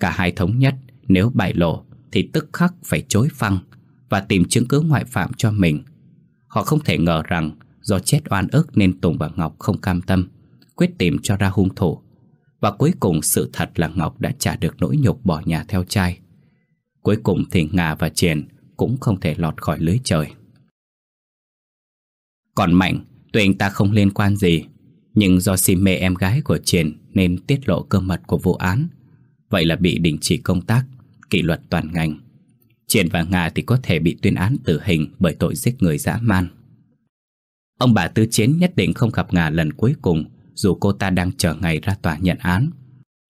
Cả hai thống nhất, Nếu bại lộ thì tức khắc phải chối phăng Và tìm chứng cứ ngoại phạm cho mình. Họ không thể ngờ rằng Do chết oan ức nên Tùng và Ngọc không cam tâm, Quyết tìm cho ra hung thủ. Và cuối cùng sự thật là Ngọc đã trả được nỗi nhục bỏ nhà theo trai. Cuối cùng thì Ngà và Triển Cũng không thể lọt khỏi lưới trời. Còn Mạnh, Tuy anh ta không liên quan gì nhưng do si mê em gái của Triển Nên tiết lộ cơ mật của vụ án. Vậy là bị đình chỉ công tác, Kỷ luật toàn ngành. Triển và Nga thì có thể bị tuyên án tử hình Bởi tội giết người dã man. Ông bà Tư Chiến nhất định không gặp Nga lần cuối cùng, Dù cô ta đang chờ ngày ra tòa nhận án.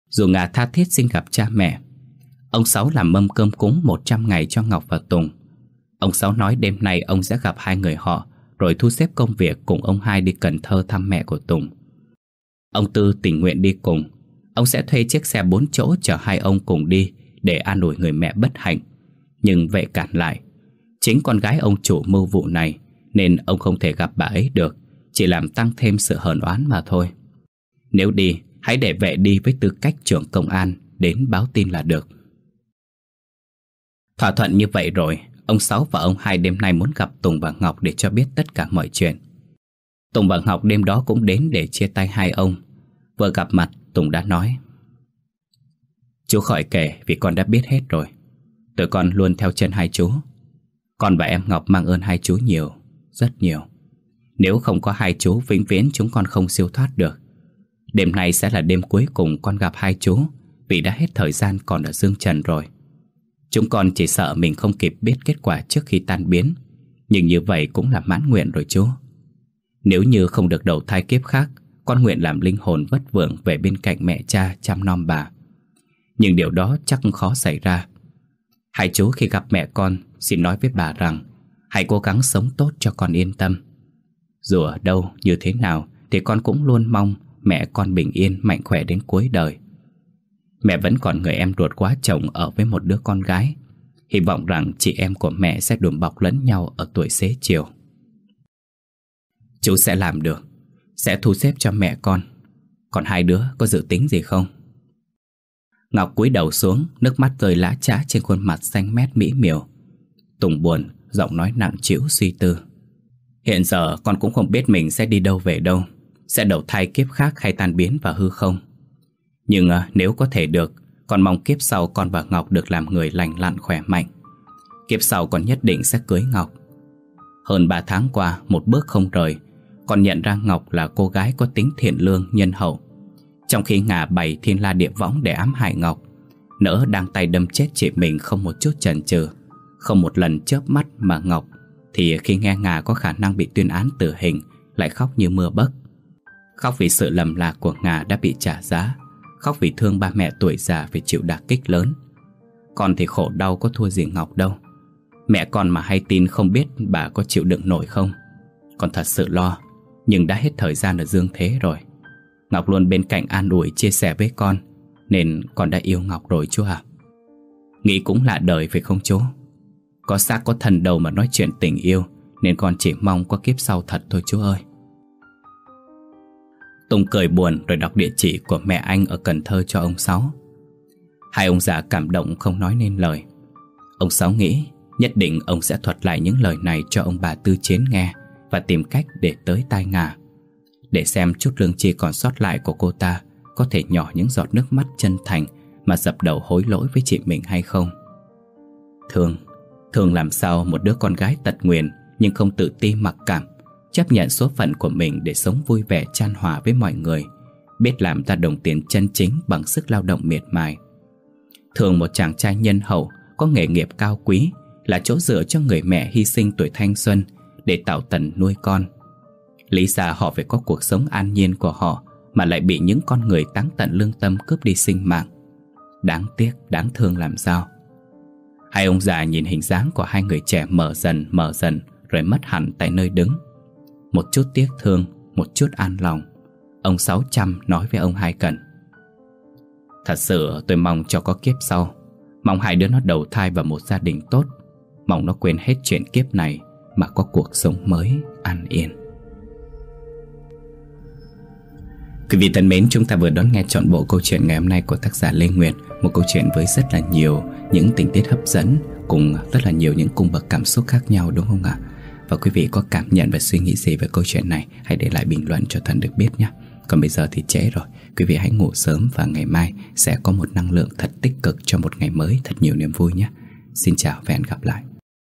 Dù Nga tha thiết xin gặp cha mẹ, Ông Sáu làm mâm cơm cúng 100 ngày cho Ngọc và Tùng. Ông Sáu nói đêm nay ông sẽ gặp hai người họ rồi thu xếp công việc cùng ông hai đi Cần Thơ thăm mẹ của Tùng. Ông Tư tình nguyện đi cùng. Ông sẽ thuê chiếc xe bốn chỗ chở hai ông cùng đi Để an ủi người mẹ bất hạnh. Nhưng vệ cản lại. Chính con gái ông chủ mưu vụ này Nên ông không thể gặp bà ấy được, Chỉ làm tăng thêm sự hờn oán mà thôi. Nếu đi, Hãy để vệ đi với tư cách trưởng công an Đến báo tin là được. Thỏa thuận như vậy rồi Ông Sáu và ông Hai đêm nay muốn gặp Tùng và Ngọc Để cho biết tất cả mọi chuyện. Tùng và Ngọc đêm đó cũng đến để chia tay hai ông. Vừa gặp mặt, Tùng đã nói, Chú khỏi kể vì con đã biết hết rồi. Tụi con luôn theo chân hai chú. Con và em Ngọc mang ơn hai chú nhiều, Rất nhiều. Nếu không có hai chú, vĩnh viễn chúng con không siêu thoát được. Đêm nay sẽ là đêm cuối cùng con gặp hai chú, Vì đã hết thời gian còn ở dương trần rồi. Chúng con chỉ sợ mình không kịp biết kết quả trước khi tan biến. Nhưng như vậy cũng là mãn nguyện rồi chú Nếu như không được đầu thai kiếp khác, Con nguyện làm linh hồn vất vưởng về bên cạnh mẹ cha chăm nom bà. Nhưng điều đó chắc khó xảy ra. Hai chú khi gặp mẹ con, Xin nói với bà rằng, Hãy cố gắng sống tốt cho con yên tâm. Dù ở đâu, như thế nào, Thì con cũng luôn mong Mẹ con bình yên, mạnh khỏe đến cuối đời. Mẹ vẫn còn người em ruột quá chồng Ở với một đứa con gái. Hy vọng rằng chị em của mẹ sẽ đùm bọc lẫn nhau Ở tuổi xế chiều. Chú sẽ làm được. Sẽ thu xếp cho mẹ con. Còn hai đứa có dự tính gì không? Ngọc cúi đầu xuống, Nước mắt rơi lã chã trên khuôn mặt xanh mét mỹ miều. Tùng buồn, Giọng nói nặng trĩu suy tư. Hiện giờ con cũng không biết mình sẽ đi đâu về đâu. Sẽ đầu thai kiếp khác hay tan biến và hư không? Nhưng à, nếu có thể được Con mong kiếp sau con và Ngọc được làm người lành lặn khỏe mạnh. Kiếp sau con nhất định sẽ cưới Ngọc. Hơn 3 tháng qua Một bước không rời Con nhận ra Ngọc là cô gái có tính thiện lương nhân hậu. Trong khi ngà bày thiên la địa võng để ám hại Ngọc Nỡ đang tay đâm chết chị mình không một chút chần chừ Không một lần chớp mắt mà Ngọc Thì khi nghe ngà có khả năng bị tuyên án tử hình Lại khóc như mưa bấc. Khóc vì sự lầm lạc của ngà đã bị trả giá. Khóc vì thương ba mẹ tuổi già phải chịu đả kích lớn. Con thì khổ đau có thua gì Ngọc đâu. Mẹ con mà hay tin không biết bà có chịu đựng nổi không? Con thật sự lo, Nhưng đã hết thời gian ở dương thế rồi. Ngọc luôn bên cạnh an ủi, chia sẻ với con, Nên con đã yêu Ngọc rồi chú ạ. Nghĩ cũng lạ đời phải không chú? Có xác có thần đầu mà nói chuyện tình yêu, Nên con chỉ mong có kiếp sau thật thôi chú ơi. Tùng cười buồn rồi đọc địa chỉ của mẹ anh ở Cần Thơ cho ông Sáu. Hai ông già cảm động không nói nên lời. Ông Sáu nghĩ nhất định ông sẽ thuật lại những lời này cho ông bà Tư Chiến nghe Và tìm cách để tới tai ngà để xem chút lương chi còn sót lại của cô ta Có thể nhỏ những giọt nước mắt chân thành Mà dập đầu hối lỗi với chị mình hay không. Thương Thương làm sao một đứa con gái tật nguyền Nhưng không tự ti mặc cảm Chấp nhận số phận của mình để sống vui vẻ chan hòa với mọi người Biết làm ra đồng tiền chân chính bằng sức lao động miệt mài. Thường một chàng trai nhân hậu Có nghề nghiệp cao quý Là chỗ dựa cho người mẹ hy sinh tuổi thanh xuân Để tạo tần nuôi con. Lý ra họ phải có cuộc sống an nhiên của họ Mà lại bị những con người táng tận lương tâm cướp đi sinh mạng. Đáng tiếc, đáng thương làm sao? Hai ông già nhìn hình dáng của hai người trẻ mở dần mở dần Rồi mất hẳn tại nơi đứng. Một chút tiếc thương, một chút an lòng. Ông Sáu Trăm nói với ông Hai Cần. Thật sự tôi mong cho có kiếp sau. Mong hai đứa nó đầu thai vào một gia đình tốt. Mong nó quên hết chuyện kiếp này Mà có cuộc sống mới an yên. Quý vị thân mến, chúng ta vừa đón nghe chọn bộ câu chuyện ngày hôm nay của tác giả Lê Nguyệt. Một câu chuyện với rất là nhiều những tình tiết hấp dẫn Cùng rất là nhiều những cung bậc cảm xúc khác nhau đúng không ạ? Và quý vị có cảm nhận và suy nghĩ gì về câu chuyện này, Hãy để lại bình luận cho Thần được biết nhé. Còn bây giờ thì trễ rồi. Quý vị hãy ngủ sớm và ngày mai sẽ có một năng lượng thật tích cực cho một ngày mới, thật nhiều niềm vui nhé. Xin chào và hẹn gặp lại.